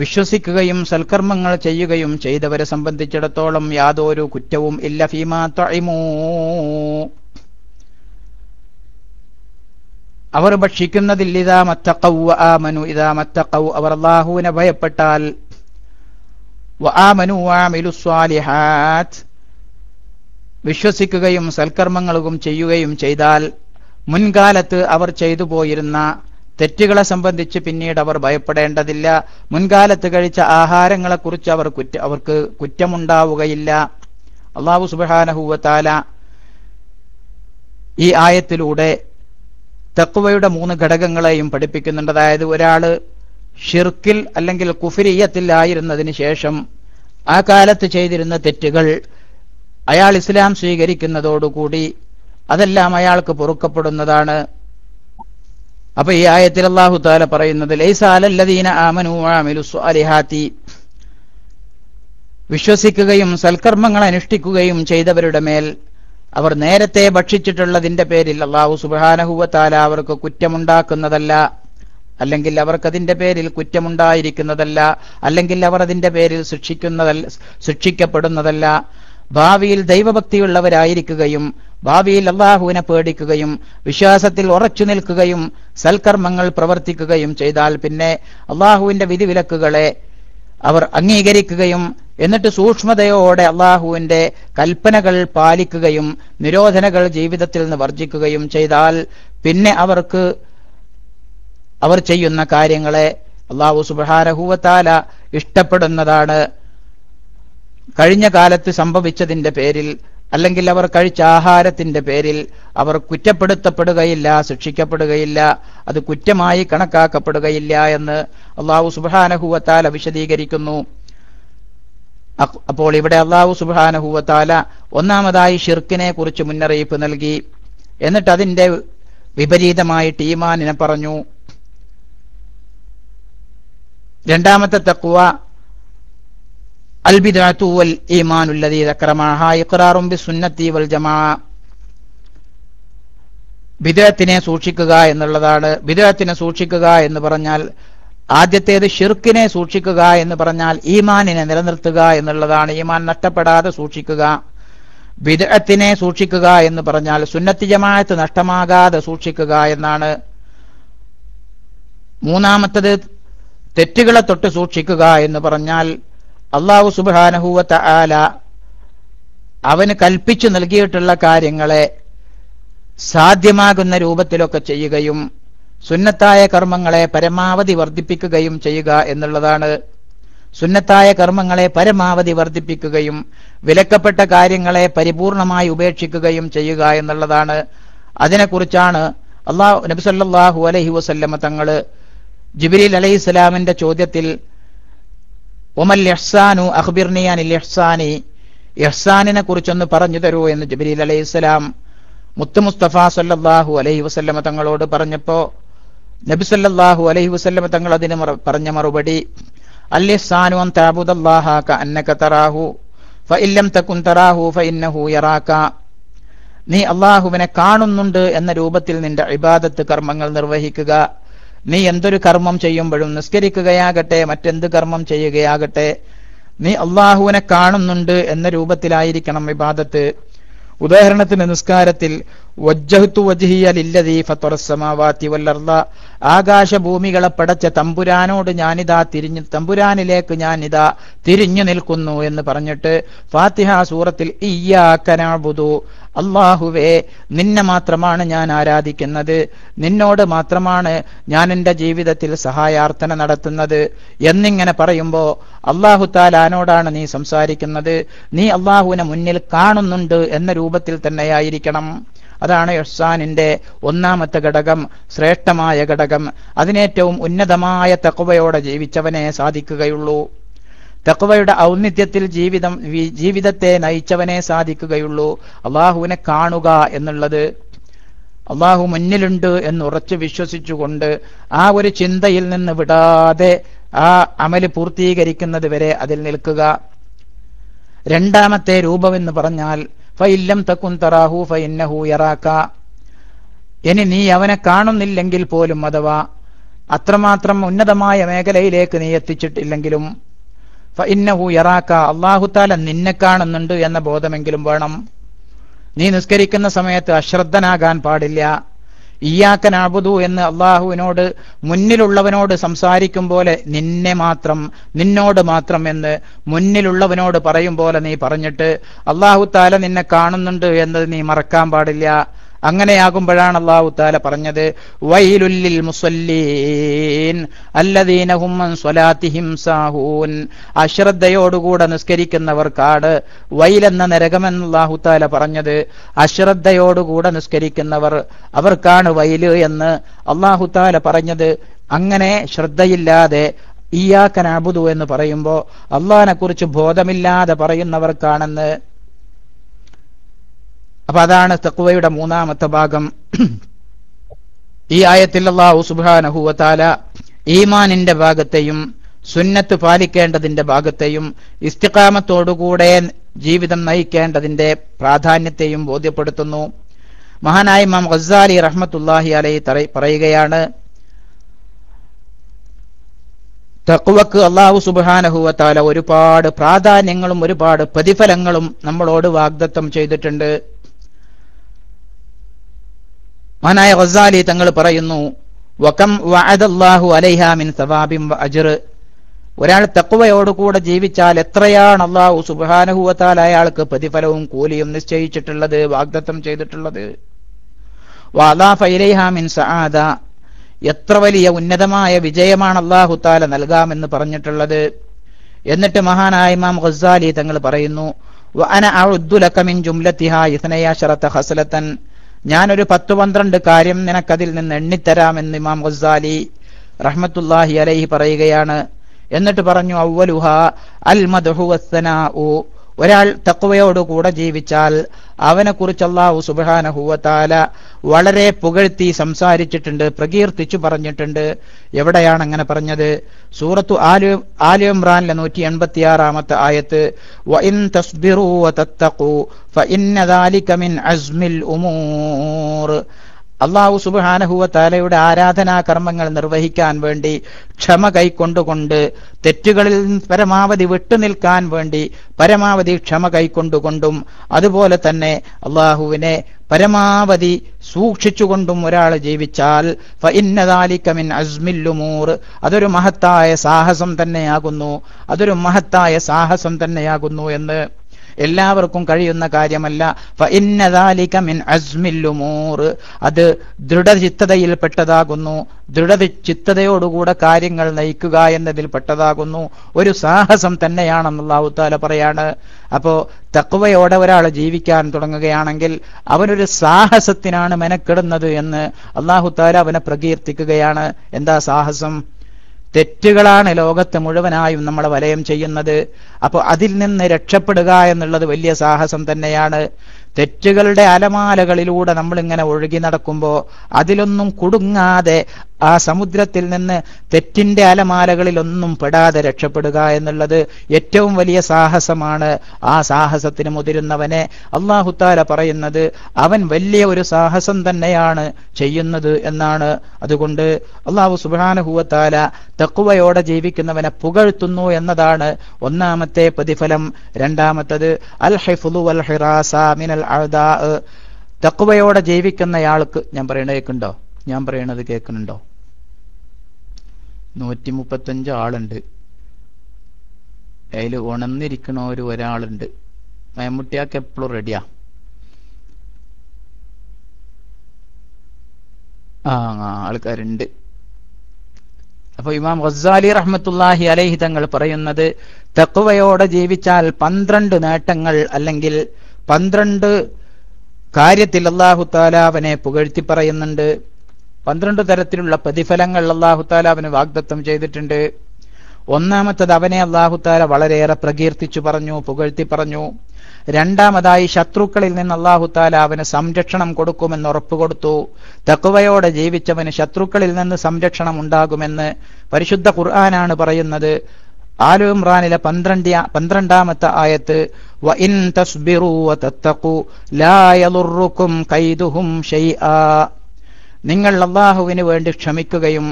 വിശ്വസിക്കുകയും സൽക്കർമ്മങ്ങൾ ചെയ്യുകയും ചെയ്തവരെ സംബന്ധിച്ചിടത്തോളം യാതൊരു കുറ്റവും ഇല്ല. ഫീമാ തൊഴിമൂ അവർ ഭക്ഷിക്കുന്നതിൽ ഇതാ മത്തക്കൗ ആമനു. ഇതാ മത്തക്കൗ അവർ അള്ളാഹുവിനെ ഭയപ്പെട്ടാൽ ആമനു ആമിലു സ്വാലിഹാത്ത് വിശ്വസിക്കുകയും സൽക്കർമ്മങ്ങളും ചെയ്യുകയും ചെയ്താൽ മുൻകാലത്ത് അവർ ചെയ്തു പോയിരുന്ന തെറ്റുകളെ സംബന്ധിച്ച് പിന്നീട് അവർ ഭയപ്പെടേണ്ടതില്ല. മുൻകാലത്ത് കഴിച്ച ആഹാരങ്ങളെക്കുറിച്ച് അവർ കുറ്റ അവർക്ക് കുറ്റമുണ്ടാവുകയില്ല. അള്ളാഹു സുബാനഹുവത്താല ഈ ആയത്തിലൂടെ തക്വയുടെ മൂന്ന് ഘടകങ്ങളെയും പഠിപ്പിക്കുന്നുണ്ട്. അതായത് ഒരാൾ ഷിർക്കിൽ അല്ലെങ്കിൽ കുഫിരിയത്തിലായിരുന്നതിന് ശേഷം ആ കാലത്ത് ചെയ്തിരുന്ന തെറ്റുകൾ അയാൾ ഇസ്ലാം സ്വീകരിക്കുന്നതോടുകൂടി അതെല്ലാം അയാൾക്ക് പൊറുക്കപ്പെടുന്നതാണ്. അപ്പൊ ഈ ആയത്തിൽ അള്ളാഹു താല പറയുന്നത് ലൈസാലല്ലദീന വിശ്വസിക്കുകയും സൽക്കർമ്മങ്ങൾ അനുഷ്ഠിക്കുകയും ചെയ്തവരുടെ മേൽ അവർ നേരത്തെ ഭക്ഷിച്ചിട്ടുള്ളതിന്റെ പേരിൽ അള്ളാഹു സുബാനഹുവത്താല അവർക്ക് കുറ്റമുണ്ടാക്കുന്നതല്ല. അല്ലെങ്കിൽ അവർക്കതിന്റെ പേരിൽ കുറ്റമുണ്ടായിരിക്കുന്നതല്ല. അല്ലെങ്കിൽ അവർ അതിന്റെ പേരിൽ ശിക്ഷിക്കുന്നതല്ല ശിക്ഷിക്കപ്പെടുന്നതല്ല. ഭാവിയിൽ ദൈവഭക്തിയുള്ളവരായിരിക്കുകയും ഭാവിയിൽ അള്ളാഹുവിനെ പേടിക്കുകയും വിശ്വാസത്തിൽ ഉറച്ചു നിൽക്കുകയും സൽക്കർമ്മങ്ങൾ പ്രവർത്തിക്കുകയും ചെയ്താൽ പിന്നെ അള്ളാഹുവിന്റെ വിധിവിലക്കുകളെ അവർ അംഗീകരിക്കുകയും എന്നിട്ട് സൂക്ഷ്മതയോടെ അള്ളാഹുവിന്റെ കൽപ്പനകൾ പാലിക്കുകയും നിരോധനകൾ ജീവിതത്തിൽ നിന്ന് വർജിക്കുകയും ചെയ്താൽ പിന്നെ അവർക്ക് അവർ ചെയ്യുന്ന കാര്യങ്ങളെ അള്ളാഹു സുബഹാരഹൂവത്താല ഇഷ്ടപ്പെടുന്നതാണ്. കഴിഞ്ഞ കാലത്ത് സംഭവിച്ചതിന്റെ പേരിൽ അല്ലെങ്കിൽ അവർ കഴിച്ച ആഹാരത്തിന്റെ പേരിൽ അവർ കുറ്റപ്പെടുത്തപ്പെടുകയില്ല ശിക്ഷിക്കപ്പെടുകയില്ല അത് കുറ്റമായി കണക്കാക്കപ്പെടുകയില്ല എന്ന് അള്ളാഹു സുബാനഹുവത്താല വിശദീകരിക്കുന്നു. അപ്പോൾ ഇവിടെ അള്ളാഹു സുബാനഹുവത്താല ഒന്നാമതായി ഷിർക്കിനെ കുറിച്ച് മുന്നറിയിപ്പ് നൽകി. എന്നിട്ട് അതിന്റെ വിപരീതമായിട്ട് ഈമാനിനെ പറഞ്ഞു. രണ്ടാമത്തെ തക്കുവ വൽ ഈമാനുല്ലദീ വൽ ജമാഅ ബിദത്തിനെ സൂക്ഷിക്കുക എന്നുള്ളതാണ്. ബിദത്തിനെ സൂക്ഷിക്കുക എന്ന് പറഞ്ഞാൽ ആദ്യത്തേത് ഷിർക്കിനെ സൂക്ഷിക്കുക എന്ന് പറഞ്ഞാൽ ഈമാനിനെ നിലനിർത്തുക എന്നുള്ളതാണ്. ഈമാൻ നഷ്ടപ്പെടാതെ സൂക്ഷിക്കുക. ബിദത്തിനെ സൂക്ഷിക്കുക എന്ന് പറഞ്ഞാൽ സുന്നത്തി ജമാഅത്ത് നഷ്ടമാകാതെ സൂക്ഷിക്കുക എന്നാണ്. മൂന്നാമത്തത് തെറ്റുകളെ തൊട്ട് സൂക്ഷിക്കുക എന്ന് പറഞ്ഞാൽ അള്ളാഹു സുബാനഹൂവത്ത ആല അവന് കൽപ്പിച്ചു നൽകിയിട്ടുള്ള കാര്യങ്ങളെ സാധ്യമാകുന്ന രൂപത്തിലൊക്കെ ചെയ്യുകയും സുന്നത്തായ കർമ്മങ്ങളെ പരമാവധി വർദ്ധിപ്പിക്കുകയും ചെയ്യുക എന്നുള്ളതാണ്. സുന്നത്തായ കർമ്മങ്ങളെ പരമാവധി വർദ്ധിപ്പിക്കുകയും വിലക്കപ്പെട്ട കാര്യങ്ങളെ പരിപൂർണമായി ഉപേക്ഷിക്കുകയും ചെയ്യുക എന്നുള്ളതാണ്. അതിനെക്കുറിച്ചാണ് അള്ളാഹു നബിസല്ലാഹു അലഹി വസല്ലമ തങ്ങൾ ജിബിരിൽ അലഹി സ്വലാമിന്റെ ചോദ്യത്തിൽ ഒമൽ ഇഹ്സാനു അഖ്ബിർനി അനിൽ ഇഹ്സാനി ഇഹ്സാനിനെ കുറിച്ചൊന്ന് പറഞ്ഞു തരൂ എന്ന് ജബിലീൽ അലൈഹി സ്വലാം മുത്തു മുസ്തഫ സല്ലാഹു അലൈഹി വസല്ലമ തങ്ങളോട് പറഞ്ഞപ്പോ നബി സല്ലാഹു അലൈഹി വസല്ലമ തങ്ങൾ അതിന് പറഞ്ഞ മറുപടി തറാഹു ഫഇന്നഹു നീ അള്ളാഹുവിനെ കാണുന്നുണ്ട് എന്ന രൂപത്തിൽ നിന്റെ ഇബാദത്ത് കർമ്മങ്ങൾ നിർവഹിക്കുക. നീ എന്തൊരു കർമ്മം ചെയ്യുമ്പോഴും നിസ്കരിക്കുകയാകട്ടെ മറ്റെന്ത് കർമ്മം ചെയ്യുകയാകട്ടെ നീ അള്ളാഹുവിനെ കാണുന്നുണ്ട് എന്ന രൂപത്തിലായിരിക്കണം വിവാദത്ത് ഉദാഹരണത്തിന് നിസ്കാരത്തിൽ വജ്ജഹ്തു വജ്ഹിയ ലില്ലദീ ഫത്തറസ്സമാവാതി വല്ലർദ. ആകാശഭൂമികളെ പടച്ച തമ്പുരാനോട് ഞാനിതാ തിരിഞ്ഞു തമ്പുരാനിലേക്ക് ഞാനിതാ തിരിഞ്ഞു നിൽക്കുന്നു എന്ന് പറഞ്ഞിട്ട് ഫാത്തിഹ സൂറത്തിൽ ഇയ്യാക്കനാബുദു അള്ളാഹുവേ നിന്നെ മാത്രമാണ് ഞാൻ ആരാധിക്കുന്നത്. നിന്നോട് മാത്രമാണ് ഞാൻ എന്റെ ജീവിതത്തിൽ സഹായാർത്ഥന നടത്തുന്നത് എന്നിങ്ങനെ പറയുമ്പോൾ അള്ളാഹു താലാനോടാണ് നീ സംസാരിക്കുന്നത്. നീ അള്ളാഹുവിനെ മുന്നിൽ കാണുന്നുണ്ട് എന്ന രൂപത്തിൽ തന്നെയായിരിക്കണം. അതാണ് ഇഹ്സാനിന്റെ ഒന്നാമത്തെ ഘടകം ശ്രേഷ്ഠമായ ഘടകം. അതിനേറ്റവും ഉന്നതമായ തക്കുവയോടെ ജീവിച്ചവനെ സാധിക്കുകയുള്ളൂ. തക്കുവയുടെ ഔന്നിത്യത്തിൽ ജീവിതം ജീവിതത്തെ നയിച്ചവനെ സാധിക്കുകയുള്ളൂ. അള്ളാഹുവിനെ കാണുക എന്നുള്ളത് അള്ളാഹു മുന്നിലുണ്ട് എന്ന് ഉറച്ചു വിശ്വസിച്ചുകൊണ്ട് ആ ഒരു ചിന്തയിൽ നിന്ന് വിടാതെ ആ അമൽ പൂർത്തീകരിക്കുന്നത് വരെ അതിൽ നിൽക്കുക. രണ്ടാമത്തെ രൂപമെന്ന് പറഞ്ഞാൽ ഫൈല്ലം തക്കുൻ തറാഹു ഫൈന്നഹു യറാക്ക. ഇനി നീ അവനെ കാണുന്നില്ലെങ്കിൽ പോലും അഥവാ അത്രമാത്രം ഉന്നതമായ മേഖലയിലേക്ക് നീ എത്തിച്ചിട്ടില്ലെങ്കിലും ഫഇന്നഹു യറാക്ക. അള്ളാഹുത്താല നിന്നെ കാണുന്നുണ്ട് എന്ന ബോധമെങ്കിലും വേണം. നീ നിസ്കരിക്കുന്ന സമയത്ത് അശ്രദ്ധനാകാൻ പാടില്ല. ഇയാക്കൻ ആബുദു എന്ന് അള്ളാഹുവിനോട് മുന്നിലുള്ളവനോട് സംസാരിക്കും പോലെ നിന്നെ മാത്രം നിന്നോട് മാത്രം എന്ന് മുന്നിലുള്ളവനോട് പറയും പോലെ നീ പറഞ്ഞിട്ട് അള്ളാഹു താല നിന്നെ കാണുന്നുണ്ട് എന്നത് നീ മറക്കാൻ പാടില്ല. അങ്ങനെയാകുമ്പോഴാണ് അള്ളാഹു താല പറഞ്ഞത് വൈലുല്ലിൽ മുസല്ലീൻ സ്വലാത്തിഹിം സാഹൂൻ. അശ്രദ്ധയോടുകൂടെ നിസ്കരിക്കുന്നവർക്കാട് വൈലെന്ന നരകമെന്ന് അള്ളാഹു താല പറഞ്ഞത്. അശ്രദ്ധയോടുകൂടെ നിസ്കരിക്കുന്നവർ അവർക്കാണ് വൈൽ എന്ന് അള്ളാഹു താല പറഞ്ഞത്. അങ്ങനെ ശ്രദ്ധയില്ലാതെ ഇയാക്കനാബുദു എന്ന് പറയുമ്പോ അള്ളാഹിനെ കുറിച്ച് ബോധമില്ലാതെ പറയുന്നവർക്കാണെന്ന് അപ്പൊ അതാണ് തക്വയുടെ മൂന്നാമത്തെ ഭാഗം. ഈ ആയത്തിൽ അള്ളാഹു സുബാനഹുവത്താല ഈമാനിന്റെ ഭാഗത്തെയും സുന്നത്ത് പാലിക്കേണ്ടതിന്റെ ഭാഗത്തെയും ഇസ്തിക്കാമത്തോടുകൂടെ ജീവിതം നയിക്കേണ്ടതിന്റെ പ്രാധാന്യത്തെയും ബോധ്യപ്പെടുത്തുന്നു. മഹാനായ ഇമാം ഗസാലി റഹ്മത്തുല്ലാഹി അലൈ പറയുകയാണ് തക്കുവക്ക് അള്ളാഹു സുബാനഹുവത്താല ഒരുപാട് പ്രാധാന്യങ്ങളും ഒരുപാട് പ്രതിഫലങ്ങളും നമ്മളോട് വാഗ്ദത്തം ചെയ്തിട്ടുണ്ട്. മഹാനായ ഗസാലി തങ്ങൾ പറയുന്നു വകം വഅദല്ലാഹു അലൈഹ മിൻ സവാബിൻ അജ്ർ. ഒരാൾ തക്കുവയോടുകൂടെ ജീവിച്ചാൽ എത്രയാണ് അള്ളാഹു സുബാനഹുവത്താൽ അയാൾക്ക് പ്രതിഫലവും കൂലിയും നിശ്ചയിച്ചിട്ടുള്ളത് വാഗ്ദത്തം ചെയ്തിട്ടുള്ളത്? മിൻ സആദ എത്ര വലിയ ഉന്നതമായ വിജയമാണ് അള്ളാഹു താല നൽകാമെന്ന് പറഞ്ഞിട്ടുള്ളത്. എന്നിട്ട് മഹാനായ ഇമാം ഖസാലി തങ്ങൾ പറയുന്നു വഅന അഉദ്ദു ലക മിൻ ജുംലതിഹാ ഖസ്ലതൻ ഞാനൊരു പത്തു പന്ത്രണ്ട് കാര്യം നിനക്കതിൽ നിന്ന് എണ്ണിത്തരാമെന്ന് ഇമാം ഗസാലി റഹ്മത്തുല്ലാഹി അലൈഹി പറയുകയാണ്. എന്നിട്ട് പറഞ്ഞു അവലുഹ അൽ മദ്ഹു വസ്സനാഉ. ഒരാൾ തക്വയോടുകൂടെ ജീവിച്ചാൽ അവനെ കുറിച്ച് അള്ളാഹു സുബാനഹുവത്താല വളരെ പുകഴ്ത്തി സംസാരിച്ചിട്ടുണ്ട് പ്രകീർത്തിച്ചു പറഞ്ഞിട്ടുണ്ട്. എവിടെയാണ് അങ്ങനെ പറഞ്ഞത്? സൂറത്തു ആലു ആലു നൂറ്റി എൺപത്തിയാറാമത്തെ ആയത്ത് വഇൻ തസ്ബിറു വതത്തഖു ഫഇന്ന ദാലിക മിൻ അസ്മിൽ ഉമൂർ അള്ളാഹു സുബാനഹുവ താലയുടെ ആരാധനാ കർമ്മങ്ങൾ നിർവഹിക്കാൻ വേണ്ടി ക്ഷമ കൈക്കൊണ്ടുകൊണ്ട് തെറ്റുകളിൽ പരമാവധി വിട്ടുനിൽക്കാൻ വേണ്ടി പരമാവധി ക്ഷമ കൈക്കൊണ്ടുകൊണ്ടും അതുപോലെ തന്നെ അള്ളാഹുവിനെ പരമാവധി സൂക്ഷിച്ചുകൊണ്ടും ഒരാൾ ജീവിച്ചാൽ ഫഇന്നദാലിക്കമിൻ അസ്മില്ലുമൂർ അതൊരു മഹത്തായ സാഹസം തന്നെയാകുന്നു. അതൊരു മഹത്തായ സാഹസം തന്നെയാകുന്നു എന്ന് എല്ലാവർക്കും കഴിയുന്ന കാര്യമല്ല. മിൻ അസ്മില്ലുമൂർ അത് ദൃഢചിത്തതയിൽപ്പെട്ടതാകുന്നു. ദൃഢചിത്തതയോടുകൂടെ കാര്യങ്ങൾ നയിക്കുക എന്നതിൽ പെട്ടതാകുന്നു ഒരു സാഹസം തന്നെയാണെന്ന് അള്ളാഹു താല പറയാണ്. അപ്പോ തക്കുവയോടെ ഒരാൾ ജീവിക്കാൻ തുടങ്ങുകയാണെങ്കിൽ അവനൊരു സാഹസത്തിനാണ് മെനക്കെടുന്നത് എന്ന് അള്ളാഹുത്താല അവനെ പ്രകീർത്തിക്കുകയാണ്. എന്താ സാഹസം? തെറ്റുകളാണ് ലോകത്ത് മുഴുവനായും നമ്മളെ വലയം ചെയ്യുന്നത്. അപ്പോൾ അതിൽ നിന്ന് രക്ഷപ്പെടുക എന്നുള്ളത് വലിയ സാഹസം തന്നെയാണ്. തെറ്റുകളുടെ അലമാലകളിലൂടെ നമ്മളിങ്ങനെ ഒഴുകി നടക്കുമ്പോൾ അതിലൊന്നും കുടുങ്ങാതെ ആ സമുദ്രത്തിൽ നിന്ന് തെറ്റിന്റെ അലമാലകളിലൊന്നും പെടാതെ രക്ഷപ്പെടുക എന്നുള്ളത് ഏറ്റവും വലിയ സാഹസമാണ്. ആ സാഹസത്തിന് മുതിരുന്നവനെ അള്ളാഹുത്താല പറയുന്നത് അവൻ വലിയ ഒരു സാഹസം തന്നെയാണ് ചെയ്യുന്നത് എന്നാണ്. അതുകൊണ്ട് അള്ളാഹു സുബാനഹുവത്താല തക്കുവയോടെ ജീവിക്കുന്നവനെ പുകഴ്ത്തുന്നു എന്നതാണ് ഒന്നാമത്തെ പ്രതിഫലം. രണ്ടാമത്തത് അൽ ഹൈഫുൽ അൽ ഹിറാസ മിനൽ അഅദാ തക്കുവയോടെ ജീവിക്കുന്നയാൾക്ക് ഞാൻ പറയണത് കേൾക്കുന്നുണ്ടോ? ഞാൻ പറയണത് കേൾക്കുന്നുണ്ടോ? നൂറ്റി മുപ്പത്തഞ്ച് ആളുണ്ട്. അതിൽ ഉണർന്നിരിക്കണ ഒരു ഒരാളുണ്ട്. മയമുട്ടിയാക്ക് എപ്പോഴും റെഡിയാ ആ, ആൾക്കാരുണ്ട്. അപ്പൊ ഇമാം ഗസാലി റഹ്മത്തുല്ലാഹി അലൈഹി തങ്ങൾ പറയുന്നത് തക്കുവയോടെ ജീവിച്ചാൽ പന്ത്രണ്ട് നേട്ടങ്ങൾ അല്ലെങ്കിൽ പന്ത്രണ്ട് കാര്യത്തിൽ അള്ളാഹു താല അവനെ പുകഴ്ത്തി പറയുന്നുണ്ട്. പന്ത്രണ്ട് തരത്തിലുള്ള പ്രതിഫലങ്ങൾ അള്ളാഹു താല അവന് വാഗ്ദത്തം ചെയ്തിട്ടുണ്ട്. ഒന്നാമത്തത് അവനെ അള്ളാഹു താല വളരെയേറെ പ്രകീർത്തിച്ചു പറഞ്ഞു പുകഴ്ത്തി പറഞ്ഞു. രണ്ടാമതായി ശത്രുക്കളിൽ നിന്ന് അള്ളാഹു താല അവന് സംരക്ഷണം കൊടുക്കുമെന്ന് ഉറപ്പ് കൊടുത്തു. തക്കുവയോടെ ജീവിച്ചവന് ശത്രുക്കളിൽ നിന്ന് സംരക്ഷണം ഉണ്ടാകുമെന്ന് പരിശുദ്ധ ഖുർആനാണ് പറയുന്നത്. ആലു ഇമ്രാനിലെ പന്ത്രണ്ട് പന്ത്രണ്ടാമത്തെ ആയത്ത് ലാ കൈദുഹും നിങ്ങൾ അള്ളാഹുവിന് വേണ്ടി ക്ഷമിക്കുകയും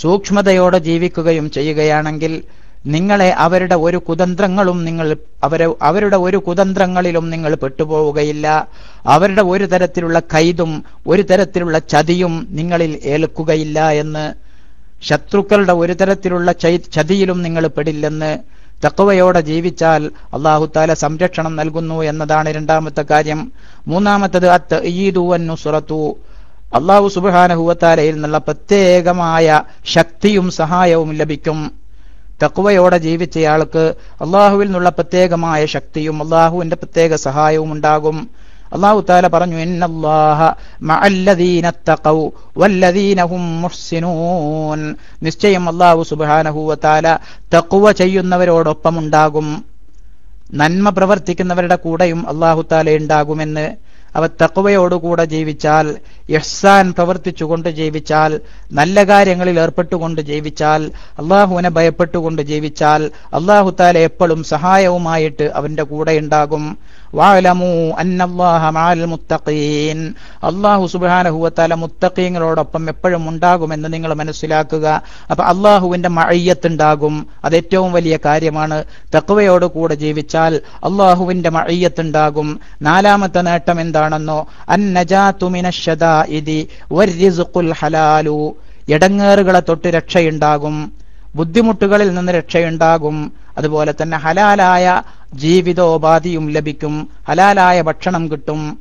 സൂക്ഷ്മതയോടെ ജീവിക്കുകയും ചെയ്യുകയാണെങ്കിൽ നിങ്ങളെ അവരുടെ ഒരു കുതന്ത്രങ്ങളും നിങ്ങൾ അവരെ അവരുടെ ഒരു കുതന്ത്രങ്ങളിലും നിങ്ങൾ പെട്ടുപോവുകയില്ല. അവരുടെ ഒരു തരത്തിലുള്ള കൈതും ഒരു തരത്തിലുള്ള ചതിയും നിങ്ങളിൽ ഏൽക്കുകയില്ല എന്ന് ശത്രുക്കളുടെ ഒരു തരത്തിലുള്ള ചതിയിലും നിങ്ങൾ പെടില്ലെന്ന് തക്കവയോടെ ജീവിച്ചാൽ അള്ളാഹു താല സംരക്ഷണം നൽകുന്നു എന്നതാണ് രണ്ടാമത്തെ കാര്യം. മൂന്നാമത്തത് അത്ത് നുസുറത്തു. അള്ളാഹു സുബാനഹുവത്താലയിൽ നിന്നുള്ള പ്രത്യേകമായ ശക്തിയും സഹായവും ലഭിക്കും. തക്കുവയോടെ ജീവിച്ചയാൾക്ക് അള്ളാഹുവിൽ നിന്നുള്ള പ്രത്യേകമായ ശക്തിയും അള്ളാഹുവിന്റെ പ്രത്യേക സഹായവും ഉണ്ടാകും. അള്ളാഹു താല പറഞ്ഞു നിശ്ചയം അള്ളാഹു സുബ്ഹാനഹു വതആല തഖ്വ ചെയ്യുന്നവരോടൊപ്പം ഉണ്ടാകും നന്മ പ്രവർത്തിക്കുന്നവരുടെ കൂടെയും അള്ളാഹു താല ഉണ്ടാകുമെന്ന് അവ തക്കവയോടുകൂടെ ജീവിച്ചാൽ യഹ്സാൻ പ്രവർത്തിച്ചുകൊണ്ട് ജീവിച്ചാൽ നല്ല കാര്യങ്ങളിൽ ഏർപ്പെട്ടുകൊണ്ട് ജീവിച്ചാൽ അള്ളാഹുവിനെ ഭയപ്പെട്ടുകൊണ്ട് ജീവിച്ചാൽ അള്ളാഹു താല എപ്പോഴും സഹായവുമായിട്ട് അവന്റെ കൂടെ ഉണ്ടാകും. അള്ളാഹു സുബാനഹുവത്താല മുത്തഖീങ്ങളോടൊപ്പം എപ്പോഴും ഉണ്ടാകുമെന്ന് നിങ്ങൾ മനസ്സിലാക്കുക. അപ്പൊ അള്ളാഹുവിന്റെ മഴയ്യത്തുണ്ടാകും അത് ഏറ്റവും വലിയ കാര്യമാണ്. തക്കവയോട് കൂടെ ജീവിച്ചാൽ അള്ളാഹുവിന്റെ മഴയ്യത്തുണ്ടാകും നാലാമത്തെ നേട്ടം എന്താണെന്നോ? ഹലാലു. എടങ്ങേറുകളെ തൊട്ട് രക്ഷയുണ്ടാകും. ബുദ്ധിമുട്ടുകളിൽ നിന്ന് രക്ഷയുണ്ടാകും. അതുപോലെ തന്നെ ഹലാലായ ജീവിതോപാധിയും ലഭിക്കും. ഹലാലായ ഭക്ഷണം കിട്ടും.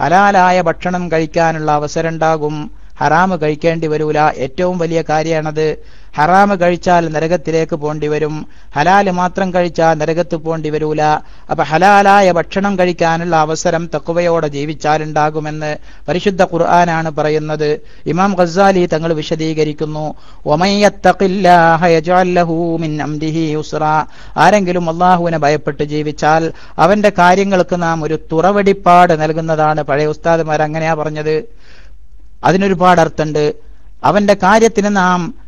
ഹലാലായ ഭക്ഷണം കഴിക്കാനുള്ള അവസരം ഉണ്ടാകും. ഹറാമ് കഴിക്കേണ്ടി വരൂല. ഏറ്റവും വലിയ കാര്യമാണത് ഹറാമ് കഴിച്ചാൽ നരകത്തിലേക്ക് പോണ്ടി വരും. ഹലാൽ മാത്രം കഴിച്ചാൽ നരകത്ത് പോണ്ടി വരൂല. അപ്പൊ ഹലാലായ ഭക്ഷണം കഴിക്കാനുള്ള അവസരം തക്കുവയോടെ ജീവിച്ചാലുണ്ടാകുമെന്ന് പരിശുദ്ധ ഖുർആനാണ് പറയുന്നത്. ഇമാം ഖസാലി തങ്ങൾ വിശദീകരിക്കുന്നു. ആരെങ്കിലും അള്ളാഹുവിനെ ഭയപ്പെട്ട് ജീവിച്ചാൽ അവന്റെ കാര്യങ്ങൾക്ക് നാം ഒരു തുറവടിപ്പാട് നൽകുന്നതാണ്. പഴയ ഉസ്താദുമാർ അങ്ങനെയാ പറഞ്ഞത്. അതിനൊരുപാട് അർത്ഥമുണ്ട് അവന്റെ കാര്യത്തിന് നാം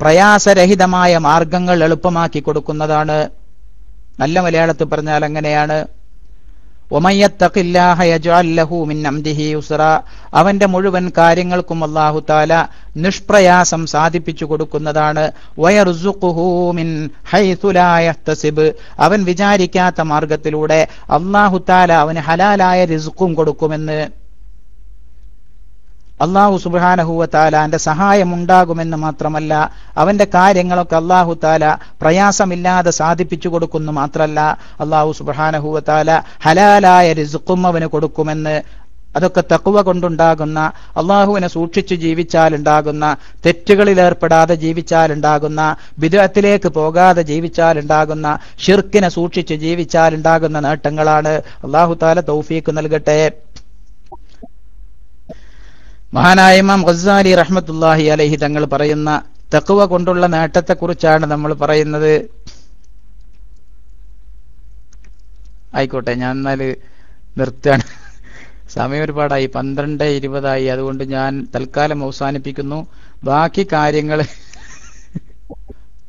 പ്രയാസരഹിതമായ മാർഗങ്ങൾ എളുപ്പമാക്കി കൊടുക്കുന്നതാണ്. നല്ല മലയാളത്തിൽ പറഞ്ഞാൽ അങ്ങനെയാണ്. അവന്റെ മുഴുവൻ കാര്യങ്ങൾക്കും അള്ളാഹു താല നിഷ്പ്രയാസം സാധിപ്പിച്ചു കൊടുക്കുന്നതാണ്. അവൻ വിചാരിക്കാത്ത മാർഗത്തിലൂടെ അള്ളാഹു താല അവന് ഹലാലായ റിസുക്കും കൊടുക്കുമെന്ന്. അള്ളാഹു സഹായം ഉണ്ടാകുമെന്ന് മാത്രമല്ല അവന്റെ കാര്യങ്ങളൊക്കെ അള്ളാഹു താല പ്രയാസമില്ലാതെ സാധിപ്പിച്ചു കൊടുക്കുന്നു മാത്രമല്ല അള്ളാഹു സുബാനഹുവ താല ഹലാലായ റിസുക്കും അവന് കൊടുക്കുമെന്ന് അതൊക്കെ തക്കുവ കൊണ്ടുണ്ടാകുന്ന അള്ളാഹുവിനെ സൂക്ഷിച്ചു ജീവിച്ചാലുണ്ടാകുന്ന തെറ്റുകളിൽ ഏർപ്പെടാതെ ജീവിച്ചാലുണ്ടാകുന്ന വിദഗ്ധത്തിലേക്ക് പോകാതെ ജീവിച്ചാലുണ്ടാകുന്ന ഷിർക്കിനെ സൂക്ഷിച്ച് ജീവിച്ചാലുണ്ടാകുന്ന നേട്ടങ്ങളാണ്. അള്ളാഹു താല തൗഫീക്ക് നൽകട്ടെ. മഹാനായ ഇമാം ഖസാലി റഹ്മത്തുല്ലാഹി അലഹി തങ്ങൾ പറയുന്ന തക്കുവ കൊണ്ടുള്ള നേട്ടത്തെക്കുറിച്ചാണ് നമ്മൾ പറയുന്നത്. ആയിക്കോട്ടെ ഞാൻ എന്നാൽ നിർത്തുകയാണ്. സമയം ഒരുപാടായി പന്ത്രണ്ട് ഇരുപതായി. അതുകൊണ്ട് ഞാൻ തൽക്കാലം അവസാനിപ്പിക്കുന്നു. ബാക്കി കാര്യങ്ങൾ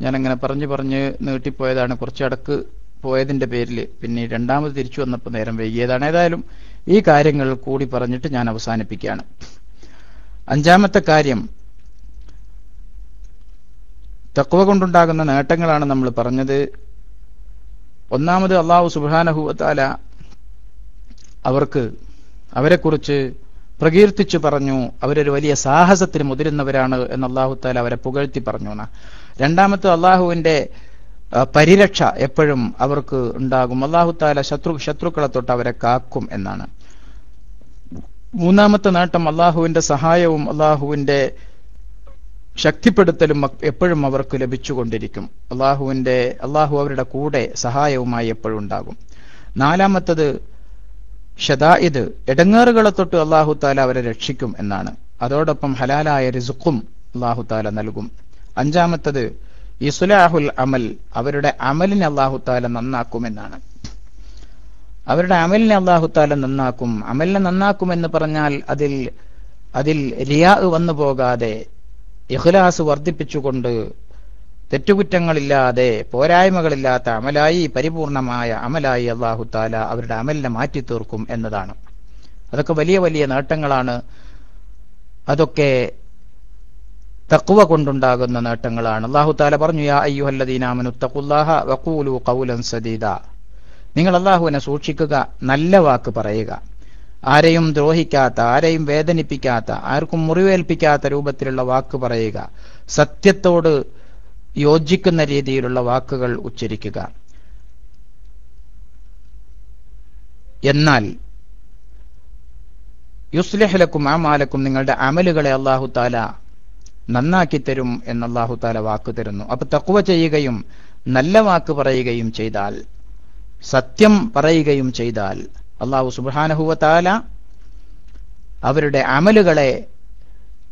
ഞാൻ അങ്ങനെ പറഞ്ഞു പറഞ്ഞ് നീട്ടിപ്പോയതാണ്. കുറച്ചടക്ക് പോയതിന്റെ പേരിൽ പിന്നെ രണ്ടാമത് തിരിച്ചു വന്നപ്പോൾ നേരം വൈകിയതാണ്. ഏതായാലും ഈ കാര്യങ്ങൾ കൂടി പറഞ്ഞിട്ട് ഞാൻ അവസാനിപ്പിക്കുകയാണ്. അഞ്ചാമത്തെ കാര്യം തക്വ കൊണ്ടുണ്ടാകുന്ന നേട്ടങ്ങളാണ് നമ്മൾ പറഞ്ഞത്. ഒന്നാമത് അള്ളാഹു സുബാനഹുവത്താല അവർക്ക് അവരെക്കുറിച്ച് പ്രകീർത്തിച്ചു പറഞ്ഞു. അവരൊരു വലിയ സാഹസത്തിന് മുതിരുന്നവരാണ് എന്ന് അള്ളാഹുത്താല അവരെ പുകഴ്ത്തി പറഞ്ഞു. എന്നാ. രണ്ടാമത്തെ അള്ളാഹുവിന്റെ പരിരക്ഷ എപ്പോഴും അവർക്ക് ഉണ്ടാകും. അള്ളാഹുത്താല ശത്രു ശത്രുക്കളെ തൊട്ട് അവരെ കാക്കും എന്നാണ്. മൂന്നാമത്തെ നേട്ടം അള്ളാഹുവിന്റെ സഹായവും അള്ളാഹുവിന്റെ ശക്തിപ്പെടുത്തലും എപ്പോഴും അവർക്ക് ലഭിച്ചുകൊണ്ടിരിക്കും. അള്ളാഹുവിന്റെ അള്ളാഹു അവരുടെ കൂടെ സഹായവുമായി എപ്പോഴും ഉണ്ടാകും. നാലാമത്തത് ഷദായിദ് ഇടങ്ങേറുകളെ തൊട്ട് അള്ളാഹു താല അവരെ രക്ഷിക്കും എന്നാണ്. അതോടൊപ്പം ഹലാലായ റിസുക്കും അള്ളാഹു താല നൽകും. അഞ്ചാമത്തത് ഇസുലാഹുൽ അമൽ അവരുടെ അമലിനെ അള്ളാഹു താല നന്നാക്കുമെന്നാണ് അവരുടെ അമലിനെ അള്ളാഹുത്താല നന്നാക്കും. അമലിനെ നന്നാക്കും എന്ന് പറഞ്ഞാൽ അതിൽ അതിൽ റിയാ വന്നു പോകാതെ ഇഖ്ലാസ് വർദ്ധിപ്പിച്ചുകൊണ്ട് തെറ്റുകുറ്റങ്ങളില്ലാതെ പോരായ്മകളില്ലാത്ത അമലായി പരിപൂർണമായ അമലായി അള്ളാഹുത്താല അവരുടെ അമലിനെ മാറ്റി തീർക്കും എന്നതാണ്. അതൊക്കെ വലിയ വലിയ നേട്ടങ്ങളാണ്. അതൊക്കെ തക്കുവ കൊണ്ടുണ്ടാകുന്ന നേട്ടങ്ങളാണ്. അള്ളാഹു താല പറഞ്ഞു യാ അയ്യുഹല്ലദീനാമനു തക്കുല്ലാഹ വക്കൂലു കൗലൻ സദീദ. നിങ്ങൾ അള്ളാഹുവിനെ സൂക്ഷിക്കുക നല്ല വാക്ക് പറയുക. ആരെയും ദ്രോഹിക്കാത്ത ആരെയും വേദനിപ്പിക്കാത്ത ആർക്കും മുറിവേൽപ്പിക്കാത്ത രൂപത്തിലുള്ള വാക്ക് പറയുക. സത്യത്തോട് യോജിക്കുന്ന രീതിയിലുള്ള വാക്കുകൾ ഉച്ചരിക്കുക. എന്നാൽ യുസ്ലഹലക്കും ആമാലക്കും നിങ്ങളുടെ അമലുകളെ അള്ളാഹു താല നന്നാക്കി തരും എന്ന് അള്ളാഹു താല വാക്ക് തരുന്നു. അപ്പൊ തക്കുവ ചെയ്യുകയും നല്ല വാക്ക് പറയുകയും ചെയ്താൽ സത്യം പറയുകയും ചെയ്താൽ അള്ളാഹു സുബാനഹുവത്താല അവരുടെ അമലുകളെ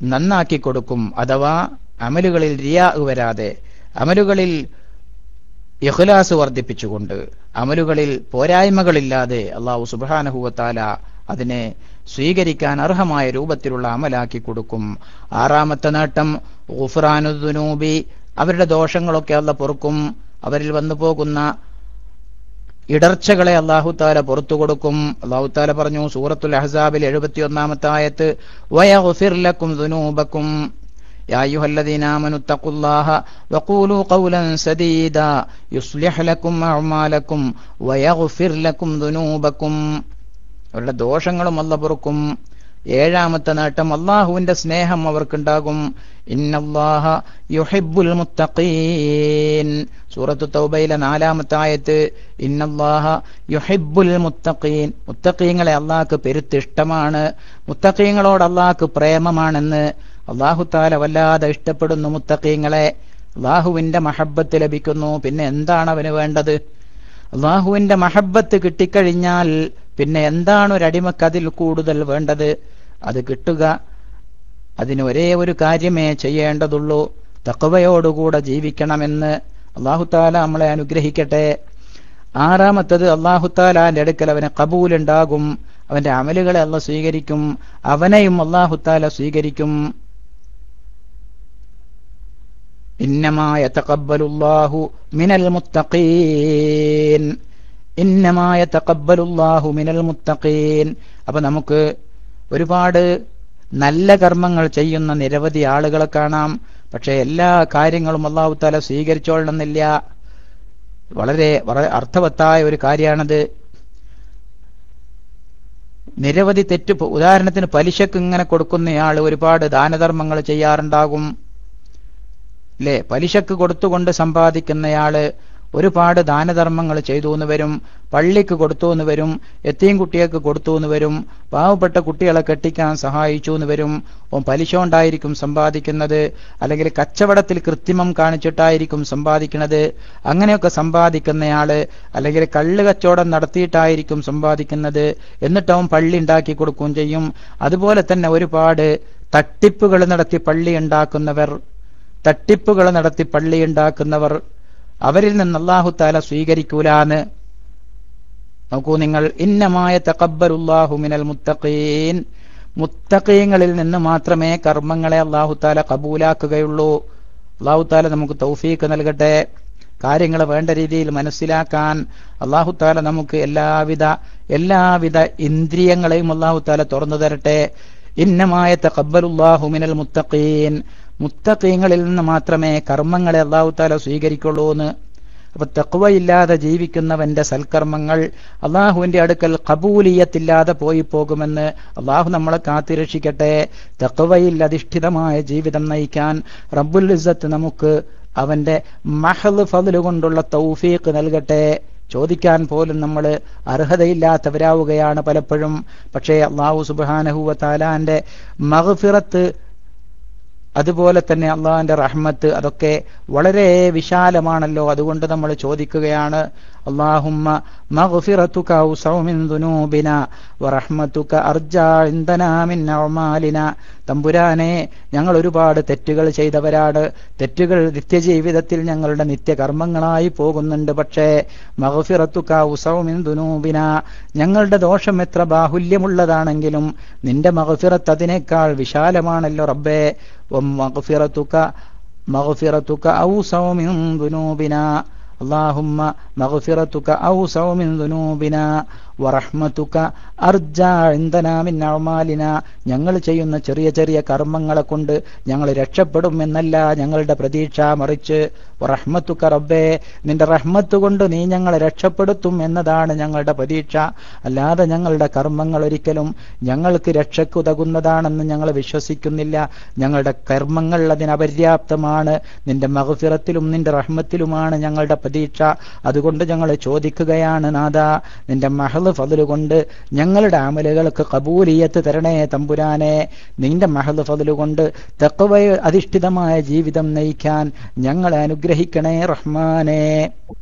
നന്നാക്കി കൊടുക്കും. അഥവാ അമലുകളിൽ റിയാ വരാതെ അമലുകളിൽ ഇഖ്ലാസ് വർദ്ധിപ്പിച്ചുകൊണ്ട് അമലുകളിൽ പോരായ്മകളില്ലാതെ അള്ളാഹു സുബാനഹുവത്താല അതിനെ സ്വീകരിക്കാൻ അർഹമായ രൂപത്തിലുള്ള അമലാക്കി കൊടുക്കും. ആറാമത്തെ നേട്ടം ഉഫ്രാനുദ്നൂബി അവരുടെ ദോഷങ്ങളൊക്കെ അല്ല പൊറുക്കും. അവരിൽ വന്നു പോകുന്ന ഇടർച്ചകളെ അള്ളാഹു താല പുറത്തു കൊടുക്കും അള്ളാഹു താല പറഞ്ഞു സൂറത്തുൽ അഹ്സാബിൽ എഴുപത്തിയൊന്നാമത്തെ ആയത്ത് വയഗ്ഫിർ ലക്കും ദുനൂബക്കും يا أيها الذين آمنوا اتقوا الله وقولوا قولا سديدا يصلح لكم أعمالكم ويغفر لكم ذنوبكم അവരുടെ ദോഷങ്ങളും അല്ല പൊറുക്കും ഏഴാമത്തെ നേട്ടം അള്ളാഹുവിന്റെ സ്നേഹം അവർക്കുണ്ടാകും. മുത്തഖീൻ. തൗബയിലെ നാലാമത്തെ ആയത്ത് മുത്തഖീൻ. മുത്തഖീങ്ങളെ അള്ളാഹ്ക്ക് പെരുത്തിഷ്ടമാണ്. മുത്തഖീങ്ങളോട് അള്ളാഹ്ക്ക് പ്രേമമാണെന്ന് അള്ളാഹു താല വല്ലാതെ ഇഷ്ടപ്പെടുന്നു മുത്തഖീങ്ങളെ. അള്ളാഹുവിന്റെ മഹബത്ത് ലഭിക്കുന്നു. പിന്നെ എന്താണ് അവന് വേണ്ടത്? അള്ളാഹുവിന്റെ മഹബത്ത് കിട്ടിക്കഴിഞ്ഞാൽ പിന്നെ എന്താണ് ഒരു അടിമക്ക് അതിൽ കൂടുതൽ വേണ്ടത്? അത് കിട്ടുക. അതിന് ഒരേ ഒരു കാര്യമേ ചെയ്യേണ്ടതുള്ളൂ. തക്കവയോടുകൂടെ ജീവിക്കണമെന്ന് അള്ളാഹുത്താല നമ്മളെ അനുഗ്രഹിക്കട്ടെ. ആറാമത്തത് അള്ളാഹുത്താലാന്റെ അടുക്കൽ അവന് കബൂലുണ്ടാകും. അവന്റെ അമലുകളെ അല്ല സ്വീകരിക്കും. അവനെയും അള്ളാഹുത്താല സ്വീകരിക്കും. ഇന്നമായ തക്കബലുല്ലാഹു മിനൽ മുത്തഖീൻ. ഇന്നമായ തക്കബലുല്ലാഹു മിനൽ മുത്തഖീൻ. അപ്പൊ നമുക്ക് ഒരുപാട് നല്ല കർമ്മങ്ങൾ ചെയ്യുന്ന നിരവധി ആളുകളെ കാണാം. പക്ഷേ എല്ലാ കാര്യങ്ങളും അള്ളാഹു താല സ്വീകരിച്ചോളണമെന്നില്ല. വളരെ വളരെ അർത്ഥവത്തായ ഒരു കാര്യമാണത്. നിരവധി തെറ്റ് ഉദാഹരണത്തിന് പലിശക്ക് ഇങ്ങനെ കൊടുക്കുന്നയാൾ ഒരുപാട് ദാനധർമ്മങ്ങൾ ചെയ്യാറുണ്ടാകും. അല്ലേ പലിശക്ക് കൊടുത്തുകൊണ്ട് സമ്പാദിക്കുന്നയാൾ ഒരുപാട് ദാനധർമ്മങ്ങൾ ചെയ്തു എന്ന് വരും പള്ളിക്ക് കൊടുത്തു എന്ന് വരും എത്തിയും കുട്ടികൾക്ക് കൊടുത്തു എന്ന് വരും പാവപ്പെട്ട കുട്ടികളെ കെട്ടിക്കാൻ സഹായിച്ചു എന്ന് വരും. ഓൻ പലിശ ഉണ്ടായിരിക്കും സമ്പാദിക്കുന്നത് അല്ലെങ്കിൽ കച്ചവടത്തിൽ കൃത്രിമം കാണിച്ചിട്ടായിരിക്കും സമ്പാദിക്കുന്നത്. അങ്ങനെയൊക്കെ സമ്പാദിക്കുന്നയാൾ അല്ലെങ്കിൽ കള്ള് കച്ചവടം നടത്തിയിട്ടായിരിക്കും സമ്പാദിക്കുന്നത്. എന്നിട്ട് അവൻ പള്ളി ഉണ്ടാക്കി കൊടുക്കുകയും ചെയ്യും. അതുപോലെ തന്നെ ഒരുപാട് തട്ടിപ്പുകൾ നടത്തി പള്ളി ഉണ്ടാക്കുന്നവർ തട്ടിപ്പുകൾ നടത്തി പള്ളി ഉണ്ടാക്കുന്നവർ അവരിൽ നിന്ന് അള്ളാഹു താല സ്വീകരിക്കൂലാന്ന്. നോക്കൂ നിങ്ങൾ ഇന്നമായ തക്കബലുല്ലാഹു മിനൽ മുത്തഖീൻ. മുത്തഖീങ്ങളിൽ നിന്ന് മാത്രമേ കർമ്മങ്ങളെ അള്ളാഹു താല കബൂലാക്കുകയുള്ളൂ. അള്ളാഹു താല നമുക്ക് തൗഫീക്ക് നൽകട്ടെ. കാര്യങ്ങൾ വേണ്ട രീതിയിൽ മനസ്സിലാക്കാൻ അള്ളാഹു താല നമുക്ക് എല്ലാവിധ എല്ലാവിധ ഇന്ദ്രിയങ്ങളെയും അള്ളാഹു താല തുറന്നു തരട്ടെ. ഇന്നമായ തക്കബലുല്ലാഹു മിനൽ മുത്തഖീൻ. മുത്തഖീങ്ങളിൽ നിന്ന് മാത്രമേ കർമ്മങ്ങളെ അള്ളാഹു താല സ്വീകരിക്കുള്ളൂ എന്ന്. അപ്പൊ തെക്കുവയില്ലാതെ ജീവിക്കുന്നവന്റെ സൽക്കർമ്മങ്ങൾ അള്ളാഹുവിന്റെ അടുക്കൽ കബൂലിയത്തില്ലാതെ പോയി പോകുമെന്ന് അള്ളാഹു നമ്മളെ കാത്തിരക്ഷിക്കട്ടെ. തെക്കുവയിൽ അധിഷ്ഠിതമായ ജീവിതം നയിക്കാൻ റബ്ബുൽ ഇസ്സത്ത് നമുക്ക് അവന്റെ മഹൽ ഫതിൽ കൊണ്ടുള്ള തൗഫീഖ് നൽകട്ടെ. ചോദിക്കാൻ പോലും നമ്മൾ അർഹതയില്ലാത്തവരാവുകയാണ് പലപ്പോഴും. പക്ഷേ അള്ളാഹു സുബാനഹുവ താലാന്റെ മഹഫിറത്ത് അതുപോലെ തന്നെ അള്ളാഹിന്റെ റഹ്മത്ത് അതൊക്കെ വളരെ വിശാലമാണല്ലോ. അതുകൊണ്ട് നമ്മൾ ചോദിക്കുകയാണ് അള്ളാഹുമ്മ മഗ്ഫിറതുക ഔസഉ മിൻ ദുനൂബിന വറഹ്മതുക അർജാ ഇൻദനാ മിൻ അഅമാലിന തമ്പുരാനെ ഞങ്ങൾ ഒരുപാട് തെറ്റുകൾ ചെയ്തവരാണ് തെറ്റുകൾ നിത്യജീവിതത്തിൽ ഞങ്ങളുടെ നിത്യകർമ്മങ്ങളായി പോകുന്നുണ്ട് പക്ഷേ മഗ്ഫിറതുക ഔസഉ മിൻ ദുനൂബിന ഞങ്ങളുടെ ദോഷം എത്ര ബാഹുല്യമുള്ളതാണെങ്കിലും നിന്റെ മഗ്ഫിറത്ത് അതിനേക്കാൾ വിശാലമാണല്ലോ റബ്ബേ ومغفرتك مغفرتك أوسع من ذنوبنا اللهم مغفرتك أوسع من ذنوبنا വറഹ്മതുക അർജ മിൻ ഞങ്ങൾ ചെയ്യുന്ന ചെറിയ ചെറിയ കർമ്മങ്ങളെ കൊണ്ട് ഞങ്ങൾ രക്ഷപ്പെടും എന്നല്ല ഞങ്ങളുടെ പ്രതീക്ഷ മറിച്ച്. വറഹ്മതുക റബ്ബേ നിന്റെ റഹ്മത്ത് കൊണ്ട് നീ ഞങ്ങളെ രക്ഷപ്പെടുത്തും എന്നതാണ് ഞങ്ങളുടെ പ്രതീക്ഷ. അല്ലാതെ ഞങ്ങളുടെ കർമ്മങ്ങൾ ഒരിക്കലും ഞങ്ങൾക്ക് രക്ഷക്കുതകുന്നതാണെന്ന് ഞങ്ങൾ വിശ്വസിക്കുന്നില്ല. ഞങ്ങളുടെ കർമ്മങ്ങൾ അതിനപര്യാപ്തമാണ്. നിന്റെ മഹഫിറത്തിലും നിന്റെ റഹ്മത്തിലുമാണ് ഞങ്ങളുടെ പ്രതീക്ഷ. അതുകൊണ്ട് ഞങ്ങൾ ചോദിക്കുകയാണ് നാഥ നിന്റെ മഹൽ ഫതിൽ കൊണ്ട് ഞങ്ങളുടെ അമലുകൾക്ക് കബൂലിയത്ത് തരണേ തമ്പുരാനെ. നിന്റെ മഹൽ ഫതിൽ കൊണ്ട് തെക്കവ അധിഷ്ഠിതമായ ജീവിതം നയിക്കാൻ ഞങ്ങളെ അനുഗ്രഹിക്കണേ റഹ്മാനെ.